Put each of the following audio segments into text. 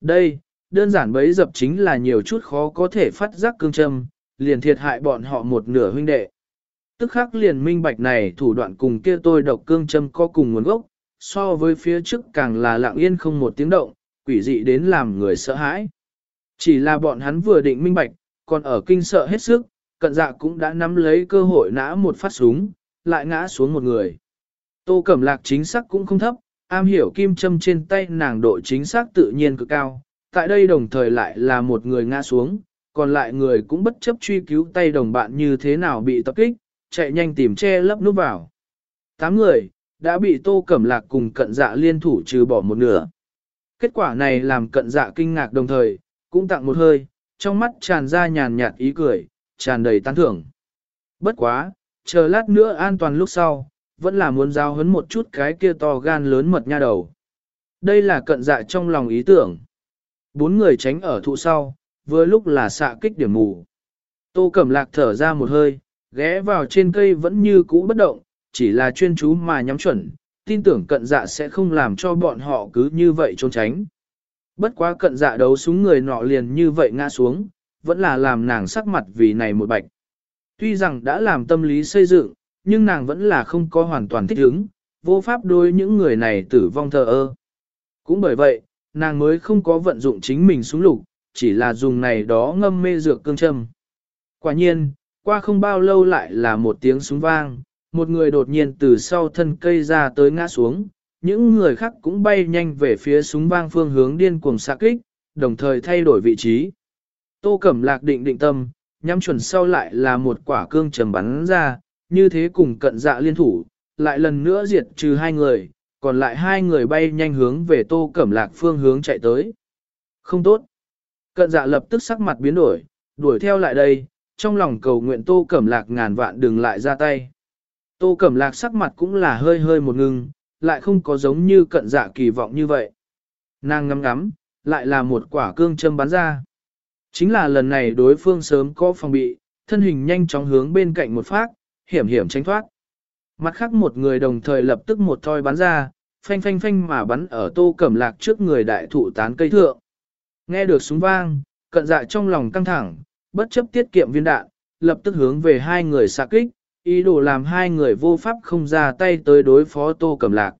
Đây, đơn giản bấy dập chính là nhiều chút khó có thể phát giác cương châm, liền thiệt hại bọn họ một nửa huynh đệ. Tức khắc liền minh bạch này thủ đoạn cùng kia tôi độc cương châm có cùng nguồn gốc, so với phía trước càng là lặng yên không một tiếng động, quỷ dị đến làm người sợ hãi. Chỉ là bọn hắn vừa định minh bạch, còn ở kinh sợ hết sức, cận dạ cũng đã nắm lấy cơ hội nã một phát súng, lại ngã xuống một người. Tô Cẩm Lạc chính xác cũng không thấp, am hiểu kim châm trên tay nàng độ chính xác tự nhiên cực cao, tại đây đồng thời lại là một người ngã xuống, còn lại người cũng bất chấp truy cứu tay đồng bạn như thế nào bị tập kích, chạy nhanh tìm che lấp núp vào. Tám người, đã bị Tô Cẩm Lạc cùng cận dạ liên thủ trừ bỏ một nửa. Kết quả này làm cận dạ kinh ngạc đồng thời, cũng tặng một hơi, trong mắt tràn ra nhàn nhạt ý cười, tràn đầy tán thưởng. Bất quá, chờ lát nữa an toàn lúc sau, vẫn là muốn giao hấn một chút cái kia to gan lớn mật nha đầu. Đây là cận dạ trong lòng ý tưởng. Bốn người tránh ở thụ sau, vừa lúc là xạ kích điểm mù. Tô Cẩm Lạc thở ra một hơi, ghé vào trên cây vẫn như cũ bất động, chỉ là chuyên chú mà nhắm chuẩn, tin tưởng cận dạ sẽ không làm cho bọn họ cứ như vậy trốn tránh. Bất quá cận dạ đấu súng người nọ liền như vậy ngã xuống, vẫn là làm nàng sắc mặt vì này một bạch. Tuy rằng đã làm tâm lý xây dựng, nhưng nàng vẫn là không có hoàn toàn thích ứng, vô pháp đối những người này tử vong thờ ơ. Cũng bởi vậy, nàng mới không có vận dụng chính mình xuống lục, chỉ là dùng này đó ngâm mê dược cương châm. Quả nhiên, qua không bao lâu lại là một tiếng súng vang, một người đột nhiên từ sau thân cây ra tới ngã xuống, những người khác cũng bay nhanh về phía súng vang phương hướng điên cuồng xạ kích, đồng thời thay đổi vị trí. Tô Cẩm Lạc định định tâm, nhắm chuẩn sau lại là một quả cương trầm bắn ra, như thế cùng cận dạ liên thủ, lại lần nữa diệt trừ hai người, còn lại hai người bay nhanh hướng về Tô Cẩm Lạc phương hướng chạy tới. Không tốt. Cận dạ lập tức sắc mặt biến đổi, đuổi theo lại đây, trong lòng cầu nguyện Tô Cẩm Lạc ngàn vạn đừng lại ra tay. Tô Cẩm Lạc sắc mặt cũng là hơi hơi một ngưng, lại không có giống như cận dạ kỳ vọng như vậy. Nàng ngắm ngắm, lại là một quả cương châm bắn ra. Chính là lần này đối phương sớm có phòng bị, thân hình nhanh chóng hướng bên cạnh một phát, hiểm hiểm tránh thoát. Mặt khác một người đồng thời lập tức một thoi bắn ra, phanh phanh phanh mà bắn ở tô cẩm lạc trước người đại thụ tán cây thượng. Nghe được súng vang, cận dạ trong lòng căng thẳng, bất chấp tiết kiệm viên đạn, lập tức hướng về hai người xạ kích, ý đồ làm hai người vô pháp không ra tay tới đối phó tô cẩm lạc.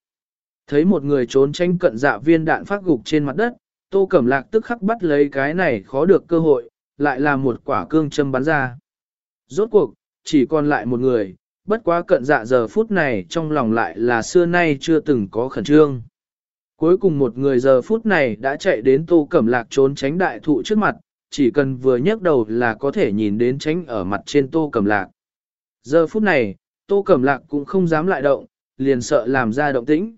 Thấy một người trốn tranh cận dạ viên đạn phát gục trên mặt đất, tô cẩm lạc tức khắc bắt lấy cái này khó được cơ hội, lại là một quả cương châm bắn ra. Rốt cuộc, chỉ còn lại một người, bất quá cận dạ giờ phút này trong lòng lại là xưa nay chưa từng có khẩn trương. Cuối cùng một người giờ phút này đã chạy đến tô cẩm lạc trốn tránh đại thụ trước mặt, chỉ cần vừa nhấc đầu là có thể nhìn đến tránh ở mặt trên tô cẩm lạc. Giờ phút này, tô cẩm lạc cũng không dám lại động, liền sợ làm ra động tĩnh.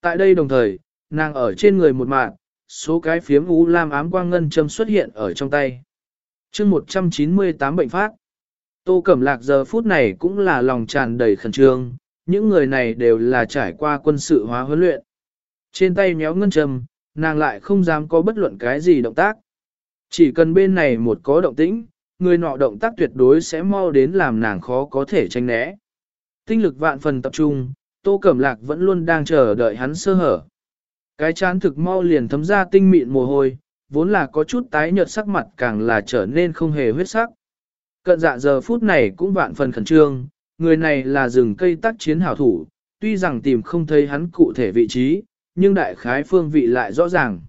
Tại đây đồng thời, nàng ở trên người một mạng, số cái phiếm u lam ám quang ngân châm xuất hiện ở trong tay. chương 198 bệnh phát. Tô Cẩm Lạc giờ phút này cũng là lòng tràn đầy khẩn trương, những người này đều là trải qua quân sự hóa huấn luyện. Trên tay méo ngân trầm, nàng lại không dám có bất luận cái gì động tác. Chỉ cần bên này một có động tĩnh, người nọ động tác tuyệt đối sẽ mau đến làm nàng khó có thể tranh né. Tinh lực vạn phần tập trung, Tô Cẩm Lạc vẫn luôn đang chờ đợi hắn sơ hở. Cái chán thực mau liền thấm ra tinh mịn mồ hôi, vốn là có chút tái nhợt sắc mặt càng là trở nên không hề huyết sắc. Cận dạ giờ phút này cũng vạn phần khẩn trương, người này là rừng cây tác chiến hảo thủ, tuy rằng tìm không thấy hắn cụ thể vị trí, nhưng đại khái phương vị lại rõ ràng.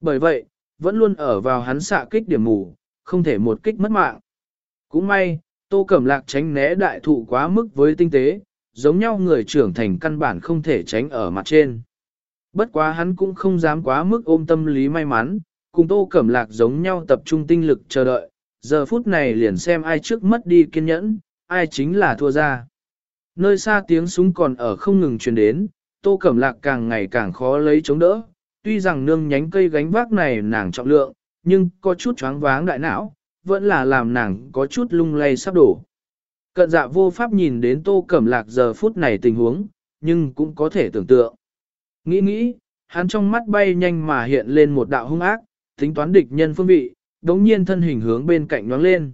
Bởi vậy, vẫn luôn ở vào hắn xạ kích điểm mù, không thể một kích mất mạng. Cũng may, Tô Cẩm Lạc tránh né đại thụ quá mức với tinh tế, giống nhau người trưởng thành căn bản không thể tránh ở mặt trên. Bất quá hắn cũng không dám quá mức ôm tâm lý may mắn, cùng Tô Cẩm Lạc giống nhau tập trung tinh lực chờ đợi, giờ phút này liền xem ai trước mất đi kiên nhẫn, ai chính là thua ra. Nơi xa tiếng súng còn ở không ngừng truyền đến, Tô Cẩm Lạc càng ngày càng khó lấy chống đỡ, tuy rằng nương nhánh cây gánh vác này nàng trọng lượng, nhưng có chút choáng váng đại não, vẫn là làm nàng có chút lung lay sắp đổ. Cận dạ vô pháp nhìn đến Tô Cẩm Lạc giờ phút này tình huống, nhưng cũng có thể tưởng tượng. Nghĩ nghĩ, hắn trong mắt bay nhanh mà hiện lên một đạo hung ác, tính toán địch nhân phương vị, đống nhiên thân hình hướng bên cạnh nhoáng lên.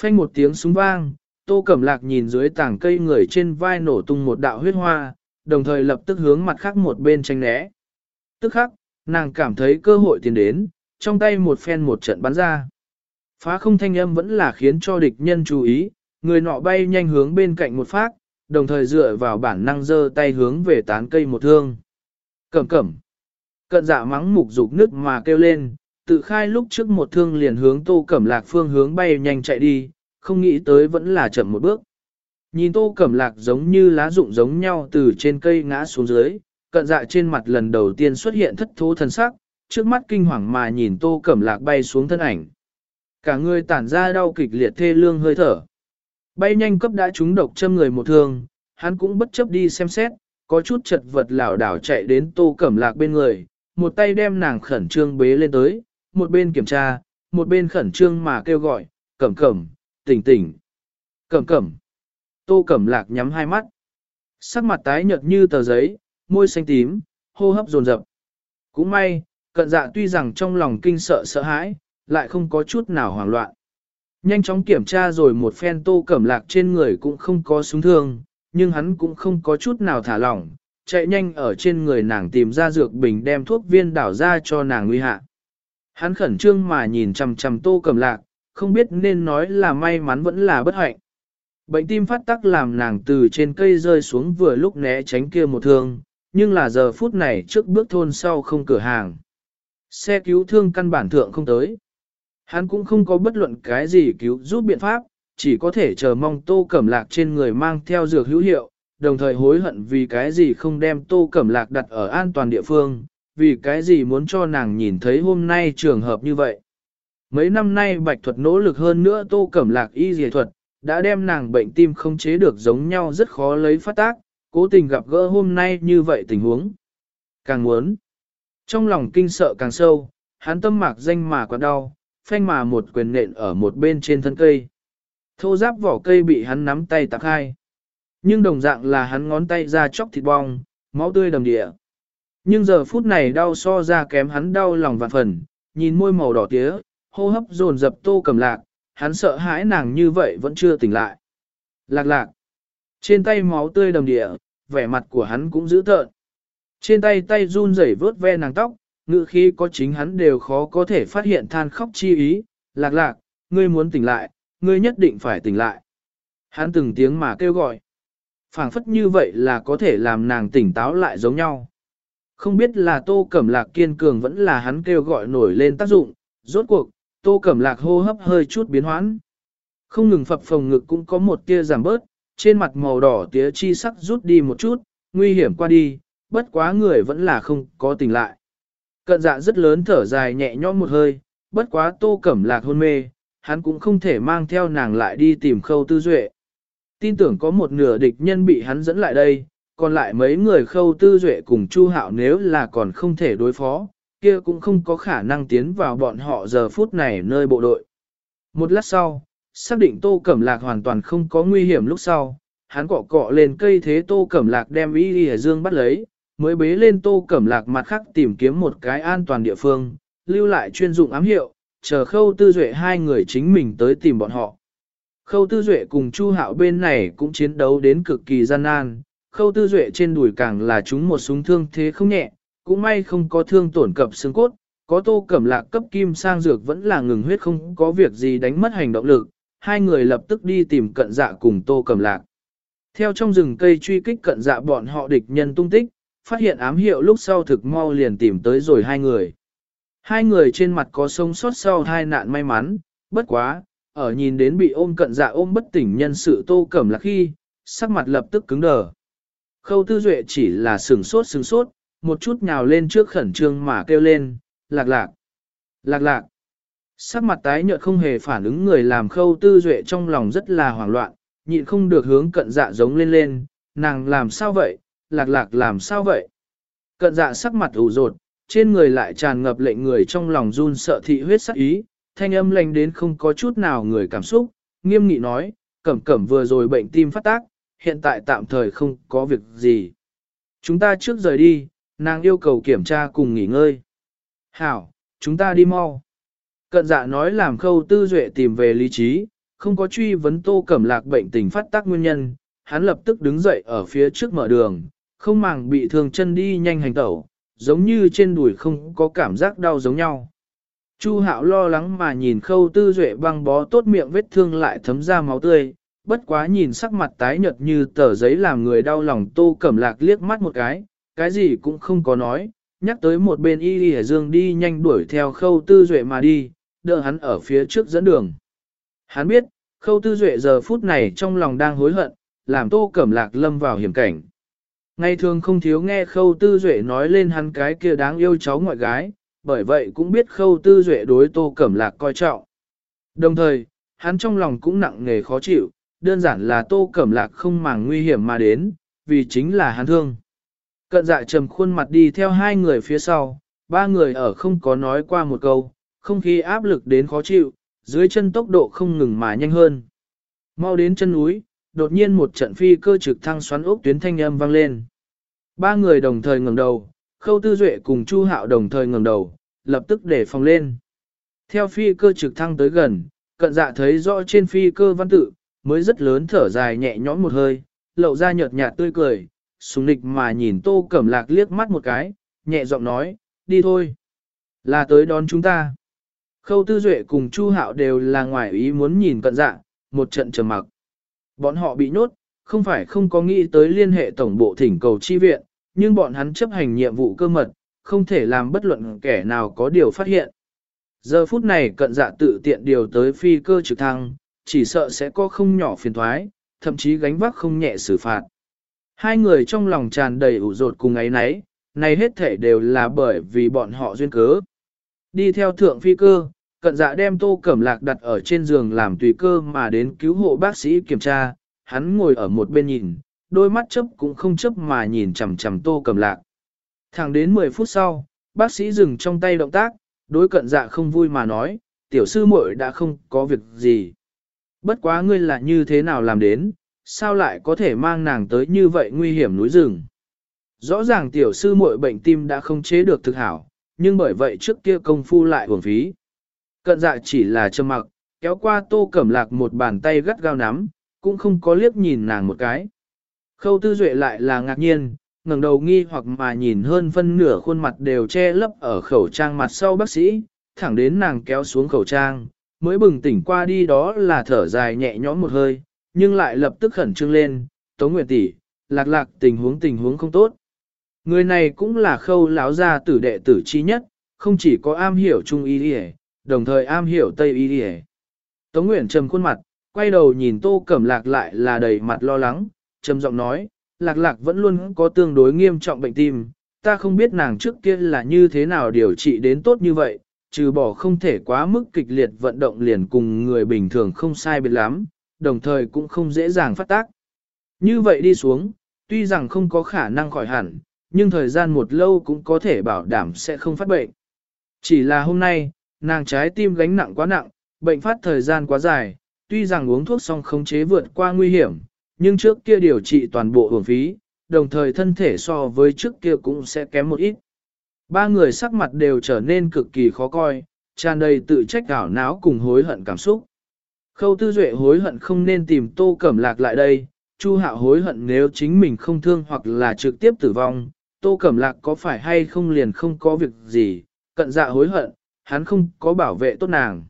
Phanh một tiếng súng vang, Tô Cẩm Lạc nhìn dưới tảng cây người trên vai nổ tung một đạo huyết hoa, đồng thời lập tức hướng mặt khác một bên tranh né. Tức khắc, nàng cảm thấy cơ hội tiến đến, trong tay một phen một trận bắn ra. Phá không thanh âm vẫn là khiến cho địch nhân chú ý, người nọ bay nhanh hướng bên cạnh một phát, đồng thời dựa vào bản năng giơ tay hướng về tán cây một thương. Cẩm cẩm. Cận dạ mắng mục dục nước mà kêu lên, tự khai lúc trước một thương liền hướng tô cẩm lạc phương hướng bay nhanh chạy đi, không nghĩ tới vẫn là chậm một bước. Nhìn tô cẩm lạc giống như lá rụng giống nhau từ trên cây ngã xuống dưới, cận dạ trên mặt lần đầu tiên xuất hiện thất thố thần sắc, trước mắt kinh hoàng mà nhìn tô cẩm lạc bay xuống thân ảnh. Cả người tản ra đau kịch liệt thê lương hơi thở. Bay nhanh cấp đã trúng độc châm người một thương, hắn cũng bất chấp đi xem xét, có chút chật vật lảo đảo chạy đến tô cẩm lạc bên người, một tay đem nàng khẩn trương bế lên tới, một bên kiểm tra, một bên khẩn trương mà kêu gọi, cẩm cẩm, tỉnh tỉnh, cẩm cẩm. Tô cẩm lạc nhắm hai mắt, sắc mặt tái nhợt như tờ giấy, môi xanh tím, hô hấp dồn dập. Cũng may, cận dạ tuy rằng trong lòng kinh sợ sợ hãi, lại không có chút nào hoảng loạn. Nhanh chóng kiểm tra rồi một phen tô cẩm lạc trên người cũng không có súng thương, nhưng hắn cũng không có chút nào thả lỏng, chạy nhanh ở trên người nàng tìm ra dược bình đem thuốc viên đảo ra cho nàng nguy hạ. Hắn khẩn trương mà nhìn chằm chằm tô cẩm lạc, không biết nên nói là may mắn vẫn là bất hạnh. Bệnh tim phát tắc làm nàng từ trên cây rơi xuống vừa lúc né tránh kia một thương, nhưng là giờ phút này trước bước thôn sau không cửa hàng. Xe cứu thương căn bản thượng không tới. Hắn cũng không có bất luận cái gì cứu giúp biện pháp, chỉ có thể chờ mong tô cẩm lạc trên người mang theo dược hữu hiệu, đồng thời hối hận vì cái gì không đem tô cẩm lạc đặt ở an toàn địa phương, vì cái gì muốn cho nàng nhìn thấy hôm nay trường hợp như vậy. Mấy năm nay bạch thuật nỗ lực hơn nữa tô cẩm lạc y dề thuật, đã đem nàng bệnh tim không chế được giống nhau rất khó lấy phát tác, cố tình gặp gỡ hôm nay như vậy tình huống. Càng muốn, trong lòng kinh sợ càng sâu, hắn tâm mạc danh mà quá đau, phanh mà một quyền nện ở một bên trên thân cây. Thô giáp vỏ cây bị hắn nắm tay tạc hai. Nhưng đồng dạng là hắn ngón tay ra chóc thịt bong, máu tươi đầm địa. Nhưng giờ phút này đau so ra kém hắn đau lòng vạn phần, nhìn môi màu đỏ tía, hô hấp dồn dập tô cầm lạc, hắn sợ hãi nàng như vậy vẫn chưa tỉnh lại. Lạc lạc. Trên tay máu tươi đầm địa, vẻ mặt của hắn cũng dữ tợn. Trên tay tay run rẩy vớt ve nàng tóc, ngự khi có chính hắn đều khó có thể phát hiện than khóc chi ý. Lạc lạc, ngươi muốn tỉnh lại, ngươi nhất định phải tỉnh lại. Hắn từng tiếng mà kêu gọi. phảng phất như vậy là có thể làm nàng tỉnh táo lại giống nhau. Không biết là tô cẩm lạc kiên cường vẫn là hắn kêu gọi nổi lên tác dụng, rốt cuộc, tô cẩm lạc hô hấp hơi chút biến hoãn. Không ngừng phập phồng ngực cũng có một tia giảm bớt, trên mặt màu đỏ tía chi sắc rút đi một chút, nguy hiểm qua đi, bất quá người vẫn là không có tỉnh lại. Cận dạ rất lớn thở dài nhẹ nhõm một hơi, bất quá tô cẩm lạc hôn mê, hắn cũng không thể mang theo nàng lại đi tìm khâu tư duệ. Tin tưởng có một nửa địch nhân bị hắn dẫn lại đây, còn lại mấy người khâu tư duệ cùng Chu Hạo nếu là còn không thể đối phó, kia cũng không có khả năng tiến vào bọn họ giờ phút này nơi bộ đội. Một lát sau, xác định Tô Cẩm Lạc hoàn toàn không có nguy hiểm lúc sau, hắn cọ cọ lên cây thế Tô Cẩm Lạc đem Y Y Dương bắt lấy, mới bế lên Tô Cẩm Lạc mặt khác tìm kiếm một cái an toàn địa phương, lưu lại chuyên dụng ám hiệu, chờ khâu tư duệ hai người chính mình tới tìm bọn họ. Khâu tư duệ cùng Chu Hạo bên này cũng chiến đấu đến cực kỳ gian nan, khâu tư duệ trên đùi càng là chúng một súng thương thế không nhẹ, cũng may không có thương tổn cập xương cốt, có tô cẩm lạc cấp kim sang dược vẫn là ngừng huyết không có việc gì đánh mất hành động lực, hai người lập tức đi tìm cận dạ cùng tô cẩm lạc. Theo trong rừng cây truy kích cận dạ bọn họ địch nhân tung tích, phát hiện ám hiệu lúc sau thực mau liền tìm tới rồi hai người. Hai người trên mặt có sống sót sau hai nạn may mắn, bất quá, ở nhìn đến bị ôm cận dạ ôm bất tỉnh nhân sự tô cẩm lạc khi, sắc mặt lập tức cứng đờ. Khâu tư duệ chỉ là sừng sốt sừng sốt, một chút nhào lên trước khẩn trương mà kêu lên, lạc lạc, lạc lạc. Sắc mặt tái nhợt không hề phản ứng người làm khâu tư duệ trong lòng rất là hoảng loạn, nhịn không được hướng cận dạ giống lên lên, nàng làm sao vậy, lạc lạc làm sao vậy. Cận dạ sắc mặt ủ rột, trên người lại tràn ngập lệnh người trong lòng run sợ thị huyết sắc ý, thanh âm lành đến không có chút nào người cảm xúc, nghiêm nghị nói, cẩm cẩm vừa rồi bệnh tim phát tác, hiện tại tạm thời không có việc gì. Chúng ta trước rời đi, nàng yêu cầu kiểm tra cùng nghỉ ngơi. Hảo, chúng ta đi mau. Cận dạ nói làm khâu tư duệ tìm về lý trí, không có truy vấn tô cẩm lạc bệnh tình phát tác nguyên nhân, hắn lập tức đứng dậy ở phía trước mở đường, không màng bị thương chân đi nhanh hành tẩu, giống như trên đùi không có cảm giác đau giống nhau. Chu hạo lo lắng mà nhìn khâu tư duệ băng bó tốt miệng vết thương lại thấm ra máu tươi, bất quá nhìn sắc mặt tái nhợt như tờ giấy làm người đau lòng tô cẩm lạc liếc mắt một cái, cái gì cũng không có nói, nhắc tới một bên y đi dương đi nhanh đuổi theo khâu tư duệ mà đi, đỡ hắn ở phía trước dẫn đường. Hắn biết, khâu tư duệ giờ phút này trong lòng đang hối hận, làm tô cẩm lạc lâm vào hiểm cảnh. Ngày thường không thiếu nghe khâu tư duệ nói lên hắn cái kia đáng yêu cháu ngoại gái, bởi vậy cũng biết khâu tư duệ đối tô cẩm lạc coi trọng. Đồng thời, hắn trong lòng cũng nặng nề khó chịu, đơn giản là tô cẩm lạc không màng nguy hiểm mà đến, vì chính là hắn thương. Cận dạ trầm khuôn mặt đi theo hai người phía sau, ba người ở không có nói qua một câu, không khí áp lực đến khó chịu, dưới chân tốc độ không ngừng mà nhanh hơn. Mau đến chân núi, đột nhiên một trận phi cơ trực thăng xoắn ốc tuyến thanh âm vang lên. Ba người đồng thời ngẩng đầu, Khâu Tư Duệ cùng Chu Hạo đồng thời ngẩng đầu, lập tức để phòng lên. Theo phi cơ trực thăng tới gần, cận dạ thấy rõ trên phi cơ văn tự, mới rất lớn thở dài nhẹ nhõm một hơi, lậu ra nhợt nhạt tươi cười, sùng nịch mà nhìn Tô Cẩm Lạc liếc mắt một cái, nhẹ giọng nói, đi thôi. Là tới đón chúng ta. Khâu Tư Duệ cùng Chu Hạo đều là ngoài ý muốn nhìn cận dạ, một trận trầm mặc. Bọn họ bị nhốt, không phải không có nghĩ tới liên hệ tổng bộ thỉnh cầu chi viện, nhưng bọn hắn chấp hành nhiệm vụ cơ mật, không thể làm bất luận kẻ nào có điều phát hiện. Giờ phút này cận dạ tự tiện điều tới phi cơ trực thăng, chỉ sợ sẽ có không nhỏ phiền thoái, thậm chí gánh vác không nhẹ xử phạt. Hai người trong lòng tràn đầy ủ rột cùng ấy nấy, này hết thể đều là bởi vì bọn họ duyên cớ. Đi theo thượng phi cơ, cận dạ đem tô cẩm lạc đặt ở trên giường làm tùy cơ mà đến cứu hộ bác sĩ kiểm tra, hắn ngồi ở một bên nhìn, đôi mắt chấp cũng không chấp mà nhìn chằm chằm tô cẩm lạc. Thẳng đến 10 phút sau, bác sĩ dừng trong tay động tác, đối cận dạ không vui mà nói, tiểu sư muội đã không có việc gì. Bất quá ngươi là như thế nào làm đến, sao lại có thể mang nàng tới như vậy nguy hiểm núi rừng. Rõ ràng tiểu sư muội bệnh tim đã không chế được thực hảo, nhưng bởi vậy trước kia công phu lại hưởng phí. Cận dạ chỉ là châm mặc, kéo qua tô cẩm lạc một bàn tay gắt gao nắm, cũng không có liếc nhìn nàng một cái. Khâu tư duệ lại là ngạc nhiên, ngẩng đầu nghi hoặc mà nhìn hơn phân nửa khuôn mặt đều che lấp ở khẩu trang mặt sau bác sĩ, thẳng đến nàng kéo xuống khẩu trang, mới bừng tỉnh qua đi đó là thở dài nhẹ nhõm một hơi, nhưng lại lập tức khẩn trương lên, Tống Nguyệt tỷ, lạc lạc tình huống tình huống không tốt. Người này cũng là khâu lão gia tử đệ tử chi nhất, không chỉ có am hiểu trung y đi đồng thời am hiểu tây y đi Tống Nguyện trầm khuôn mặt, quay đầu nhìn tô cẩm lạc lại là đầy mặt lo lắng, trầm giọng nói, lạc lạc vẫn luôn có tương đối nghiêm trọng bệnh tim, ta không biết nàng trước kia là như thế nào điều trị đến tốt như vậy, trừ bỏ không thể quá mức kịch liệt vận động liền cùng người bình thường không sai biệt lắm, đồng thời cũng không dễ dàng phát tác. Như vậy đi xuống, tuy rằng không có khả năng khỏi hẳn, nhưng thời gian một lâu cũng có thể bảo đảm sẽ không phát bệnh. Chỉ là hôm nay, nàng trái tim gánh nặng quá nặng, bệnh phát thời gian quá dài, tuy rằng uống thuốc xong khống chế vượt qua nguy hiểm, nhưng trước kia điều trị toàn bộ hưởng phí, đồng thời thân thể so với trước kia cũng sẽ kém một ít. Ba người sắc mặt đều trở nên cực kỳ khó coi, tràn đầy tự trách ảo não cùng hối hận cảm xúc. Khâu tư duệ hối hận không nên tìm tô cẩm lạc lại đây, chu hạo hối hận nếu chính mình không thương hoặc là trực tiếp tử vong, tô cẩm lạc có phải hay không liền không có việc gì, cận dạ hối hận, hắn không có bảo vệ tốt nàng.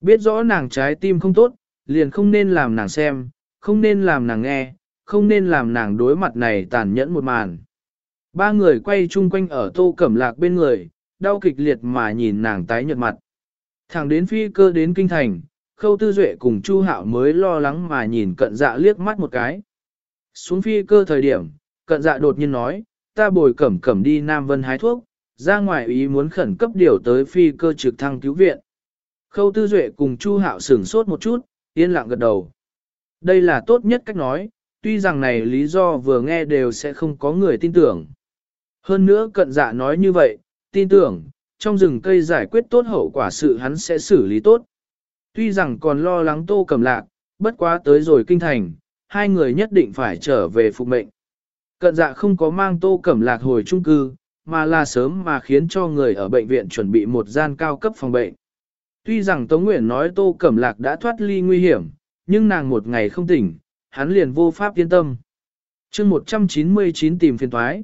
Biết rõ nàng trái tim không tốt, liền không nên làm nàng xem, không nên làm nàng nghe, không nên làm nàng đối mặt này tàn nhẫn một màn. Ba người quay chung quanh ở tô cẩm lạc bên người, đau kịch liệt mà nhìn nàng tái nhợt mặt. Thẳng đến phi cơ đến kinh thành, khâu tư duệ cùng Chu Hạo mới lo lắng mà nhìn cận dạ liếc mắt một cái. Xuống phi cơ thời điểm, cận dạ đột nhiên nói, ta bồi cẩm cẩm đi Nam Vân hái thuốc, ra ngoài ý muốn khẩn cấp điều tới phi cơ trực thăng cứu viện. Khâu tư duệ cùng Chu Hạo sửng sốt một chút, yên lặng gật đầu. Đây là tốt nhất cách nói, tuy rằng này lý do vừa nghe đều sẽ không có người tin tưởng. Hơn nữa cận dạ nói như vậy, tin tưởng, trong rừng cây giải quyết tốt hậu quả sự hắn sẽ xử lý tốt. Tuy rằng còn lo lắng tô cầm lạc, bất quá tới rồi kinh thành, hai người nhất định phải trở về phục mệnh. Cận dạ không có mang tô cẩm lạc hồi trung cư, mà là sớm mà khiến cho người ở bệnh viện chuẩn bị một gian cao cấp phòng bệnh. Tuy rằng Tống Nguyễn nói tô cẩm lạc đã thoát ly nguy hiểm, nhưng nàng một ngày không tỉnh, hắn liền vô pháp yên tâm. chương 199 tìm phiền thoái.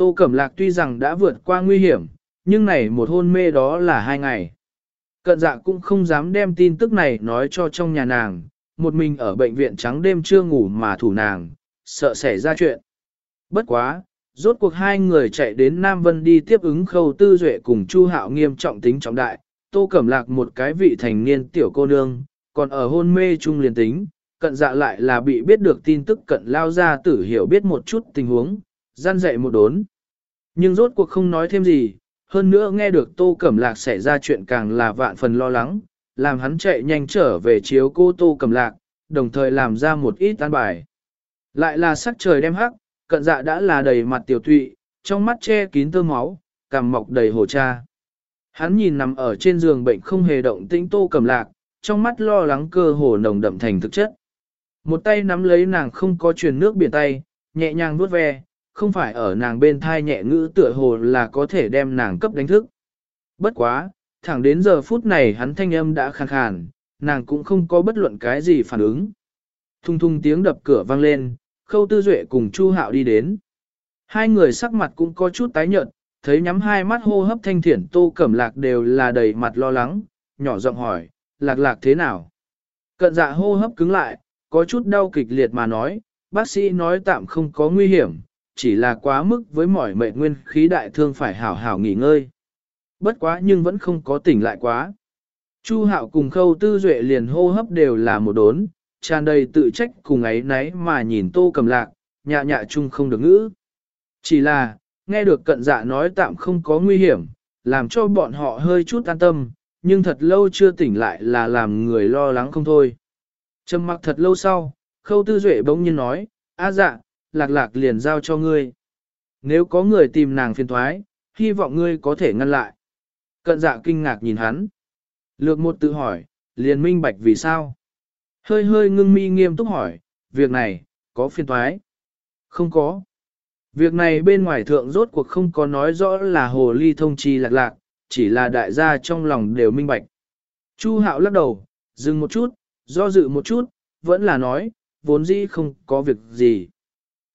Tô Cẩm Lạc tuy rằng đã vượt qua nguy hiểm, nhưng này một hôn mê đó là hai ngày. Cận dạ cũng không dám đem tin tức này nói cho trong nhà nàng, một mình ở bệnh viện trắng đêm chưa ngủ mà thủ nàng, sợ xảy ra chuyện. Bất quá, rốt cuộc hai người chạy đến Nam Vân đi tiếp ứng khâu tư duệ cùng Chu Hạo nghiêm trọng tính trọng đại, Tô Cẩm Lạc một cái vị thành niên tiểu cô nương, còn ở hôn mê chung liền tính, cận dạ lại là bị biết được tin tức cận lao ra tử hiểu biết một chút tình huống, gian dậy một đốn. Nhưng rốt cuộc không nói thêm gì, hơn nữa nghe được Tô Cẩm Lạc xảy ra chuyện càng là vạn phần lo lắng, làm hắn chạy nhanh trở về chiếu cô Tô Cẩm Lạc, đồng thời làm ra một ít tan bài. Lại là sắc trời đem hắc, cận dạ đã là đầy mặt tiểu thụy, trong mắt che kín tơ máu, cằm mọc đầy hồ cha. Hắn nhìn nằm ở trên giường bệnh không hề động tĩnh Tô Cẩm Lạc, trong mắt lo lắng cơ hồ nồng đậm thành thực chất. Một tay nắm lấy nàng không có truyền nước biển tay, nhẹ nhàng vuốt ve, không phải ở nàng bên thai nhẹ ngữ tựa hồ là có thể đem nàng cấp đánh thức. Bất quá, thẳng đến giờ phút này hắn thanh âm đã khàn khàn, nàng cũng không có bất luận cái gì phản ứng. Thung thung tiếng đập cửa vang lên, khâu tư duệ cùng Chu Hạo đi đến. Hai người sắc mặt cũng có chút tái nhợt, thấy nhắm hai mắt hô hấp thanh thiển tô cẩm lạc đều là đầy mặt lo lắng, nhỏ giọng hỏi, lạc lạc thế nào? Cận dạ hô hấp cứng lại, có chút đau kịch liệt mà nói, bác sĩ nói tạm không có nguy hiểm, chỉ là quá mức với mỏi mệt nguyên khí đại thương phải hảo hảo nghỉ ngơi. Bất quá nhưng vẫn không có tỉnh lại quá. Chu hạo cùng khâu tư duệ liền hô hấp đều là một đốn, tràn đầy tự trách cùng ấy nấy mà nhìn tô cầm lạc, nhạ nhạ chung không được ngữ. Chỉ là, nghe được cận dạ nói tạm không có nguy hiểm, làm cho bọn họ hơi chút an tâm, nhưng thật lâu chưa tỉnh lại là làm người lo lắng không thôi. Trầm mặc thật lâu sau, khâu tư duệ bỗng nhiên nói, a dạ, lạc lạc liền giao cho ngươi. Nếu có người tìm nàng phiền thoái, hy vọng ngươi có thể ngăn lại. Cận dạ kinh ngạc nhìn hắn. Lược một tự hỏi, liền minh bạch vì sao. Hơi hơi ngưng mi nghiêm túc hỏi, việc này, có phiền thoái? Không có. Việc này bên ngoài thượng rốt cuộc không có nói rõ là hồ ly thông chi lạc lạc, chỉ là đại gia trong lòng đều minh bạch. Chu hạo lắc đầu, dừng một chút, do dự một chút, vẫn là nói, vốn dĩ không có việc gì.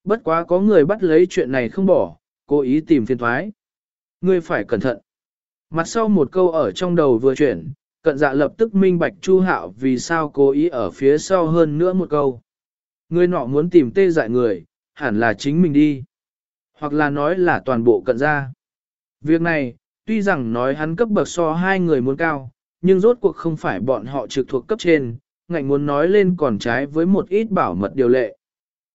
Bất quá có người bắt lấy chuyện này không bỏ, cố ý tìm phiền thoái. Ngươi phải cẩn thận. Mặt sau một câu ở trong đầu vừa chuyển, cận dạ lập tức minh bạch Chu Hạo vì sao cố ý ở phía sau hơn nữa một câu. Ngươi nọ muốn tìm tê dại người, hẳn là chính mình đi. Hoặc là nói là toàn bộ cận gia. Việc này, tuy rằng nói hắn cấp bậc so hai người muốn cao, nhưng rốt cuộc không phải bọn họ trực thuộc cấp trên, ngạnh muốn nói lên còn trái với một ít bảo mật điều lệ.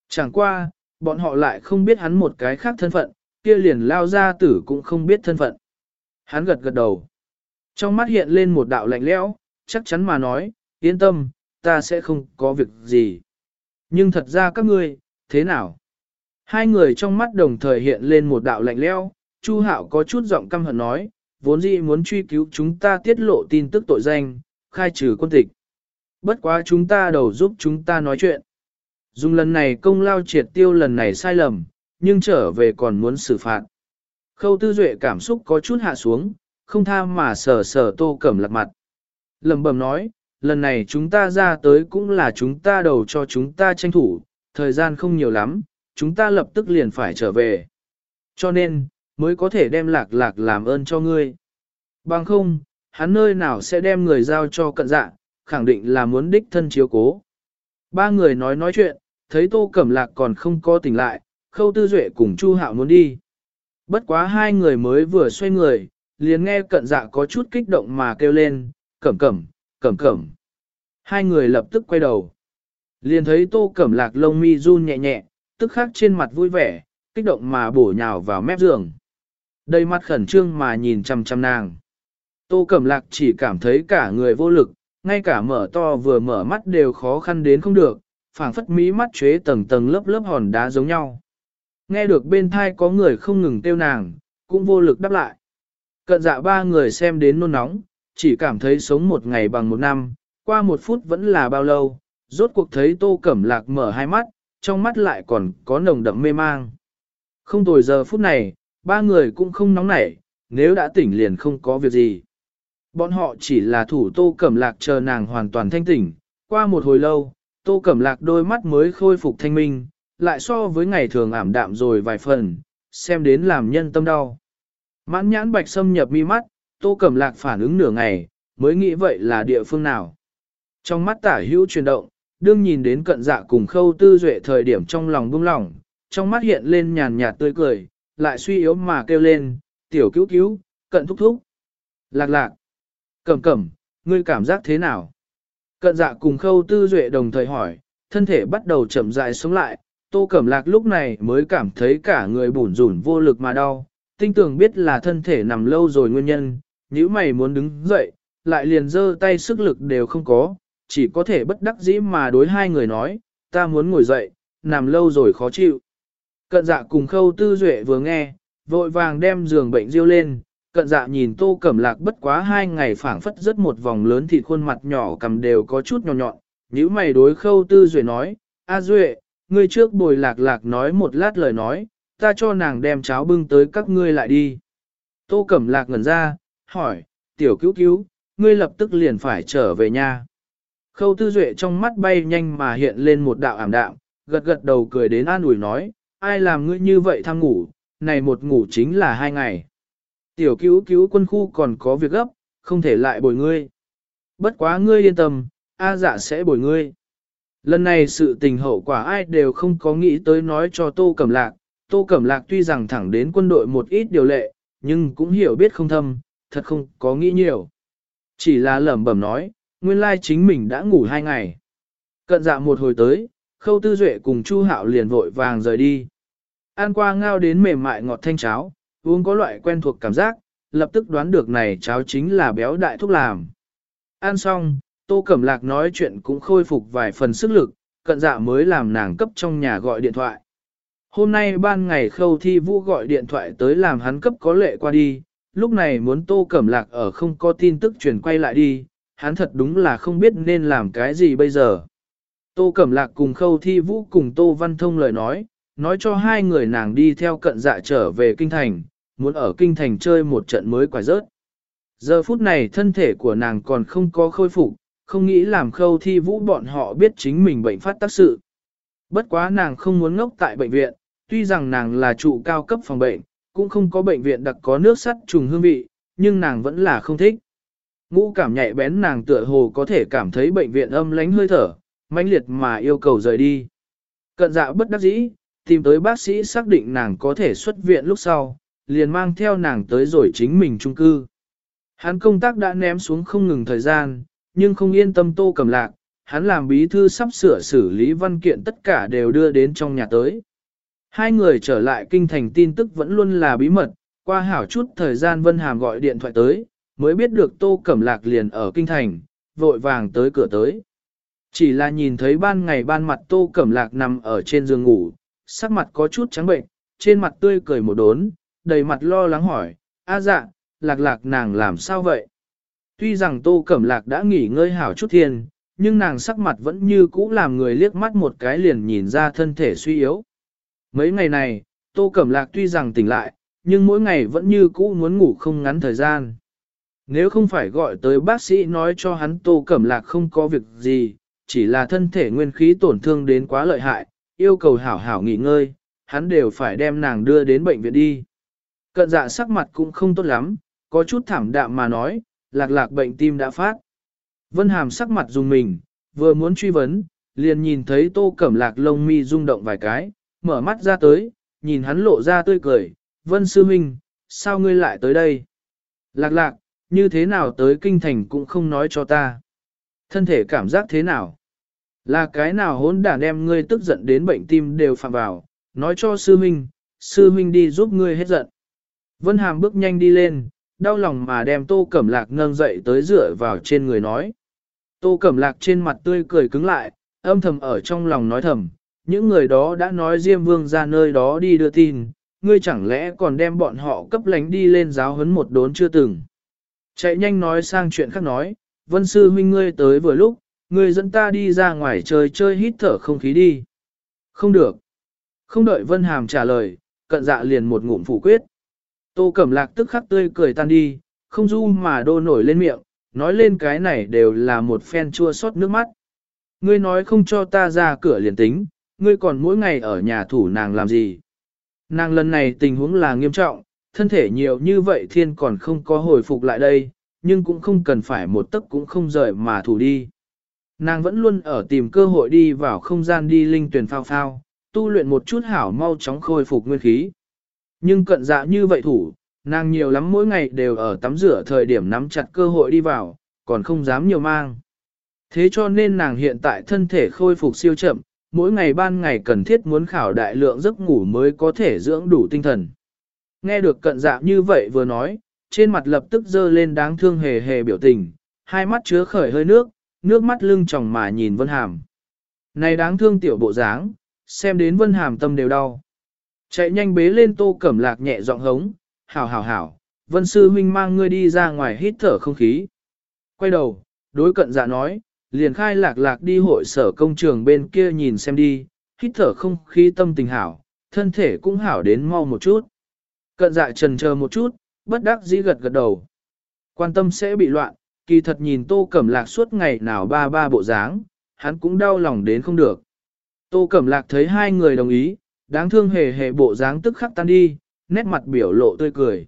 Chẳng qua, bọn họ lại không biết hắn một cái khác thân phận, kia liền lao ra tử cũng không biết thân phận. Hắn gật gật đầu. Trong mắt hiện lên một đạo lạnh lẽo, chắc chắn mà nói, yên tâm, ta sẽ không có việc gì. Nhưng thật ra các ngươi, thế nào? Hai người trong mắt đồng thời hiện lên một đạo lạnh lẽo, Chu Hạo có chút giọng căm hận nói, vốn dĩ muốn truy cứu chúng ta tiết lộ tin tức tội danh, khai trừ quân tịch. Bất quá chúng ta đầu giúp chúng ta nói chuyện. Dùng lần này công lao triệt tiêu lần này sai lầm, nhưng trở về còn muốn xử phạt. Khâu tư duệ cảm xúc có chút hạ xuống, không tha mà sờ sờ tô cẩm lạc mặt. Lầm bầm nói, lần này chúng ta ra tới cũng là chúng ta đầu cho chúng ta tranh thủ, thời gian không nhiều lắm, chúng ta lập tức liền phải trở về. Cho nên, mới có thể đem lạc lạc làm ơn cho ngươi. Bằng không, hắn nơi nào sẽ đem người giao cho cận dạ, khẳng định là muốn đích thân chiếu cố. Ba người nói nói chuyện, thấy Tô Cẩm Lạc còn không có tỉnh lại, Khâu Tư Duệ cùng Chu Hạo muốn đi. Bất quá hai người mới vừa xoay người, liền nghe cận dạ có chút kích động mà kêu lên, cẩm cẩm, cẩm cẩm. Hai người lập tức quay đầu. Liền thấy Tô Cẩm Lạc lông mi run nhẹ nhẹ, tức khắc trên mặt vui vẻ, kích động mà bổ nhào vào mép giường. Đầy mặt khẩn trương mà nhìn chăm chăm nàng. Tô Cẩm Lạc chỉ cảm thấy cả người vô lực, ngay cả mở to vừa mở mắt đều khó khăn đến không được, phảng phất mí mắt chế tầng tầng lớp lớp hòn đá giống nhau. Nghe được bên thai có người không ngừng tiêu nàng, cũng vô lực đáp lại. Cận dạ ba người xem đến nôn nóng, chỉ cảm thấy sống một ngày bằng một năm, qua một phút vẫn là bao lâu, rốt cuộc thấy tô cẩm lạc mở hai mắt, trong mắt lại còn có nồng đậm mê mang. Không tồi giờ phút này, ba người cũng không nóng nảy, nếu đã tỉnh liền không có việc gì. Bọn họ chỉ là thủ tô cẩm lạc chờ nàng hoàn toàn thanh tỉnh, qua một hồi lâu, tô cẩm lạc đôi mắt mới khôi phục thanh minh, lại so với ngày thường ảm đạm rồi vài phần, xem đến làm nhân tâm đau. Mãn nhãn bạch xâm nhập mi mắt, tô cẩm lạc phản ứng nửa ngày, mới nghĩ vậy là địa phương nào. Trong mắt tả hữu chuyển động, đương nhìn đến cận dạ cùng khâu tư duệ thời điểm trong lòng buông lỏng, trong mắt hiện lên nhàn nhạt tươi cười, lại suy yếu mà kêu lên, tiểu cứu cứu, cận thúc thúc. Lạc lạc, cẩm cẩm, ngươi cảm giác thế nào? Cận dạ cùng khâu tư duệ đồng thời hỏi, thân thể bắt đầu chậm rãi sống lại, tô cẩm lạc lúc này mới cảm thấy cả người bủn rủn vô lực mà đau, tinh tưởng biết là thân thể nằm lâu rồi nguyên nhân, nếu mày muốn đứng dậy, lại liền giơ tay sức lực đều không có, chỉ có thể bất đắc dĩ mà đối hai người nói, ta muốn ngồi dậy, nằm lâu rồi khó chịu. Cận dạ cùng khâu tư duệ vừa nghe, vội vàng đem giường bệnh riêu lên, cận dạ nhìn tô cẩm lạc bất quá hai ngày phảng phất rất một vòng lớn thì khuôn mặt nhỏ cầm đều có chút nhỏ nhọn, nếu mày đối khâu tư duệ nói, a duệ, ngươi trước bồi lạc lạc nói một lát lời nói, ta cho nàng đem cháo bưng tới các ngươi lại đi. Tô cẩm lạc ngẩn ra, hỏi, tiểu cứu cứu, ngươi lập tức liền phải trở về nhà. Khâu tư duệ trong mắt bay nhanh mà hiện lên một đạo ảm đạm, gật gật đầu cười đến an ủi nói, ai làm ngươi như vậy thăng ngủ, này một ngủ chính là hai ngày. Tiểu cứu cứu quân khu còn có việc gấp, không thể lại bồi ngươi. Bất quá ngươi yên tâm, A dạ sẽ bồi ngươi. Lần này sự tình hậu quả ai đều không có nghĩ tới nói cho Tô Cẩm Lạc. Tô Cẩm Lạc tuy rằng thẳng đến quân đội một ít điều lệ, nhưng cũng hiểu biết không thâm, thật không có nghĩ nhiều. Chỉ là lẩm bẩm nói, nguyên lai chính mình đã ngủ hai ngày. Cận dạ một hồi tới, khâu tư duệ cùng Chu Hạo liền vội vàng rời đi. an qua ngao đến mềm mại ngọt thanh cháo, uống có loại quen thuộc cảm giác, lập tức đoán được này cháo chính là béo đại thúc làm. Ăn xong, Tô Cẩm Lạc nói chuyện cũng khôi phục vài phần sức lực, cận dạ mới làm nàng cấp trong nhà gọi điện thoại. Hôm nay ban ngày khâu thi vũ gọi điện thoại tới làm hắn cấp có lệ qua đi, lúc này muốn Tô Cẩm Lạc ở không có tin tức truyền quay lại đi, hắn thật đúng là không biết nên làm cái gì bây giờ. Tô Cẩm Lạc cùng khâu thi vũ cùng Tô Văn Thông lời nói, nói cho hai người nàng đi theo cận dạ trở về kinh thành, muốn ở kinh thành chơi một trận mới quải rớt. Giờ phút này thân thể của nàng còn không có khôi phục, không nghĩ làm khâu thi vũ bọn họ biết chính mình bệnh phát tác sự. Bất quá nàng không muốn ngốc tại bệnh viện, tuy rằng nàng là trụ cao cấp phòng bệnh, cũng không có bệnh viện đặc có nước sắt trùng hương vị, nhưng nàng vẫn là không thích. Ngũ cảm nhạy bén nàng tựa hồ có thể cảm thấy bệnh viện âm lánh hơi thở, mãnh liệt mà yêu cầu rời đi. Cận dạ bất đắc dĩ, tìm tới bác sĩ xác định nàng có thể xuất viện lúc sau, liền mang theo nàng tới rồi chính mình trung cư. Hắn công tác đã ném xuống không ngừng thời gian, nhưng không yên tâm tô cầm lạc, hắn làm bí thư sắp sửa xử lý văn kiện tất cả đều đưa đến trong nhà tới. Hai người trở lại kinh thành tin tức vẫn luôn là bí mật, qua hảo chút thời gian Vân Hàm gọi điện thoại tới, mới biết được Tô Cẩm Lạc liền ở kinh thành, vội vàng tới cửa tới. Chỉ là nhìn thấy ban ngày ban mặt Tô Cẩm Lạc nằm ở trên giường ngủ, sắc mặt có chút trắng bệnh, trên mặt tươi cười một đốn, đầy mặt lo lắng hỏi, a dạ, lạc lạc nàng làm sao vậy? Tuy rằng Tô Cẩm Lạc đã nghỉ ngơi hảo chút thiên, nhưng nàng sắc mặt vẫn như cũ làm người liếc mắt một cái liền nhìn ra thân thể suy yếu. Mấy ngày này, Tô Cẩm Lạc tuy rằng tỉnh lại, nhưng mỗi ngày vẫn như cũ muốn ngủ không ngắn thời gian. Nếu không phải gọi tới bác sĩ nói cho hắn Tô Cẩm Lạc không có việc gì, chỉ là thân thể nguyên khí tổn thương đến quá lợi hại, yêu cầu hảo hảo nghỉ ngơi, hắn đều phải đem nàng đưa đến bệnh viện đi. Cận dạ sắc mặt cũng không tốt lắm, có chút thảm đạm mà nói, lạc lạc bệnh tim đã phát. Vân Hàm sắc mặt dùng mình, vừa muốn truy vấn, liền nhìn thấy tô cẩm lạc lông mi rung động vài cái, mở mắt ra tới, nhìn hắn lộ ra tươi cười, Vân Sư Minh, sao ngươi lại tới đây? Lạc lạc, như thế nào tới kinh thành cũng không nói cho ta. Thân thể cảm giác thế nào? Là cái nào hỗn đản đem ngươi tức giận đến bệnh tim đều phạm vào, nói cho sư minh, sư minh đi giúp ngươi hết giận. Vân Hàm bước nhanh đi lên, đau lòng mà đem Tô Cẩm Lạc nâng dậy tới dựa vào trên người nói. Tô Cẩm Lạc trên mặt tươi cười cứng lại, âm thầm ở trong lòng nói thầm, những người đó đã nói Diêm Vương ra nơi đó đi đưa tin, ngươi chẳng lẽ còn đem bọn họ cấp lánh đi lên giáo huấn một đốn chưa từng. Chạy nhanh nói sang chuyện khác nói, Vân Sư huynh ngươi tới vừa lúc, ngươi dẫn ta đi ra ngoài chơi chơi hít thở không khí đi. Không được. Không đợi Vân Hàm trả lời, cận dạ liền một ngụm phủ quyết. Tô Cẩm Lạc tức khắc tươi cười tan đi, không du mà đô nổi lên miệng, nói lên cái này đều là một phen chua xót nước mắt. Ngươi nói không cho ta ra cửa liền tính, ngươi còn mỗi ngày ở nhà thủ nàng làm gì? Nàng lần này tình huống là nghiêm trọng, thân thể nhiều như vậy thiên còn không có hồi phục lại đây, nhưng cũng không cần phải một tấc cũng không rời mà thủ đi. Nàng vẫn luôn ở tìm cơ hội đi vào không gian đi linh tuyển phao phao, tu luyện một chút hảo mau chóng khôi phục nguyên khí. Nhưng cận dạ như vậy thủ, nàng nhiều lắm mỗi ngày đều ở tắm rửa thời điểm nắm chặt cơ hội đi vào, còn không dám nhiều mang. Thế cho nên nàng hiện tại thân thể khôi phục siêu chậm, mỗi ngày ban ngày cần thiết muốn khảo đại lượng giấc ngủ mới có thể dưỡng đủ tinh thần. Nghe được cận dạ như vậy vừa nói, trên mặt lập tức dơ lên đáng thương hề hề biểu tình, hai mắt chứa khởi hơi nước, nước mắt lưng tròng mà nhìn Vân Hàm. Này đáng thương tiểu bộ dáng, xem đến Vân Hàm tâm đều đau. Chạy nhanh bế lên tô cẩm lạc nhẹ giọng hống, hảo hảo hảo, Vân Sư huynh mang ngươi đi ra ngoài hít thở không khí. Quay đầu, đối cận dạ nói, liền khai lạc lạc đi hội sở công trường bên kia nhìn xem đi, hít thở không khí tâm tình hảo, thân thể cũng hảo đến mau một chút. Cận dạ trần chờ một chút, bất đắc dĩ gật gật đầu. Quan tâm sẽ bị loạn, kỳ thật nhìn tô cẩm lạc suốt ngày nào ba ba bộ dáng, hắn cũng đau lòng đến không được. Tô cẩm lạc thấy hai người đồng ý, đáng thương hề hề bộ dáng tức khắc tan đi, nét mặt biểu lộ tươi cười.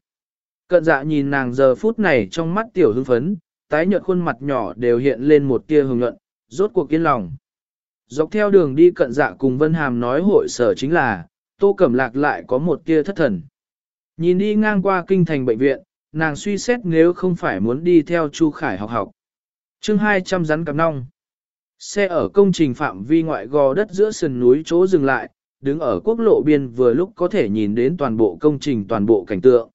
Cận dạ nhìn nàng giờ phút này trong mắt tiểu hưng phấn, tái nhợt khuôn mặt nhỏ đều hiện lên một tia hồng nhuận, rốt cuộc kiên lòng. Dọc theo đường đi cận dạ cùng Vân Hàm nói hội sở chính là, Tô Cẩm Lạc lại có một tia thất thần. Nhìn đi ngang qua kinh thành bệnh viện, nàng suy xét nếu không phải muốn đi theo Chu Khải học học. chương 200 rắn cặp nong. Xe ở công trình phạm vi ngoại gò đất giữa sườn núi chỗ dừng lại, đứng ở quốc lộ biên vừa lúc có thể nhìn đến toàn bộ công trình toàn bộ cảnh tượng.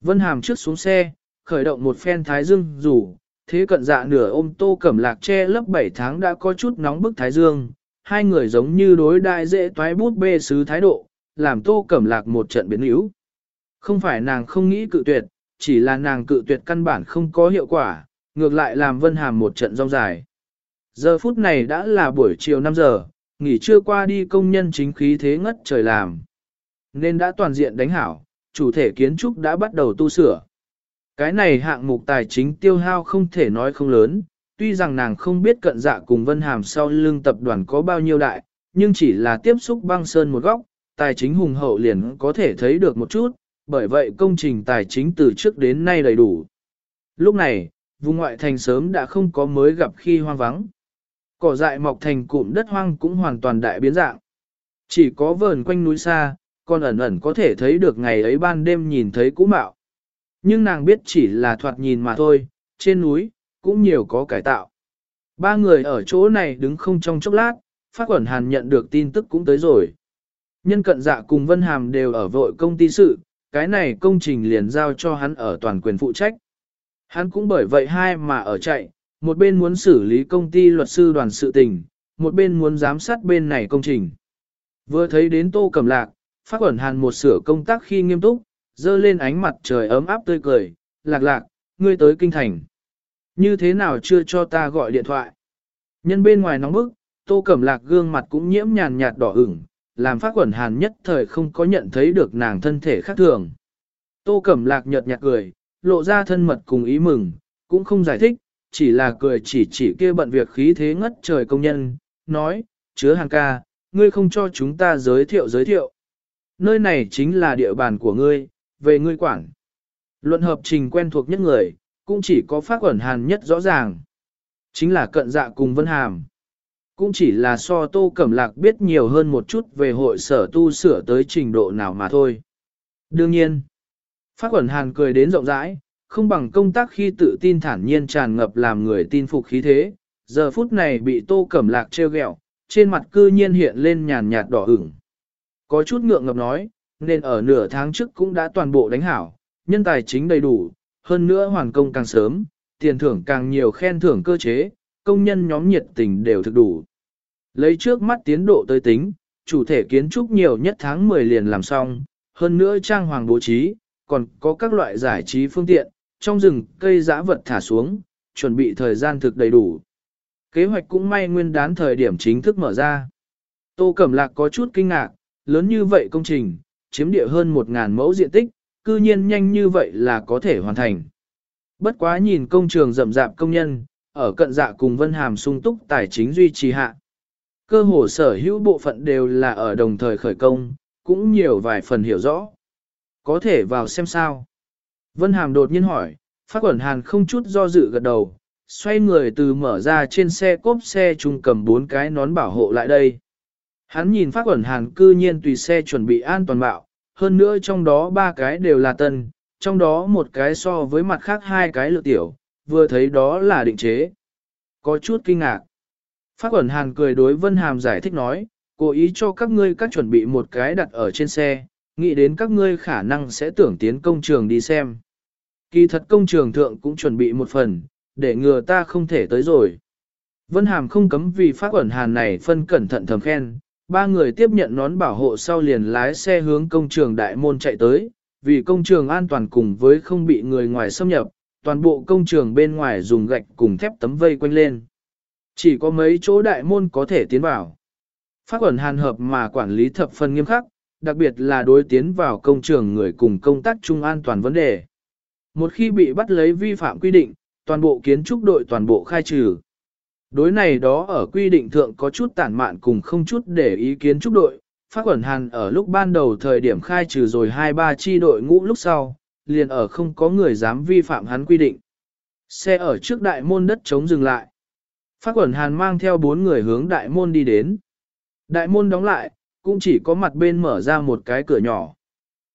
Vân Hàm trước xuống xe, khởi động một phen thái dương rủ, thế cận dạ nửa ôm tô cẩm lạc che lớp 7 tháng đã có chút nóng bức thái dương, hai người giống như đối đại dễ toái bút bê sứ thái độ, làm tô cẩm lạc một trận biến yếu. Không phải nàng không nghĩ cự tuyệt, chỉ là nàng cự tuyệt căn bản không có hiệu quả, ngược lại làm Vân Hàm một trận rong dài. Giờ phút này đã là buổi chiều 5 giờ, nghỉ trưa qua đi công nhân chính khí thế ngất trời làm. Nên đã toàn diện đánh hảo, chủ thể kiến trúc đã bắt đầu tu sửa. Cái này hạng mục tài chính tiêu hao không thể nói không lớn, tuy rằng nàng không biết cận dạ cùng Vân Hàm sau lưng tập đoàn có bao nhiêu đại, nhưng chỉ là tiếp xúc băng sơn một góc, tài chính hùng hậu liền có thể thấy được một chút, bởi vậy công trình tài chính từ trước đến nay đầy đủ. Lúc này, vùng ngoại thành sớm đã không có mới gặp khi hoang vắng. Cỏ dại mọc thành cụm đất hoang cũng hoàn toàn đại biến dạng. Chỉ có vờn quanh núi xa, còn ẩn ẩn có thể thấy được ngày ấy ban đêm nhìn thấy cũ mạo. Nhưng nàng biết chỉ là thoạt nhìn mà thôi, trên núi, cũng nhiều có cải tạo. Ba người ở chỗ này đứng không trong chốc lát, phát quẩn hàn nhận được tin tức cũng tới rồi. Nhân cận dạ cùng Vân Hàm đều ở vội công ty sự, cái này công trình liền giao cho hắn ở toàn quyền phụ trách. Hắn cũng bởi vậy hai mà ở chạy, một bên muốn xử lý công ty luật sư đoàn sự tình, một bên muốn giám sát bên này công trình. Vừa thấy đến tô cẩm lạc, phát quẩn hàn một sửa công tác khi nghiêm túc, dơ lên ánh mặt trời ấm áp tươi cười, lạc lạc, ngươi tới kinh thành. Như thế nào chưa cho ta gọi điện thoại? Nhân bên ngoài nóng bức, tô cẩm lạc gương mặt cũng nhiễm nhàn nhạt đỏ ửng, làm phát quẩn hàn nhất thời không có nhận thấy được nàng thân thể khác thường. Tô cẩm lạc nhợt nhạt cười, lộ ra thân mật cùng ý mừng, cũng không giải thích, chỉ là cười chỉ chỉ kia bận việc khí thế ngất trời công nhân, nói, chứa hàng ca, ngươi không cho chúng ta giới thiệu giới thiệu. Nơi này chính là địa bàn của ngươi, về ngươi quản. Luận hợp trình quen thuộc nhất người, cũng chỉ có phát quẩn hàn nhất rõ ràng. Chính là cận dạ cùng Vân Hàm. Cũng chỉ là so tô cẩm lạc biết nhiều hơn một chút về hội sở tu sửa tới trình độ nào mà thôi. Đương nhiên, phát quẩn hàn cười đến rộng rãi, không bằng công tác khi tự tin thản nhiên tràn ngập làm người tin phục khí thế, giờ phút này bị tô cẩm lạc treo gẹo, trên mặt cư nhiên hiện lên nhàn nhạt đỏ ửng. Có chút ngượng ngập nói, nên ở nửa tháng trước cũng đã toàn bộ đánh hảo, nhân tài chính đầy đủ, hơn nữa hoàn công càng sớm, tiền thưởng càng nhiều khen thưởng cơ chế, công nhân nhóm nhiệt tình đều thực đủ. Lấy trước mắt tiến độ tới tính, chủ thể kiến trúc nhiều nhất tháng 10 liền làm xong, hơn nữa trang hoàng bố trí, còn có các loại giải trí phương tiện, trong rừng cây giã vật thả xuống, chuẩn bị thời gian thực đầy đủ. Kế hoạch cũng may nguyên đán thời điểm chính thức mở ra. Tô Cẩm Lạc có chút kinh ngạc, lớn như vậy công trình, chiếm địa hơn 1.000 mẫu diện tích, cư nhiên nhanh như vậy là có thể hoàn thành. Bất quá nhìn công trường rậm rạp công nhân, ở cận dạ cùng Vân Hàm sung túc tài chính duy trì hạ. Cơ hồ sở hữu bộ phận đều là ở đồng thời khởi công, cũng nhiều vài phần hiểu rõ. Có thể vào xem sao. Vân Hàm đột nhiên hỏi, phát quẩn hàn không chút do dự gật đầu, xoay người từ mở ra trên xe cốp xe chung cầm bốn cái nón bảo hộ lại đây. Hắn nhìn phát quẩn hàn cư nhiên tùy xe chuẩn bị an toàn bạo, hơn nữa trong đó ba cái đều là tân, trong đó một cái so với mặt khác hai cái lựa tiểu, vừa thấy đó là định chế. Có chút kinh ngạc. Phát quẩn hàn cười đối Vân Hàm giải thích nói, cố ý cho các ngươi các chuẩn bị một cái đặt ở trên xe, nghĩ đến các ngươi khả năng sẽ tưởng tiến công trường đi xem. Kỳ thật công trường thượng cũng chuẩn bị một phần, để ngừa ta không thể tới rồi. Vân Hàm không cấm vì phát quẩn hàn này phân cẩn thận thầm khen, ba người tiếp nhận nón bảo hộ sau liền lái xe hướng công trường đại môn chạy tới, vì công trường an toàn cùng với không bị người ngoài xâm nhập, toàn bộ công trường bên ngoài dùng gạch cùng thép tấm vây quanh lên. Chỉ có mấy chỗ đại môn có thể tiến vào. Pháp ẩn hàn hợp mà quản lý thập phần nghiêm khắc, đặc biệt là đối tiến vào công trường người cùng công tác chung an toàn vấn đề. Một khi bị bắt lấy vi phạm quy định, toàn bộ kiến trúc đội toàn bộ khai trừ. Đối này đó ở quy định thượng có chút tản mạn cùng không chút để ý kiến trúc đội, phát Quẩn Hàn ở lúc ban đầu thời điểm khai trừ rồi hai ba chi đội ngũ lúc sau, liền ở không có người dám vi phạm hắn quy định. Xe ở trước đại môn đất chống dừng lại. phát Quẩn Hàn mang theo bốn người hướng đại môn đi đến. Đại môn đóng lại, cũng chỉ có mặt bên mở ra một cái cửa nhỏ.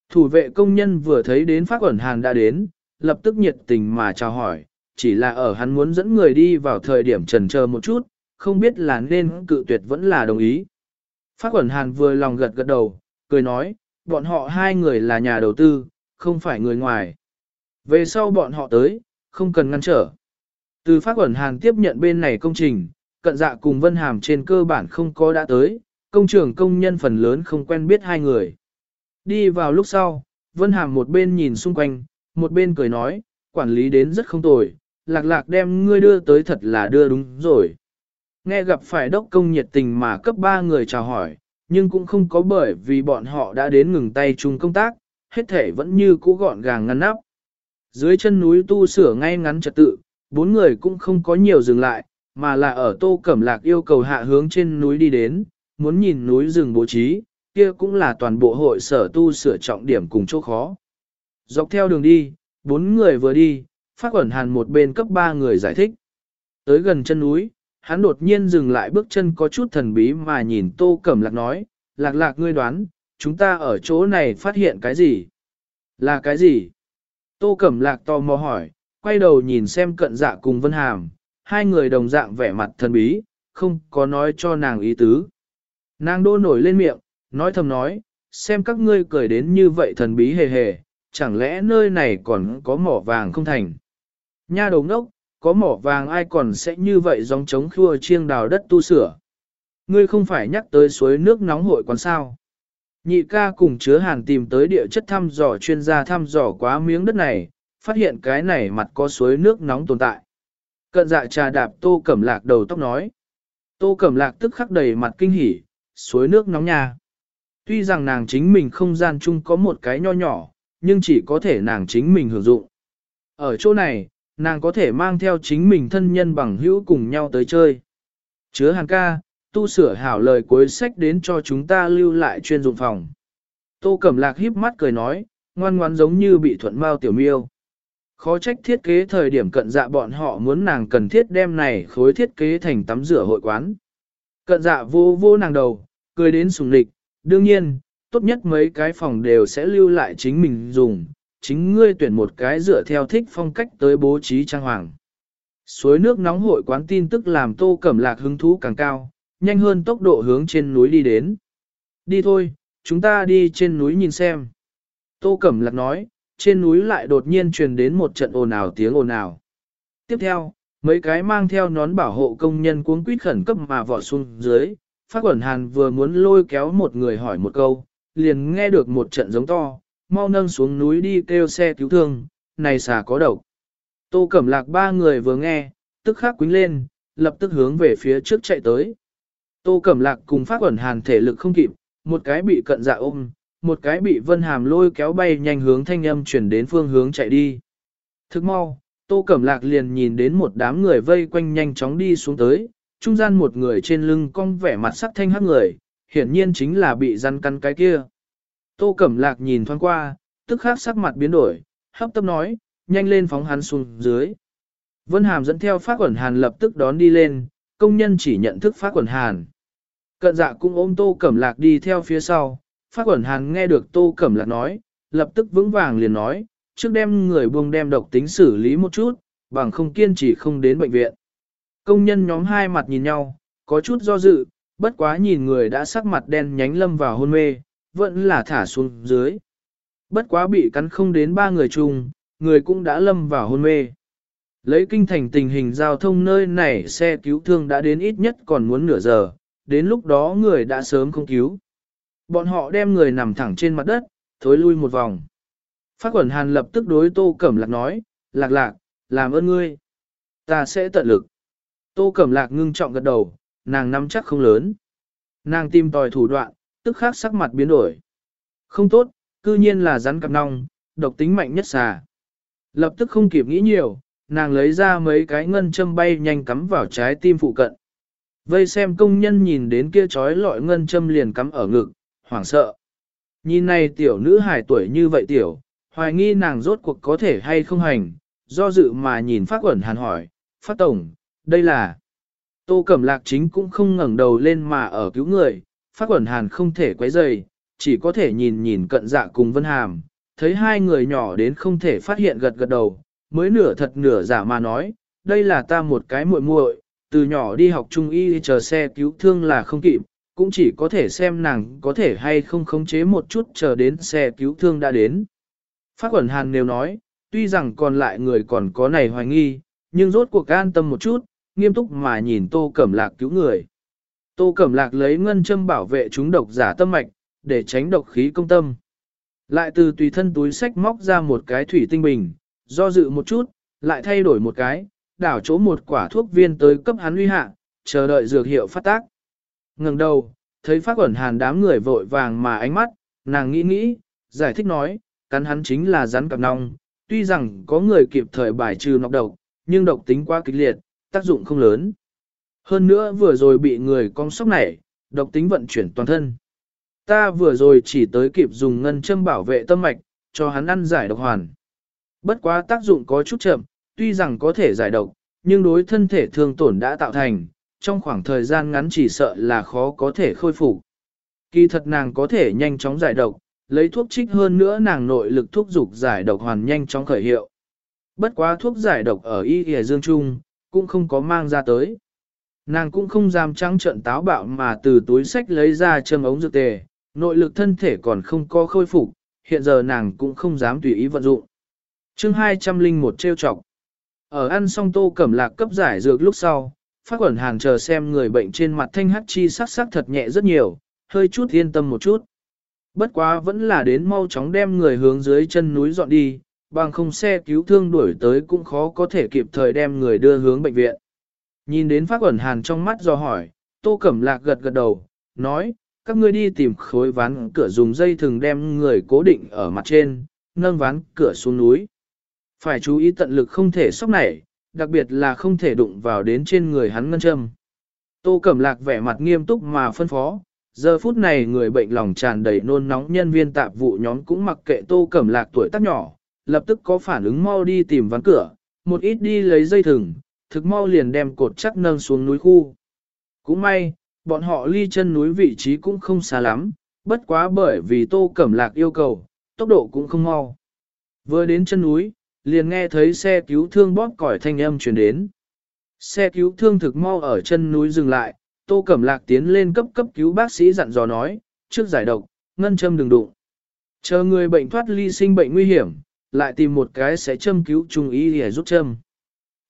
Thủ vệ công nhân vừa thấy đến phát Quẩn Hàn đã đến, lập tức nhiệt tình mà chào hỏi, chỉ là ở hắn muốn dẫn người đi vào thời điểm trần chờ một chút, không biết là nên cự tuyệt vẫn là đồng ý. Phát quẩn hàn vừa lòng gật gật đầu, cười nói, bọn họ hai người là nhà đầu tư, không phải người ngoài. Về sau bọn họ tới, không cần ngăn trở. Từ phát quẩn hàn tiếp nhận bên này công trình, cận dạ cùng Vân Hàm trên cơ bản không có đã tới, công trường công nhân phần lớn không quen biết hai người. Đi vào lúc sau, Vân Hàm một bên nhìn xung quanh, một bên cười nói, quản lý đến rất không tồi, lạc lạc đem ngươi đưa tới thật là đưa đúng rồi. Nghe gặp phải đốc công nhiệt tình mà cấp ba người chào hỏi, nhưng cũng không có bởi vì bọn họ đã đến ngừng tay chung công tác, hết thể vẫn như cũ gọn gàng ngăn nắp. Dưới chân núi tu sửa ngay ngắn trật tự, bốn người cũng không có nhiều dừng lại, mà là ở tô cẩm lạc yêu cầu hạ hướng trên núi đi đến, muốn nhìn núi rừng bố trí, kia cũng là toàn bộ hội sở tu sửa trọng điểm cùng chỗ khó. Dọc theo đường đi, bốn người vừa đi, phát ẩn hàn một bên cấp ba người giải thích. Tới gần chân núi, hắn đột nhiên dừng lại bước chân có chút thần bí mà nhìn tô cẩm lạc nói, lạc lạc ngươi đoán, chúng ta ở chỗ này phát hiện cái gì? Là cái gì? Tô cẩm lạc tò mò hỏi, quay đầu nhìn xem cận dạ cùng vân hàm, hai người đồng dạng vẻ mặt thần bí, không có nói cho nàng ý tứ. Nàng đô nổi lên miệng, nói thầm nói, xem các ngươi cười đến như vậy thần bí hề hề, chẳng lẽ nơi này còn có mỏ vàng không thành? Nha đầu ngốc, có mỏ vàng ai còn sẽ như vậy dòng trống khua chiêng đào đất tu sửa. Ngươi không phải nhắc tới suối nước nóng hội quán sao. Nhị ca cùng chứa hàn tìm tới địa chất thăm dò chuyên gia thăm dò quá miếng đất này, phát hiện cái này mặt có suối nước nóng tồn tại. Cận dạ trà đạp tô cẩm lạc đầu tóc nói. Tô cẩm lạc tức khắc đầy mặt kinh hỉ, suối nước nóng nha. Tuy rằng nàng chính mình không gian chung có một cái nho nhỏ, nhưng chỉ có thể nàng chính mình hưởng dụng. Ở chỗ này, nàng có thể mang theo chính mình thân nhân bằng hữu cùng nhau tới chơi. Chứa hàng ca, tu sửa hảo lời cuối sách đến cho chúng ta lưu lại chuyên dụng phòng. Tô Cẩm Lạc híp mắt cười nói, ngoan ngoan giống như bị thuận mao tiểu miêu. Khó trách thiết kế thời điểm cận dạ bọn họ muốn nàng cần thiết đem này khối thiết kế thành tắm rửa hội quán. Cận dạ vô vô nàng đầu, cười đến sùng lịch, đương nhiên, tốt nhất mấy cái phòng đều sẽ lưu lại chính mình dùng, chính ngươi tuyển một cái dựa theo thích phong cách tới bố trí trang hoàng. Suối nước nóng hội quán tin tức làm tô cẩm lạc hứng thú càng cao, nhanh hơn tốc độ hướng trên núi đi đến. Đi thôi, chúng ta đi trên núi nhìn xem. Tô cẩm lạc nói, trên núi lại đột nhiên truyền đến một trận ồn ào tiếng ồn ào. Tiếp theo, mấy cái mang theo nón bảo hộ công nhân cuống quýt khẩn cấp mà vọt xuống dưới, phát quẩn hàn vừa muốn lôi kéo một người hỏi một câu, liền nghe được một trận giống to, mau nâng xuống núi đi kêu xe cứu thương, này xà có độc. Tô Cẩm Lạc ba người vừa nghe, tức khắc quính lên, lập tức hướng về phía trước chạy tới. Tô Cẩm Lạc cùng phát ẩn hàn thể lực không kịp, một cái bị cận dạ ôm, một cái bị vân hàm lôi kéo bay nhanh hướng thanh âm chuyển đến phương hướng chạy đi. Thức mau, Tô Cẩm Lạc liền nhìn đến một đám người vây quanh nhanh chóng đi xuống tới, trung gian một người trên lưng cong vẻ mặt sắc thanh hắc người, hiển nhiên chính là bị răn căn cái kia. Tô Cẩm Lạc nhìn thoáng qua, tức khắc sắc mặt biến đổi, hấp tấp nói, nhanh lên phóng hắn xuống dưới. Vân Hàm dẫn theo phát quẩn hàn lập tức đón đi lên, công nhân chỉ nhận thức phát quẩn hàn. Cận dạ cũng ôm Tô Cẩm Lạc đi theo phía sau, phát quẩn hàn nghe được Tô Cẩm Lạc nói, lập tức vững vàng liền nói, trước đem người buông đem độc tính xử lý một chút, bằng không kiên trì không đến bệnh viện. Công nhân nhóm hai mặt nhìn nhau, có chút do dự, bất quá nhìn người đã sắc mặt đen nhánh lâm vào hôn mê, vẫn là thả xuống dưới. Bất quá bị cắn không đến ba người chung, người cũng đã lâm vào hôn mê. Lấy kinh thành tình hình giao thông nơi này xe cứu thương đã đến ít nhất còn muốn nửa giờ, đến lúc đó người đã sớm không cứu. Bọn họ đem người nằm thẳng trên mặt đất, thối lui một vòng. Phát quẩn hàn lập tức đối tô cẩm lạc nói, lạc lạc, làm ơn ngươi. Ta sẽ tận lực. Tô cẩm lạc ngưng trọng gật đầu, nàng nắm chắc không lớn. Nàng tìm tòi thủ đoạn, tức khắc sắc mặt biến đổi. Không tốt, cư nhiên là rắn cặp nong, độc tính mạnh nhất xà. Lập tức không kịp nghĩ nhiều, nàng lấy ra mấy cái ngân châm bay nhanh cắm vào trái tim phụ cận. Vây xem công nhân nhìn đến kia trói lọi ngân châm liền cắm ở ngực, hoảng sợ. Nhìn này tiểu nữ hài tuổi như vậy tiểu, hoài nghi nàng rốt cuộc có thể hay không hành, do dự mà nhìn phát quẩn hàn hỏi, phát tổng, đây là... Tô Cẩm Lạc chính cũng không ngẩng đầu lên mà ở cứu người, phát quẩn hàn không thể quấy rầy, chỉ có thể nhìn nhìn cận dạ cùng Vân Hàm, thấy hai người nhỏ đến không thể phát hiện gật gật đầu, mới nửa thật nửa giả mà nói, đây là ta một cái muội muội, từ nhỏ đi học trung y chờ xe cứu thương là không kịp, cũng chỉ có thể xem nàng có thể hay không khống chế một chút chờ đến xe cứu thương đã đến. Phát quẩn hàn nếu nói, tuy rằng còn lại người còn có này hoài nghi, nhưng rốt cuộc an tâm một chút, nghiêm túc mà nhìn tô cẩm lạc cứu người. Tô cẩm lạc lấy ngân châm bảo vệ chúng độc giả tâm mạch, để tránh độc khí công tâm. Lại từ tùy thân túi sách móc ra một cái thủy tinh bình, do dự một chút, lại thay đổi một cái, đảo chỗ một quả thuốc viên tới cấp hắn uy hạ, chờ đợi dược hiệu phát tác. Ngừng đầu, thấy phát quẩn hàn đám người vội vàng mà ánh mắt, nàng nghĩ nghĩ, giải thích nói, cắn hắn chính là rắn cặp nong, tuy rằng có người kịp thời bài trừ nọc độc, nhưng độc tính quá kịch liệt, tác dụng không lớn. Hơn nữa vừa rồi bị người con sóc này, độc tính vận chuyển toàn thân. Ta vừa rồi chỉ tới kịp dùng ngân châm bảo vệ tâm mạch, cho hắn ăn giải độc hoàn. Bất quá tác dụng có chút chậm, tuy rằng có thể giải độc, nhưng đối thân thể thương tổn đã tạo thành, trong khoảng thời gian ngắn chỉ sợ là khó có thể khôi phục. Kỳ thật nàng có thể nhanh chóng giải độc, lấy thuốc trích hơn nữa nàng nội lực thuốc dục giải độc hoàn nhanh chóng khởi hiệu. Bất quá thuốc giải độc ở y y dương trung, cũng không có mang ra tới. Nàng cũng không dám trắng trận táo bạo mà từ túi sách lấy ra châm ống dược tề, nội lực thân thể còn không có khôi phục, hiện giờ nàng cũng không dám tùy ý vận dụng. chương 201 trêu chọc. Ở ăn xong tô cẩm lạc cấp giải dược lúc sau, phát quẩn hàng chờ xem người bệnh trên mặt thanh hắc chi sắc sắc thật nhẹ rất nhiều, hơi chút yên tâm một chút. Bất quá vẫn là đến mau chóng đem người hướng dưới chân núi dọn đi, bằng không xe cứu thương đuổi tới cũng khó có thể kịp thời đem người đưa hướng bệnh viện. Nhìn đến phát ẩn hàn trong mắt do hỏi, tô cẩm lạc gật gật đầu, nói, các ngươi đi tìm khối ván cửa dùng dây thừng đem người cố định ở mặt trên, nâng ván cửa xuống núi. Phải chú ý tận lực không thể sốc nảy, đặc biệt là không thể đụng vào đến trên người hắn ngân châm. Tô Cẩm Lạc vẻ mặt nghiêm túc mà phân phó, giờ phút này người bệnh lòng tràn đầy nôn nóng nhân viên tạp vụ nhóm cũng mặc kệ Tô Cẩm Lạc tuổi tác nhỏ, lập tức có phản ứng mau đi tìm ván cửa, một ít đi lấy dây thừng, thực mau liền đem cột chắc nâng xuống núi khu. Cũng may, bọn họ ly chân núi vị trí cũng không xa lắm, bất quá bởi vì Tô Cẩm Lạc yêu cầu, tốc độ cũng không mau. Vừa đến chân núi, liền nghe thấy xe cứu thương bóp còi thanh âm truyền đến. Xe cứu thương thực mau ở chân núi dừng lại, Tô Cẩm Lạc tiến lên cấp cấp cứu bác sĩ dặn dò nói, trước giải độc, ngân châm đừng đụng. Chờ người bệnh thoát ly sinh bệnh nguy hiểm, lại tìm một cái sẽ châm cứu trung ý để giúp châm.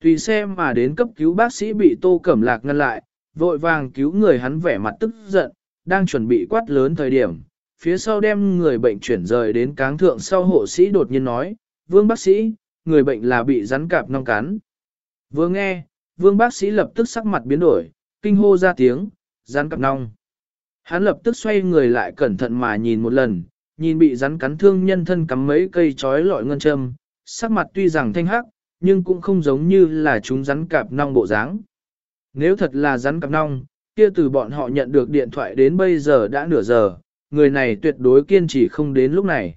Tùy xe mà đến cấp cứu bác sĩ bị Tô Cẩm Lạc ngăn lại, vội vàng cứu người hắn vẻ mặt tức giận, đang chuẩn bị quát lớn thời điểm, phía sau đem người bệnh chuyển rời đến cáng thượng sau hộ sĩ đột nhiên nói, vương bác sĩ, người bệnh là bị rắn cạp nong cắn. Vừa nghe, vương bác sĩ lập tức sắc mặt biến đổi, kinh hô ra tiếng, rắn cạp nong. Hắn lập tức xoay người lại cẩn thận mà nhìn một lần, nhìn bị rắn cắn thương nhân thân cắm mấy cây chói lọi ngân châm, sắc mặt tuy rằng thanh hắc, nhưng cũng không giống như là chúng rắn cạp nong bộ dáng. Nếu thật là rắn cạp nong, kia từ bọn họ nhận được điện thoại đến bây giờ đã nửa giờ, người này tuyệt đối kiên trì không đến lúc này.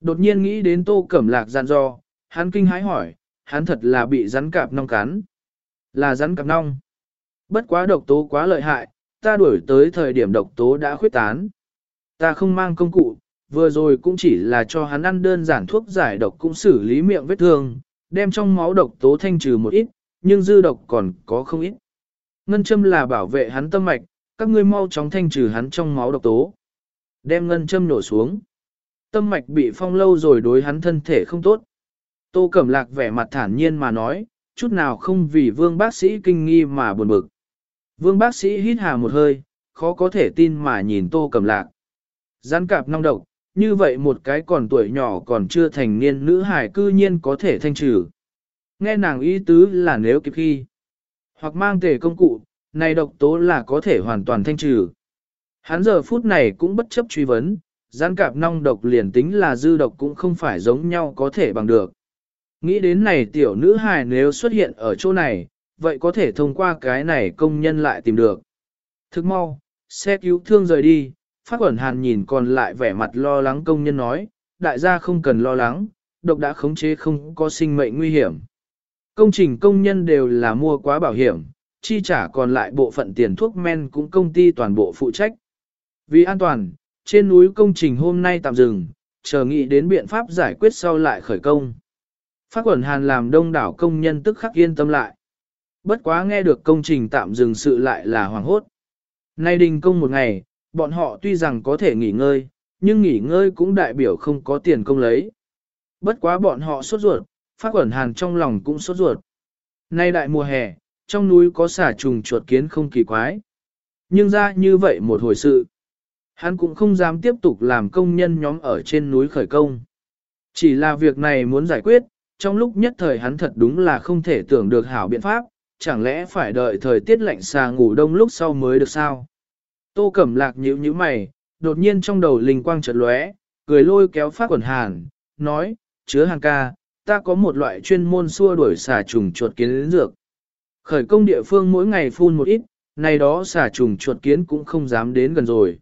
Đột nhiên nghĩ đến tô cẩm lạc gian do, hắn kinh hái hỏi, hắn thật là bị rắn cạp nong cắn. Là rắn cạp nong. Bất quá độc tố quá lợi hại, ta đuổi tới thời điểm độc tố đã khuyết tán. Ta không mang công cụ, vừa rồi cũng chỉ là cho hắn ăn đơn giản thuốc giải độc cũng xử lý miệng vết thương, đem trong máu độc tố thanh trừ một ít, nhưng dư độc còn có không ít. Ngân châm là bảo vệ hắn tâm mạch, các ngươi mau chóng thanh trừ hắn trong máu độc tố. Đem ngân châm nổ xuống. Tâm mạch bị phong lâu rồi đối hắn thân thể không tốt. Tô Cẩm Lạc vẻ mặt thản nhiên mà nói, chút nào không vì vương bác sĩ kinh nghi mà buồn bực. Vương bác sĩ hít hà một hơi, khó có thể tin mà nhìn Tô Cẩm Lạc. Gián cạp nong độc, như vậy một cái còn tuổi nhỏ còn chưa thành niên nữ hải cư nhiên có thể thanh trừ. Nghe nàng ý tứ là nếu kịp khi, hoặc mang tề công cụ, này độc tố là có thể hoàn toàn thanh trừ. Hắn giờ phút này cũng bất chấp truy vấn, gián cạp nong độc liền tính là dư độc cũng không phải giống nhau có thể bằng được. Nghĩ đến này tiểu nữ hài nếu xuất hiện ở chỗ này, vậy có thể thông qua cái này công nhân lại tìm được. Thức mau, xe cứu thương rời đi, phát quẩn hàn nhìn còn lại vẻ mặt lo lắng công nhân nói, đại gia không cần lo lắng, độc đã khống chế không có sinh mệnh nguy hiểm. Công trình công nhân đều là mua quá bảo hiểm, chi trả còn lại bộ phận tiền thuốc men cũng công ty toàn bộ phụ trách. Vì an toàn, trên núi công trình hôm nay tạm dừng, chờ nghĩ đến biện pháp giải quyết sau lại khởi công. Phát quẩn hàn làm đông đảo công nhân tức khắc yên tâm lại. Bất quá nghe được công trình tạm dừng sự lại là hoàng hốt. Nay đình công một ngày, bọn họ tuy rằng có thể nghỉ ngơi, nhưng nghỉ ngơi cũng đại biểu không có tiền công lấy. Bất quá bọn họ sốt ruột, phát quẩn hàn trong lòng cũng sốt ruột. Nay đại mùa hè, trong núi có xả trùng chuột kiến không kỳ quái. Nhưng ra như vậy một hồi sự. Hắn cũng không dám tiếp tục làm công nhân nhóm ở trên núi khởi công. Chỉ là việc này muốn giải quyết, trong lúc nhất thời hắn thật đúng là không thể tưởng được hảo biện pháp, chẳng lẽ phải đợi thời tiết lạnh xà ngủ đông lúc sau mới được sao? Tô Cẩm Lạc nhíu nhíu mày, đột nhiên trong đầu linh quang chợt lóe, cười lôi kéo phát quần hàn, nói, chứa hàng ca, ta có một loại chuyên môn xua đuổi xà trùng chuột kiến đến dược. Khởi công địa phương mỗi ngày phun một ít, này đó xà trùng chuột kiến cũng không dám đến gần rồi.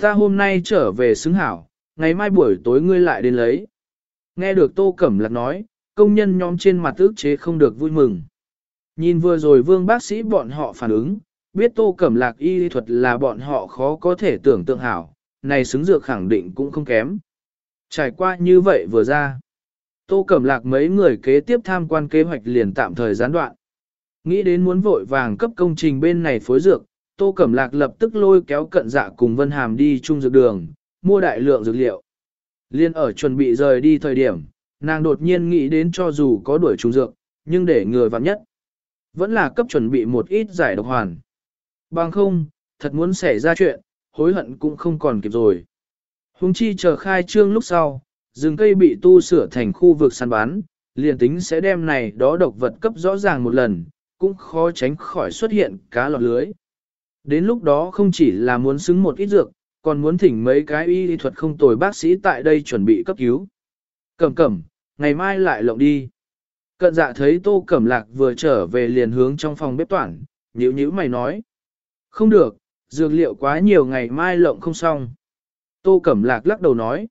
Ta hôm nay trở về xứng hảo, ngày mai buổi tối ngươi lại đến lấy. Nghe được Tô Cẩm Lạc nói, công nhân nhóm trên mặt ước chế không được vui mừng. Nhìn vừa rồi vương bác sĩ bọn họ phản ứng, biết Tô Cẩm Lạc y thuật là bọn họ khó có thể tưởng tượng hảo, này xứng dược khẳng định cũng không kém. Trải qua như vậy vừa ra, Tô Cẩm Lạc mấy người kế tiếp tham quan kế hoạch liền tạm thời gián đoạn. Nghĩ đến muốn vội vàng cấp công trình bên này phối dược, Tô Cẩm Lạc lập tức lôi kéo cận dạ cùng Vân Hàm đi chung dược đường, mua đại lượng dược liệu. Liên ở chuẩn bị rời đi thời điểm, nàng đột nhiên nghĩ đến cho dù có đuổi trùng dược, nhưng để người vặn nhất. Vẫn là cấp chuẩn bị một ít giải độc hoàn. Bằng không, thật muốn xảy ra chuyện, hối hận cũng không còn kịp rồi. Hùng chi chờ khai trương lúc sau, rừng cây bị tu sửa thành khu vực săn bán, liền tính sẽ đem này đó độc vật cấp rõ ràng một lần, cũng khó tránh khỏi xuất hiện cá lọt lưới. Đến lúc đó không chỉ là muốn xứng một ít dược, còn muốn thỉnh mấy cái y thuật không tồi bác sĩ tại đây chuẩn bị cấp cứu. Cẩm cẩm, ngày mai lại lộng đi. Cận dạ thấy tô cẩm lạc vừa trở về liền hướng trong phòng bếp toản, nhíu nhíu mày nói. Không được, dược liệu quá nhiều ngày mai lộng không xong. Tô cẩm lạc lắc đầu nói.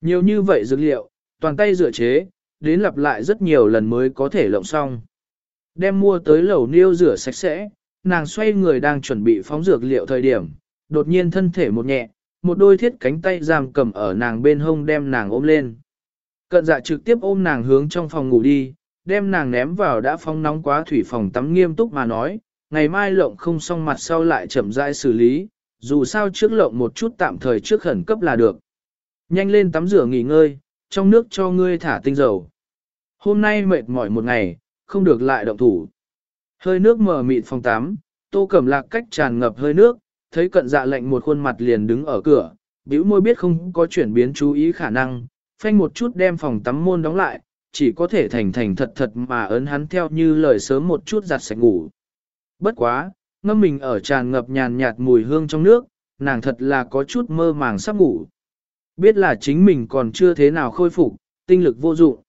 Nhiều như vậy dược liệu, toàn tay rửa chế, đến lặp lại rất nhiều lần mới có thể lộng xong. Đem mua tới lẩu niêu rửa sạch sẽ, nàng xoay người đang chuẩn bị phóng dược liệu thời điểm, đột nhiên thân thể một nhẹ, một đôi thiết cánh tay giam cầm ở nàng bên hông đem nàng ôm lên. Cận dạ trực tiếp ôm nàng hướng trong phòng ngủ đi, đem nàng ném vào đã phong nóng quá thủy phòng tắm nghiêm túc mà nói, ngày mai lộng không xong mặt sau lại chậm rãi xử lý, dù sao trước lộng một chút tạm thời trước khẩn cấp là được. Nhanh lên tắm rửa nghỉ ngơi, trong nước cho ngươi thả tinh dầu. Hôm nay mệt mỏi một ngày, không được lại động thủ. Hơi nước mờ mịt phòng tắm, tô cẩm lạc cách tràn ngập hơi nước, thấy cận dạ lệnh một khuôn mặt liền đứng ở cửa, bĩu môi biết không có chuyển biến chú ý khả năng, phanh một chút đem phòng tắm môn đóng lại, chỉ có thể thành thành thật thật mà ấn hắn theo như lời sớm một chút giặt sạch ngủ. Bất quá, ngâm mình ở tràn ngập nhàn nhạt mùi hương trong nước, nàng thật là có chút mơ màng sắp ngủ. Biết là chính mình còn chưa thế nào khôi phục, tinh lực vô dụng.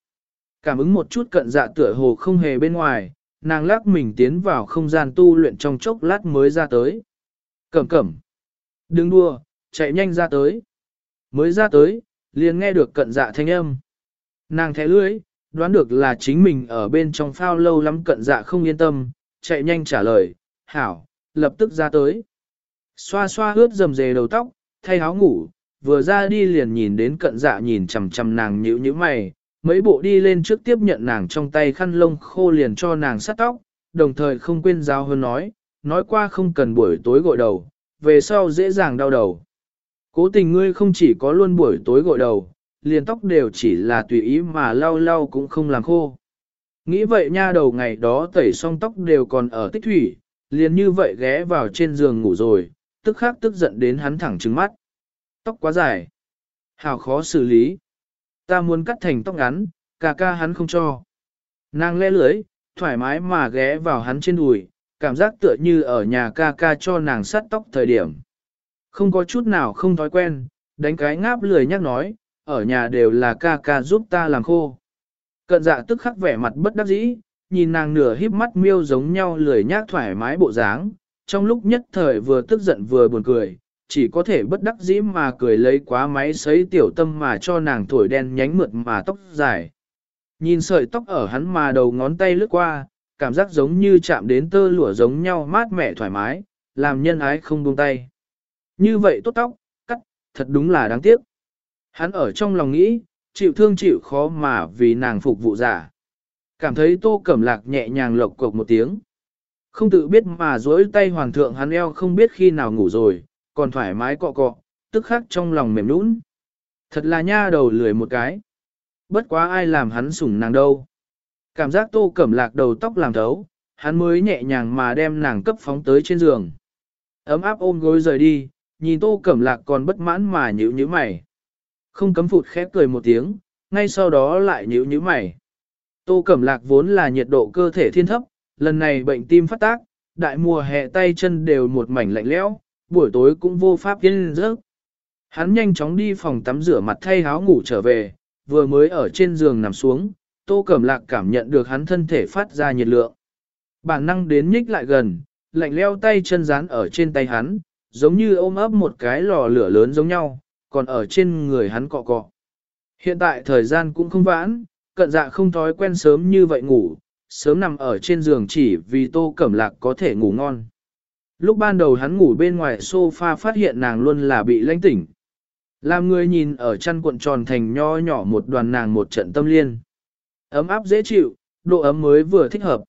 Cảm ứng một chút cận dạ tựa hồ không hề bên ngoài, nàng lắc mình tiến vào không gian tu luyện trong chốc lát mới ra tới. Cẩm cẩm. Đừng đua, chạy nhanh ra tới. Mới ra tới, liền nghe được cận dạ thanh âm. Nàng thẻ lưới, đoán được là chính mình ở bên trong phao lâu lắm cận dạ không yên tâm, chạy nhanh trả lời, hảo, lập tức ra tới. Xoa xoa ướt dầm dề đầu tóc, thay áo ngủ, vừa ra đi liền nhìn đến cận dạ nhìn chằm chằm nàng nhíu nhíu mày, mấy bộ đi lên trước tiếp nhận nàng trong tay khăn lông khô liền cho nàng sát tóc, đồng thời không quên giao hơn nói, nói qua không cần buổi tối gội đầu, về sau dễ dàng đau đầu. Cố tình ngươi không chỉ có luôn buổi tối gội đầu, liền tóc đều chỉ là tùy ý mà lau lau cũng không làm khô. Nghĩ vậy nha đầu ngày đó tẩy xong tóc đều còn ở tích thủy, liền như vậy ghé vào trên giường ngủ rồi, tức khắc tức giận đến hắn thẳng trừng mắt. Tóc quá dài. Hào khó xử lý. Ta muốn cắt thành tóc ngắn, ca ca hắn không cho. Nàng le lưới, thoải mái mà ghé vào hắn trên đùi, cảm giác tựa như ở nhà ca ca cho nàng sắt tóc thời điểm. Không có chút nào không thói quen, đánh cái ngáp lười nhắc nói, ở nhà đều là ca ca giúp ta làm khô. Cận dạ tức khắc vẻ mặt bất đắc dĩ, nhìn nàng nửa híp mắt miêu giống nhau lười nhác thoải mái bộ dáng, trong lúc nhất thời vừa tức giận vừa buồn cười, chỉ có thể bất đắc dĩ mà cười lấy quá máy sấy tiểu tâm mà cho nàng thổi đen nhánh mượt mà tóc dài. Nhìn sợi tóc ở hắn mà đầu ngón tay lướt qua, cảm giác giống như chạm đến tơ lụa giống nhau mát mẻ thoải mái, làm nhân ái không buông tay. Như vậy tốt tóc, cắt, thật đúng là đáng tiếc. Hắn ở trong lòng nghĩ, chịu thương chịu khó mà vì nàng phục vụ giả. Cảm thấy tô cẩm lạc nhẹ nhàng lộc cộc một tiếng. Không tự biết mà dối tay hoàng thượng hắn eo không biết khi nào ngủ rồi, còn thoải mái cọ cọ, tức khắc trong lòng mềm nũng. Thật là nha đầu lười một cái. Bất quá ai làm hắn sủng nàng đâu. Cảm giác tô cẩm lạc đầu tóc làm thấu, hắn mới nhẹ nhàng mà đem nàng cấp phóng tới trên giường. Ấm áp ôm gối rời đi, nhìn tô cẩm lạc còn bất mãn mà nhữ như mày. Không cấm phụt khép cười một tiếng, ngay sau đó lại nhíu nhíu mày. Tô cẩm lạc vốn là nhiệt độ cơ thể thiên thấp, lần này bệnh tim phát tác, đại mùa hè tay chân đều một mảnh lạnh lẽo, buổi tối cũng vô pháp yên giấc. Hắn nhanh chóng đi phòng tắm rửa mặt thay áo ngủ trở về, vừa mới ở trên giường nằm xuống, Tô Cẩm Lạc cảm nhận được hắn thân thể phát ra nhiệt lượng. Bản năng đến nhích lại gần, lạnh leo tay chân dán ở trên tay hắn, giống như ôm ấp một cái lò lửa lớn giống nhau, còn ở trên người hắn cọ cọ. Hiện tại thời gian cũng không vãn, cận dạ không thói quen sớm như vậy ngủ, sớm nằm ở trên giường chỉ vì Tô Cẩm Lạc có thể ngủ ngon. Lúc ban đầu hắn ngủ bên ngoài sofa phát hiện nàng luôn là bị lãnh tỉnh. Làm người nhìn ở chăn cuộn tròn thành nho nhỏ một đoàn nàng một trận tâm liên. Ấm áp dễ chịu, độ ấm mới vừa thích hợp.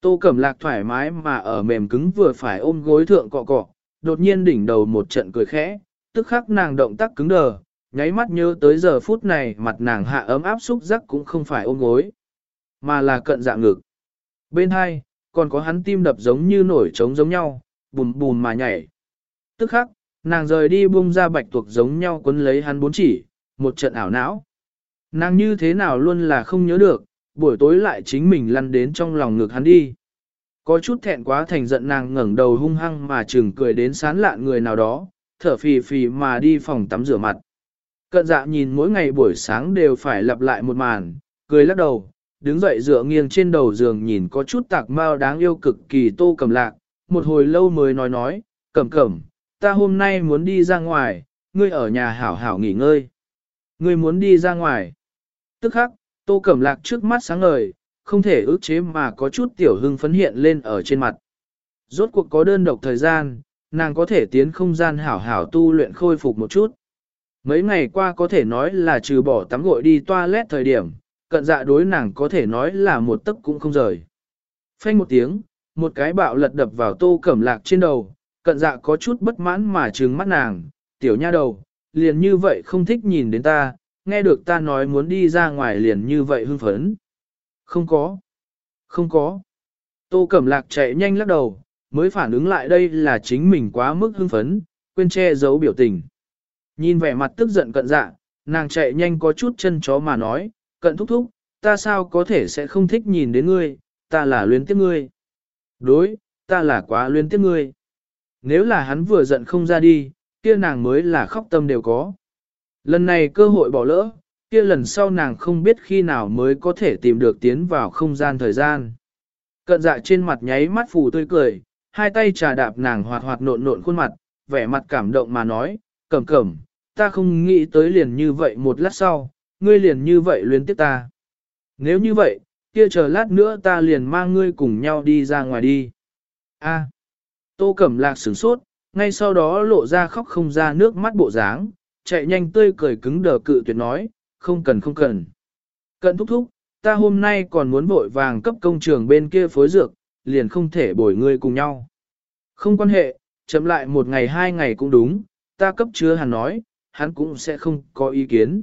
Tô Cẩm Lạc thoải mái mà ở mềm cứng vừa phải ôm gối thượng cọ cọ, đột nhiên đỉnh đầu một trận cười khẽ, tức khắc nàng động tác cứng đờ, nháy mắt nhớ tới giờ phút này mặt nàng hạ ấm áp xúc giác cũng không phải ôm gối, mà là cận dạng ngực. Bên hai, còn có hắn tim đập giống như nổi trống giống nhau, bùm bùm mà nhảy. Tức khắc, nàng rời đi buông ra bạch tuộc giống nhau quấn lấy hắn bốn chỉ, một trận ảo não. Nàng như thế nào luôn là không nhớ được, buổi tối lại chính mình lăn đến trong lòng ngực hắn đi. Có chút thẹn quá thành giận nàng ngẩng đầu hung hăng mà chừng cười đến sán lạn người nào đó, thở phì phì mà đi phòng tắm rửa mặt. Cận dạ nhìn mỗi ngày buổi sáng đều phải lặp lại một màn, cười lắc đầu, đứng dậy dựa nghiêng trên đầu giường nhìn có chút tạc mao đáng yêu cực kỳ tô cầm lạc, một hồi lâu mới nói nói, cẩm cẩm, ta hôm nay muốn đi ra ngoài, ngươi ở nhà hảo hảo nghỉ ngơi. Ngươi muốn đi ra ngoài. Tức khắc, tô cẩm lạc trước mắt sáng ngời, không thể ước chế mà có chút tiểu hưng phấn hiện lên ở trên mặt. Rốt cuộc có đơn độc thời gian, nàng có thể tiến không gian hảo hảo tu luyện khôi phục một chút. Mấy ngày qua có thể nói là trừ bỏ tắm gội đi toilet thời điểm, cận dạ đối nàng có thể nói là một tấc cũng không rời. Phanh một tiếng, một cái bạo lật đập vào tô cẩm lạc trên đầu, cận dạ có chút bất mãn mà trừng mắt nàng, tiểu nha đầu, liền như vậy không thích nhìn đến ta, nghe được ta nói muốn đi ra ngoài liền như vậy hưng phấn. Không có, không có. Tô cẩm lạc chạy nhanh lắc đầu, mới phản ứng lại đây là chính mình quá mức hưng phấn, quên che giấu biểu tình. Nhìn vẻ mặt tức giận cận dạ, nàng chạy nhanh có chút chân chó mà nói, cận thúc thúc, ta sao có thể sẽ không thích nhìn đến ngươi, ta là luyến tiếc ngươi. Đối, ta là quá luyến tiếc ngươi. Nếu là hắn vừa giận không ra đi, kia nàng mới là khóc tâm đều có. Lần này cơ hội bỏ lỡ, kia lần sau nàng không biết khi nào mới có thể tìm được tiến vào không gian thời gian. Cận dạ trên mặt nháy mắt phù tươi cười, hai tay trà đạp nàng hoạt hoạt nộn nộn khuôn mặt, vẻ mặt cảm động mà nói, cẩm cẩm, ta không nghĩ tới liền như vậy một lát sau, ngươi liền như vậy luyến tiếp ta. Nếu như vậy, kia chờ lát nữa ta liền mang ngươi cùng nhau đi ra ngoài đi. A. Tô Cẩm Lạc sửng sốt, ngay sau đó lộ ra khóc không ra nước mắt bộ dáng, chạy nhanh tươi cười cứng đờ cự tuyệt nói, không cần không cần. Cận thúc thúc, ta hôm nay còn muốn vội vàng cấp công trường bên kia phối dược, liền không thể bồi ngươi cùng nhau. Không quan hệ, chậm lại một ngày hai ngày cũng đúng, ta cấp chứa hắn nói, hắn cũng sẽ không có ý kiến.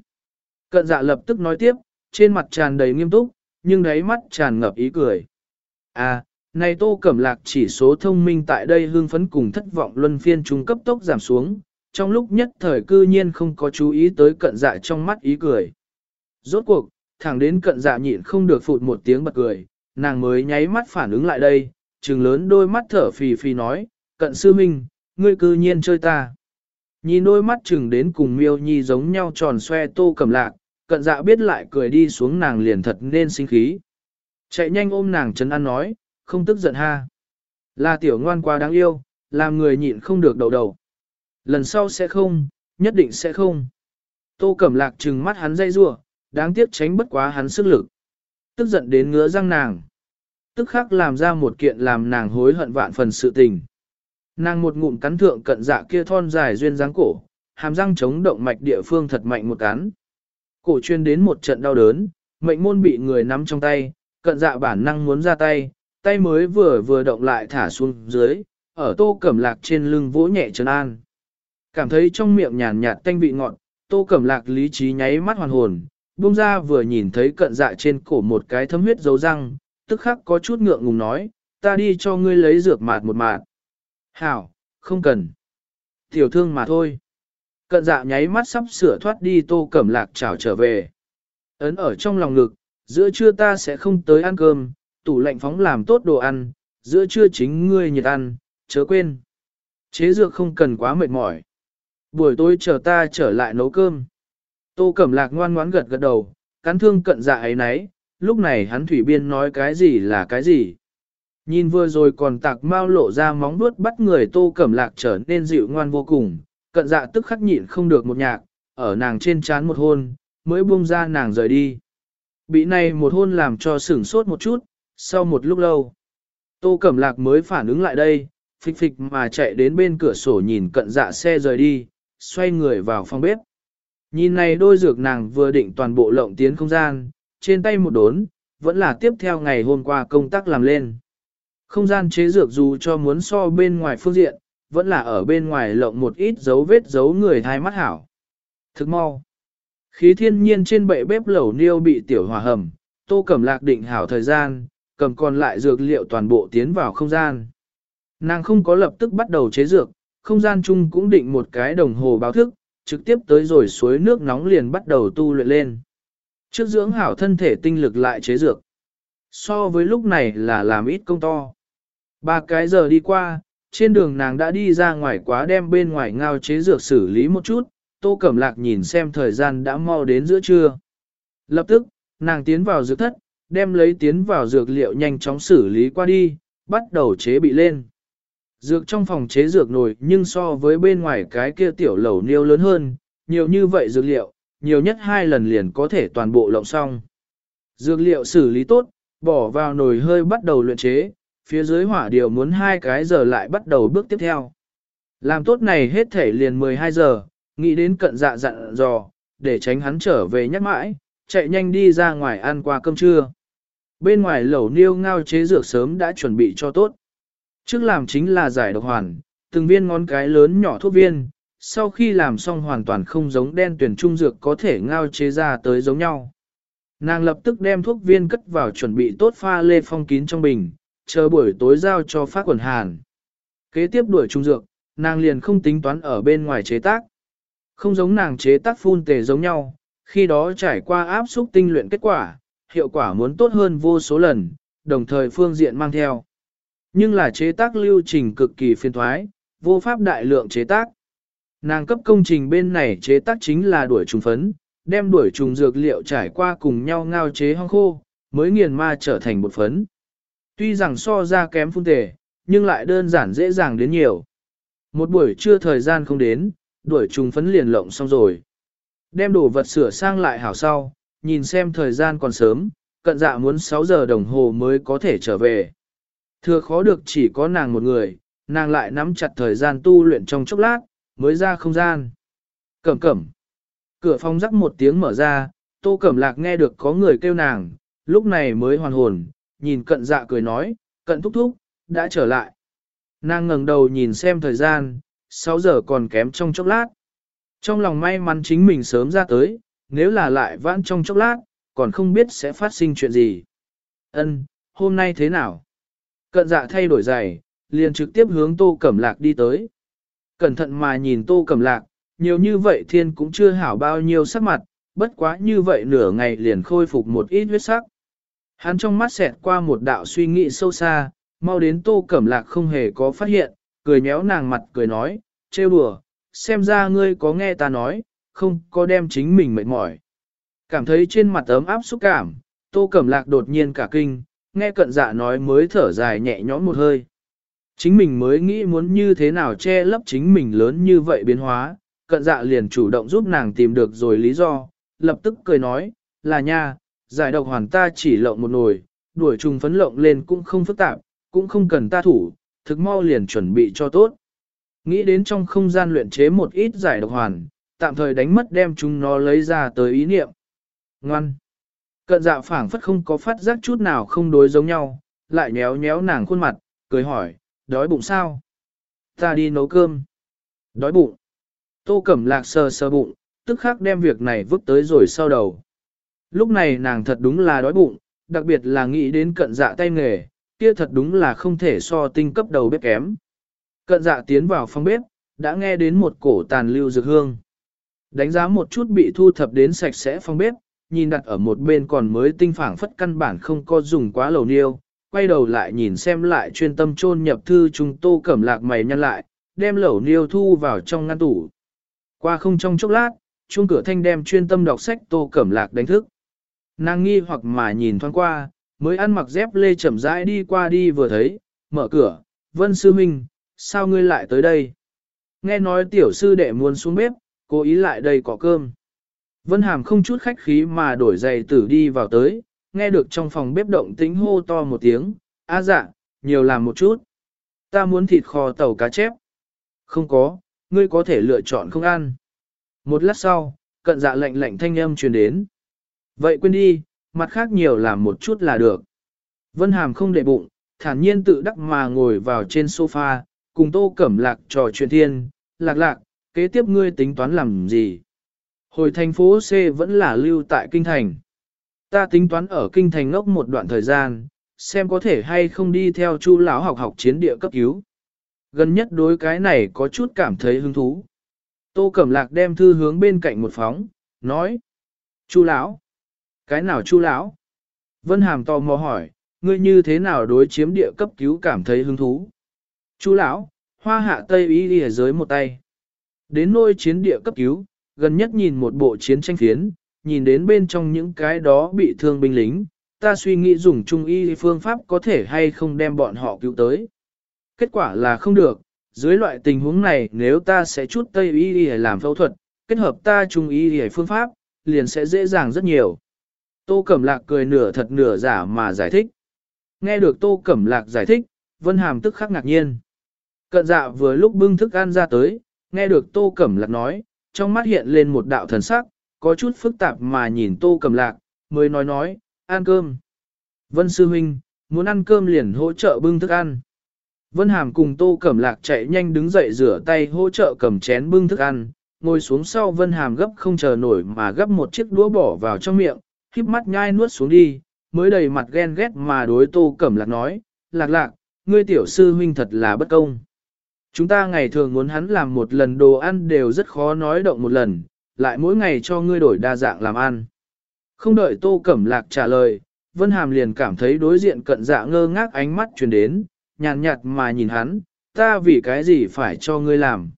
Cận dạ lập tức nói tiếp, trên mặt tràn đầy nghiêm túc, nhưng đáy mắt tràn ngập ý cười. À, này tô cẩm lạc chỉ số thông minh tại đây hương phấn cùng thất vọng luân phiên trung cấp tốc giảm xuống, trong lúc nhất thời cư nhiên không có chú ý tới cận dạ trong mắt ý cười. Rốt cuộc, thẳng đến cận dạ nhịn không được phụt một tiếng bật cười, nàng mới nháy mắt phản ứng lại đây, trừng lớn đôi mắt thở phì phì nói, cận sư minh, ngươi cư nhiên chơi ta. Nhìn đôi mắt trừng đến cùng miêu nhi giống nhau tròn xoe tô cầm lạc, cận dạ biết lại cười đi xuống nàng liền thật nên sinh khí. Chạy nhanh ôm nàng chấn ăn nói, không tức giận ha. Là tiểu ngoan quá đáng yêu, làm người nhịn không được đầu đầu. Lần sau sẽ không, nhất định sẽ không. Tô Cẩm Lạc trừng mắt hắn dây rua, đáng tiếc tránh bất quá hắn sức lực. Tức giận đến ngứa răng nàng. Tức khắc làm ra một kiện làm nàng hối hận vạn phần sự tình. Nàng một ngụm cắn thượng cận dạ kia thon dài duyên dáng cổ, hàm răng chống động mạch địa phương thật mạnh một cắn. Cổ chuyên đến một trận đau đớn, mệnh môn bị người nắm trong tay, cận dạ bản năng muốn ra tay, tay mới vừa vừa động lại thả xuống dưới, ở tô cẩm lạc trên lưng vỗ nhẹ trấn an. Cảm thấy trong miệng nhàn nhạt tanh vị ngọt, tô cẩm lạc lý trí nháy mắt hoàn hồn, buông ra vừa nhìn thấy cận dạ trên cổ một cái thấm huyết dấu răng, tức khắc có chút ngượng ngùng nói, ta đi cho ngươi lấy dược mạt một mạt. Hảo, không cần. Tiểu thương mà thôi. Cận dạ nháy mắt sắp sửa thoát đi tô cẩm lạc trào trở về. Ấn ở trong lòng ngực, giữa trưa ta sẽ không tới ăn cơm, tủ lạnh phóng làm tốt đồ ăn, giữa trưa chính ngươi nhiệt ăn, chớ quên. Chế dược không cần quá mệt mỏi. Buổi tối chờ ta trở lại nấu cơm. Tô Cẩm Lạc ngoan ngoãn gật gật đầu, cắn thương cận dạ ấy nấy, lúc này hắn thủy biên nói cái gì là cái gì. Nhìn vừa rồi còn tạc mau lộ ra móng vuốt bắt người Tô Cẩm Lạc trở nên dịu ngoan vô cùng, cận dạ tức khắc nhịn không được một nhạc, ở nàng trên trán một hôn, mới buông ra nàng rời đi. Bị này một hôn làm cho sửng sốt một chút, sau một lúc lâu, Tô Cẩm Lạc mới phản ứng lại đây, phịch phịch mà chạy đến bên cửa sổ nhìn cận dạ xe rời đi, xoay người vào phòng bếp. Nhìn này đôi dược nàng vừa định toàn bộ lộng tiến không gian, trên tay một đốn, vẫn là tiếp theo ngày hôm qua công tác làm lên. Không gian chế dược dù cho muốn so bên ngoài phương diện, vẫn là ở bên ngoài lộng một ít dấu vết dấu người thai mắt hảo. Thức mau. Khí thiên nhiên trên bệ bếp lẩu niêu bị tiểu hòa hầm, tô cẩm lạc định hảo thời gian, cầm còn lại dược liệu toàn bộ tiến vào không gian. Nàng không có lập tức bắt đầu chế dược, không gian chung cũng định một cái đồng hồ báo thức, trực tiếp tới rồi suối nước nóng liền bắt đầu tu luyện lên. Trước dưỡng hảo thân thể tinh lực lại chế dược. So với lúc này là làm ít công to. Ba cái giờ đi qua, trên đường nàng đã đi ra ngoài quá đem bên ngoài ngao chế dược xử lý một chút, tô cẩm lạc nhìn xem thời gian đã mau đến giữa trưa. Lập tức, nàng tiến vào dược thất, đem lấy tiến vào dược liệu nhanh chóng xử lý qua đi, bắt đầu chế bị lên. Dược trong phòng chế dược nồi nhưng so với bên ngoài cái kia tiểu lẩu niêu lớn hơn, nhiều như vậy dược liệu, nhiều nhất hai lần liền có thể toàn bộ lộng xong. Dược liệu xử lý tốt, bỏ vào nồi hơi bắt đầu luyện chế, phía dưới hỏa điều muốn hai cái giờ lại bắt đầu bước tiếp theo. Làm tốt này hết thể liền 12 giờ, nghĩ đến cận dạ dặn dò, để tránh hắn trở về nhắc mãi, chạy nhanh đi ra ngoài ăn qua cơm trưa. Bên ngoài lẩu niêu ngao chế dược sớm đã chuẩn bị cho tốt. Trước làm chính là giải độc hoàn, từng viên ngón cái lớn nhỏ thuốc viên, sau khi làm xong hoàn toàn không giống đen tuyển trung dược có thể ngao chế ra tới giống nhau. Nàng lập tức đem thuốc viên cất vào chuẩn bị tốt pha lê phong kín trong bình, chờ buổi tối giao cho phát quần hàn. Kế tiếp đuổi trung dược, nàng liền không tính toán ở bên ngoài chế tác. Không giống nàng chế tác phun tề giống nhau, khi đó trải qua áp xúc tinh luyện kết quả, hiệu quả muốn tốt hơn vô số lần, đồng thời phương diện mang theo. Nhưng là chế tác lưu trình cực kỳ phiền thoái, vô pháp đại lượng chế tác. Nàng cấp công trình bên này chế tác chính là đuổi trùng phấn, đem đuổi trùng dược liệu trải qua cùng nhau ngao chế hong khô, mới nghiền ma trở thành bột phấn. Tuy rằng so ra kém phun tề, nhưng lại đơn giản dễ dàng đến nhiều. Một buổi trưa thời gian không đến, đuổi trùng phấn liền lộng xong rồi. Đem đồ vật sửa sang lại hảo sau, nhìn xem thời gian còn sớm, cận dạ muốn 6 giờ đồng hồ mới có thể trở về. Thừa khó được chỉ có nàng một người, nàng lại nắm chặt thời gian tu luyện trong chốc lát, mới ra không gian. Cẩm cẩm. Cửa phòng rắc một tiếng mở ra, tô cẩm lạc nghe được có người kêu nàng, lúc này mới hoàn hồn, nhìn cận dạ cười nói, cận thúc thúc, đã trở lại. Nàng ngẩng đầu nhìn xem thời gian, 6 giờ còn kém trong chốc lát. Trong lòng may mắn chính mình sớm ra tới, nếu là lại vãn trong chốc lát, còn không biết sẽ phát sinh chuyện gì. Ân, hôm nay thế nào? Cận dạ thay đổi giày, liền trực tiếp hướng tô cẩm lạc đi tới. Cẩn thận mà nhìn tô cẩm lạc, nhiều như vậy thiên cũng chưa hảo bao nhiêu sắc mặt, bất quá như vậy nửa ngày liền khôi phục một ít huyết sắc. Hắn trong mắt xẹt qua một đạo suy nghĩ sâu xa, mau đến tô cẩm lạc không hề có phát hiện, cười nhéo nàng mặt cười nói, trêu đùa, xem ra ngươi có nghe ta nói, không có đem chính mình mệt mỏi. Cảm thấy trên mặt ấm áp xúc cảm, tô cẩm lạc đột nhiên cả kinh, nghe cận dạ nói mới thở dài nhẹ nhõm một hơi. Chính mình mới nghĩ muốn như thế nào che lấp chính mình lớn như vậy biến hóa, cận dạ liền chủ động giúp nàng tìm được rồi lý do, lập tức cười nói, là nha, giải độc hoàn ta chỉ lộng một nồi, đuổi trùng phấn lộng lên cũng không phức tạp, cũng không cần ta thủ, thực mau liền chuẩn bị cho tốt. Nghĩ đến trong không gian luyện chế một ít giải độc hoàn, tạm thời đánh mất đem chúng nó lấy ra tới ý niệm. Ngoan! Cận dạ phảng phất không có phát giác chút nào không đối giống nhau, lại nhéo nhéo nàng khuôn mặt, cười hỏi, đói bụng sao? Ta đi nấu cơm. Đói bụng. Tô Cẩm Lạc sờ sờ bụng, tức khắc đem việc này vứt tới rồi sau đầu. Lúc này nàng thật đúng là đói bụng, đặc biệt là nghĩ đến cận dạ tay nghề, kia thật đúng là không thể so tinh cấp đầu bếp kém. Cận dạ tiến vào phòng bếp, đã nghe đến một cổ tàn lưu dược hương. Đánh giá một chút bị thu thập đến sạch sẽ phòng bếp, nhìn đặt ở một bên còn mới tinh phảng phất căn bản không có dùng quá lầu niêu, quay đầu lại nhìn xem lại chuyên tâm chôn nhập thư chúng tô cẩm lạc mày nhăn lại, đem lẩu niêu thu vào trong ngăn tủ. Qua không trong chốc lát, chuông cửa thanh đem chuyên tâm đọc sách tô cẩm lạc đánh thức. Nàng nghi hoặc mà nhìn thoáng qua, mới ăn mặc dép lê chậm rãi đi qua đi vừa thấy, mở cửa, vân sư minh, sao ngươi lại tới đây? Nghe nói tiểu sư đệ muốn xuống bếp, cố ý lại đây có cơm. Vân Hàm không chút khách khí mà đổi giày tử đi vào tới, nghe được trong phòng bếp động tĩnh hô to một tiếng, a dạ, nhiều làm một chút. Ta muốn thịt kho tàu cá chép. Không có, ngươi có thể lựa chọn không ăn. Một lát sau, cận dạ lạnh lạnh thanh âm truyền đến. Vậy quên đi, mặt khác nhiều làm một chút là được. Vân Hàm không để bụng, thản nhiên tự đắc mà ngồi vào trên sofa, cùng tô cẩm lạc trò chuyện thiên, lạc lạc, kế tiếp ngươi tính toán làm gì? Hồi thành phố C vẫn là lưu tại kinh thành. Ta tính toán ở kinh thành ngốc một đoạn thời gian, xem có thể hay không đi theo chu lão học học chiến địa cấp cứu. Gần nhất đối cái này có chút cảm thấy hứng thú. Tô Cẩm Lạc đem thư hướng bên cạnh một phóng, nói. Chu lão, Cái nào chu lão? Vân Hàm tò mò hỏi, ngươi như thế nào đối chiếm địa cấp cứu cảm thấy hứng thú? Chu lão, hoa hạ Tây ý đi giới một tay. Đến nôi chiến địa cấp cứu, gần nhất nhìn một bộ chiến tranh phiến, nhìn đến bên trong những cái đó bị thương binh lính, ta suy nghĩ dùng trung y phương pháp có thể hay không đem bọn họ cứu tới. Kết quả là không được, dưới loại tình huống này nếu ta sẽ chút Tây y để làm phẫu thuật, kết hợp ta trung y để phương pháp, liền sẽ dễ dàng rất nhiều. Tô Cẩm Lạc cười nửa thật nửa giả mà giải thích. Nghe được Tô Cẩm Lạc giải thích, Vân Hàm tức khắc ngạc nhiên. Cận dạ vừa lúc bưng thức ăn ra tới, nghe được Tô Cẩm Lạc nói, trong mắt hiện lên một đạo thần sắc, có chút phức tạp mà nhìn Tô Cẩm Lạc, mới nói nói, ăn cơm. Vân Sư Huynh, muốn ăn cơm liền hỗ trợ bưng thức ăn. Vân Hàm cùng Tô Cẩm Lạc chạy nhanh đứng dậy rửa tay hỗ trợ cầm chén bưng thức ăn, ngồi xuống sau Vân Hàm gấp không chờ nổi mà gấp một chiếc đũa bỏ vào trong miệng, híp mắt nhai nuốt xuống đi, mới đầy mặt ghen ghét mà đối Tô Cẩm Lạc nói, Lạc lạc, ngươi tiểu sư huynh thật là bất công. Chúng ta ngày thường muốn hắn làm một lần đồ ăn đều rất khó nói động một lần, lại mỗi ngày cho ngươi đổi đa dạng làm ăn. Không đợi Tô Cẩm Lạc trả lời, Vân Hàm liền cảm thấy đối diện cận dạ ngơ ngác ánh mắt truyền đến, nhàn nhạt mà nhìn hắn, ta vì cái gì phải cho ngươi làm.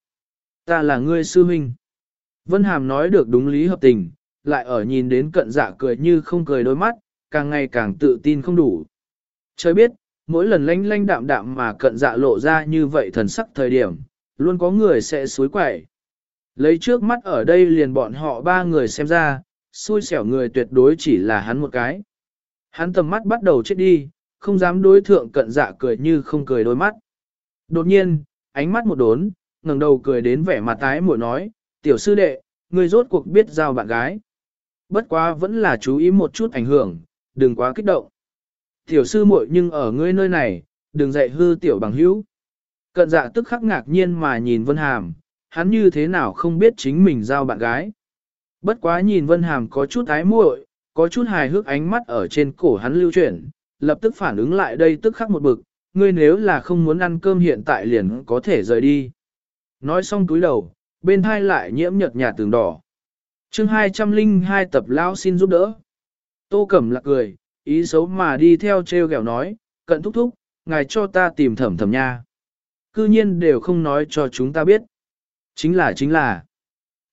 Ta là ngươi sư huynh. Vân Hàm nói được đúng lý hợp tình, lại ở nhìn đến cận dạ cười như không cười đôi mắt, càng ngày càng tự tin không đủ. Trời biết, mỗi lần lanh lanh đạm đạm mà cận dạ lộ ra như vậy thần sắc thời điểm, luôn có người sẽ suối quẩy. Lấy trước mắt ở đây liền bọn họ ba người xem ra, xui xẻo người tuyệt đối chỉ là hắn một cái. Hắn tầm mắt bắt đầu chết đi, không dám đối thượng cận dạ cười như không cười đôi mắt. Đột nhiên, ánh mắt một đốn, ngẩng đầu cười đến vẻ mặt tái muội nói, tiểu sư đệ, ngươi rốt cuộc biết giao bạn gái. Bất quá vẫn là chú ý một chút ảnh hưởng, đừng quá kích động. Tiểu sư muội nhưng ở ngươi nơi này, đừng dạy hư tiểu bằng hữu. Cận dạ tức khắc ngạc nhiên mà nhìn Vân Hàm, hắn như thế nào không biết chính mình giao bạn gái. Bất quá nhìn Vân Hàm có chút ái muội, có chút hài hước ánh mắt ở trên cổ hắn lưu chuyển, lập tức phản ứng lại đây tức khắc một bực, ngươi nếu là không muốn ăn cơm hiện tại liền có thể rời đi. Nói xong túi đầu, bên hai lại nhiễm nhợt nhạt tường đỏ. chương 202 tập lao xin giúp đỡ. Tô Cẩm lạc cười, ý xấu mà đi theo treo gẹo nói, cận thúc thúc, ngài cho ta tìm thẩm thẩm nha. Cư nhiên đều không nói cho chúng ta biết. Chính là chính là.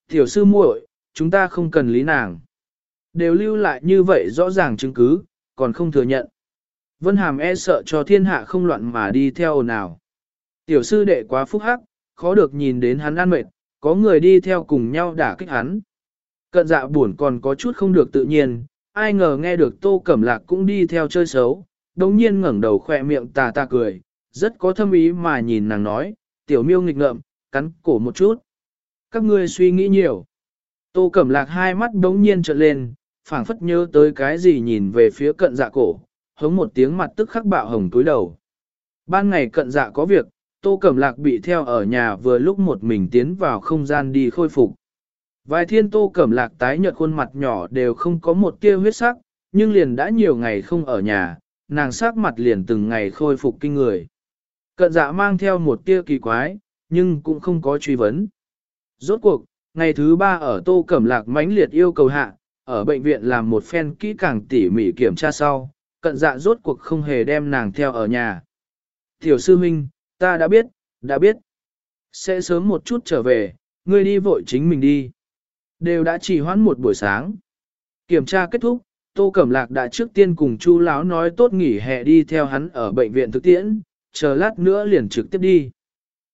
Tiểu sư muội, chúng ta không cần lý nàng. Đều lưu lại như vậy rõ ràng chứng cứ, còn không thừa nhận. Vân Hàm e sợ cho thiên hạ không loạn mà đi theo nào. Tiểu sư đệ quá phúc hắc, khó được nhìn đến hắn ăn mệt, có người đi theo cùng nhau đả kích hắn. Cận dạ buồn còn có chút không được tự nhiên, ai ngờ nghe được tô cẩm lạc cũng đi theo chơi xấu, đồng nhiên ngẩng đầu khoe miệng tà tà cười, rất có thâm ý mà nhìn nàng nói, tiểu miêu nghịch ngợm, cắn cổ một chút. Các ngươi suy nghĩ nhiều. Tô cẩm lạc hai mắt đống nhiên trợn lên, phảng phất nhớ tới cái gì nhìn về phía cận dạ cổ, hống một tiếng mặt tức khắc bạo hồng túi đầu. Ban ngày cận dạ có việc, Tô Cẩm Lạc bị theo ở nhà vừa lúc một mình tiến vào không gian đi khôi phục. Vài thiên Tô Cẩm Lạc tái nhợt khuôn mặt nhỏ đều không có một tia huyết sắc, nhưng liền đã nhiều ngày không ở nhà, nàng sắc mặt liền từng ngày khôi phục kinh người. Cận dạ mang theo một tia kỳ quái, nhưng cũng không có truy vấn. Rốt cuộc, ngày thứ ba ở Tô Cẩm Lạc mãnh liệt yêu cầu hạ, ở bệnh viện làm một phen kỹ càng tỉ mỉ kiểm tra sau, cận dạ rốt cuộc không hề đem nàng theo ở nhà. Tiểu sư huynh, ta đã biết, đã biết. Sẽ sớm một chút trở về, ngươi đi vội chính mình đi. Đều đã chỉ hoãn một buổi sáng. Kiểm tra kết thúc, Tô Cẩm Lạc đã trước tiên cùng Chu Lão nói tốt nghỉ hè đi theo hắn ở bệnh viện thực tiễn, chờ lát nữa liền trực tiếp đi.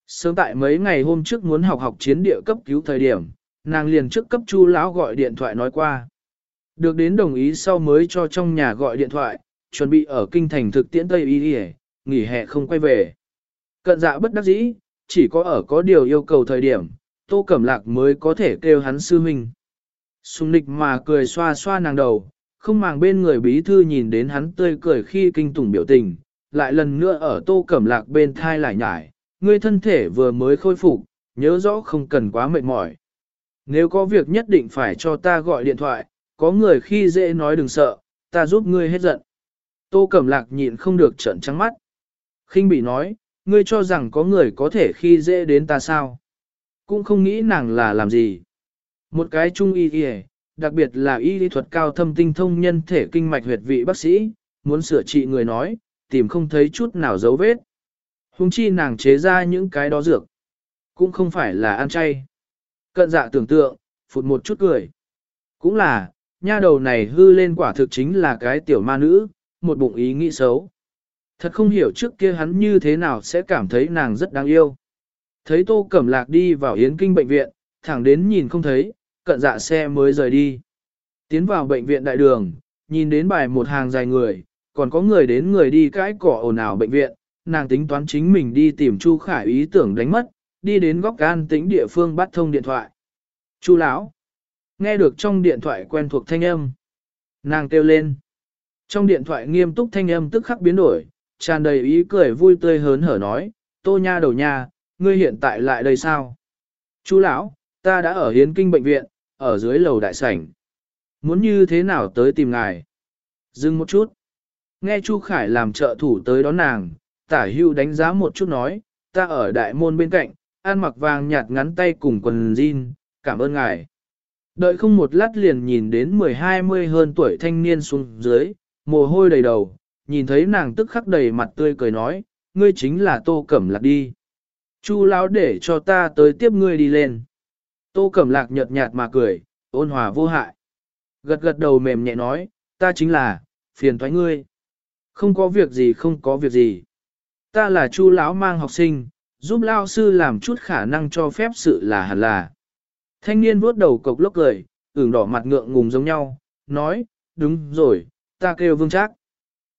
Sớm tại mấy ngày hôm trước muốn học học chiến địa cấp cứu thời điểm, nàng liền trước cấp Chu Lão gọi điện thoại nói qua. Được đến đồng ý sau mới cho trong nhà gọi điện thoại, chuẩn bị ở kinh thành thực tiễn Tây Y nghỉ hè không quay về. Cận dạ bất đắc dĩ, chỉ có ở có điều yêu cầu thời điểm, Tô Cẩm Lạc mới có thể kêu hắn sư huynh. Sùng nịch mà cười xoa xoa nàng đầu, không màng bên người bí thư nhìn đến hắn tươi cười khi kinh tủng biểu tình, lại lần nữa ở Tô Cẩm Lạc bên thai lại nhải, ngươi thân thể vừa mới khôi phục, nhớ rõ không cần quá mệt mỏi. Nếu có việc nhất định phải cho ta gọi điện thoại, có người khi dễ nói đừng sợ, ta giúp ngươi hết giận. Tô Cẩm Lạc nhịn không được trợn trắng mắt. khinh bị nói, ngươi cho rằng có người có thể khi dễ đến ta sao? Cũng không nghĩ nàng là làm gì. Một cái trung y y, đặc biệt là y lý thuật cao thâm tinh thông nhân thể kinh mạch huyệt vị bác sĩ, muốn sửa trị người nói, tìm không thấy chút nào dấu vết. Hùng chi nàng chế ra những cái đó dược. Cũng không phải là ăn chay. Cận dạ tưởng tượng, phụt một chút cười. Cũng là, nha đầu này hư lên quả thực chính là cái tiểu ma nữ, một bụng ý nghĩ xấu. Thật không hiểu trước kia hắn như thế nào sẽ cảm thấy nàng rất đáng yêu. Thấy Tô Cẩm Lạc đi vào Yến Kinh bệnh viện, thẳng đến nhìn không thấy, cận dạ xe mới rời đi. Tiến vào bệnh viện đại đường, nhìn đến bài một hàng dài người, còn có người đến người đi cãi cỏ ồn ào bệnh viện, nàng tính toán chính mình đi tìm Chu Khải ý tưởng đánh mất, đi đến góc gan tĩnh địa phương bắt thông điện thoại. Chu lão, nghe được trong điện thoại quen thuộc thanh âm, nàng kêu lên. Trong điện thoại nghiêm túc thanh âm tức khắc biến đổi, tràn đầy ý cười vui tươi hớn hở nói, tô nha đầu nha, ngươi hiện tại lại đây sao? Chú lão, ta đã ở hiến kinh bệnh viện, ở dưới lầu đại sảnh. Muốn như thế nào tới tìm ngài? Dừng một chút. Nghe Chu Khải làm trợ thủ tới đón nàng, tả hưu đánh giá một chút nói, ta ở đại môn bên cạnh, ăn mặc vàng nhạt ngắn tay cùng quần jean, cảm ơn ngài. Đợi không một lát liền nhìn đến 10-20 hơn tuổi thanh niên xuống dưới, mồ hôi đầy đầu, nhìn thấy nàng tức khắc đầy mặt tươi cười nói, ngươi chính là Tô Cẩm Lạc đi. Chu lão để cho ta tới tiếp ngươi đi lên. Tô Cẩm Lạc nhợt nhạt mà cười, ôn hòa vô hại. Gật gật đầu mềm nhẹ nói, ta chính là, phiền thoái ngươi. Không có việc gì không có việc gì. Ta là Chu lão mang học sinh, giúp lao sư làm chút khả năng cho phép sự là hẳn là. Thanh niên vuốt đầu cộc lốc cười, ửng đỏ mặt ngượng ngùng giống nhau, nói, đúng rồi, ta kêu vương trác.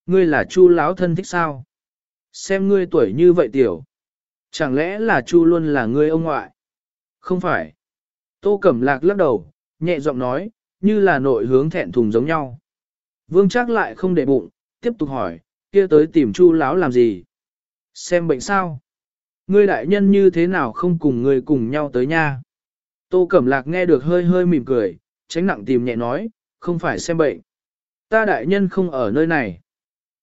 Ngươi là chu lão thân thích sao? Xem ngươi tuổi như vậy tiểu. Chẳng lẽ là chu luôn là người ông ngoại? Không phải. Tô Cẩm Lạc lắc đầu, nhẹ giọng nói, như là nội hướng thẹn thùng giống nhau. Vương Trác lại không để bụng, tiếp tục hỏi, kia tới tìm Chu lão làm gì? Xem bệnh sao? Ngươi đại nhân như thế nào không cùng ngươi cùng nhau tới nha? Tô Cẩm Lạc nghe được hơi hơi mỉm cười, tránh nặng tìm nhẹ nói, không phải xem bệnh. Ta đại nhân không ở nơi này.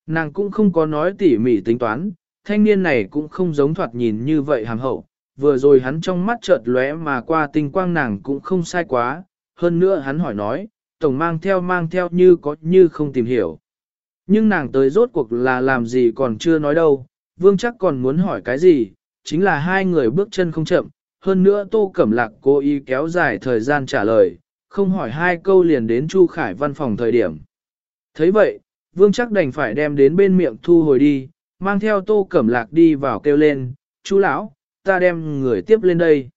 Nàng cũng không có nói tỉ mỉ tính toán, thanh niên này cũng không giống thoạt nhìn như vậy hàm hậu. Vừa rồi hắn trong mắt chợt lóe mà qua tinh quang nàng cũng không sai quá, hơn nữa hắn hỏi nói, tổng mang theo mang theo như có như không tìm hiểu. Nhưng nàng tới rốt cuộc là làm gì còn chưa nói đâu, vương chắc còn muốn hỏi cái gì, chính là hai người bước chân không chậm, hơn nữa tô cẩm lạc cố ý kéo dài thời gian trả lời, không hỏi hai câu liền đến Chu Khải văn phòng thời điểm. thấy vậy, vương chắc đành phải đem đến bên miệng thu hồi đi, mang theo tô cẩm lạc đi vào kêu lên, chú lão, ta đem người tiếp lên đây.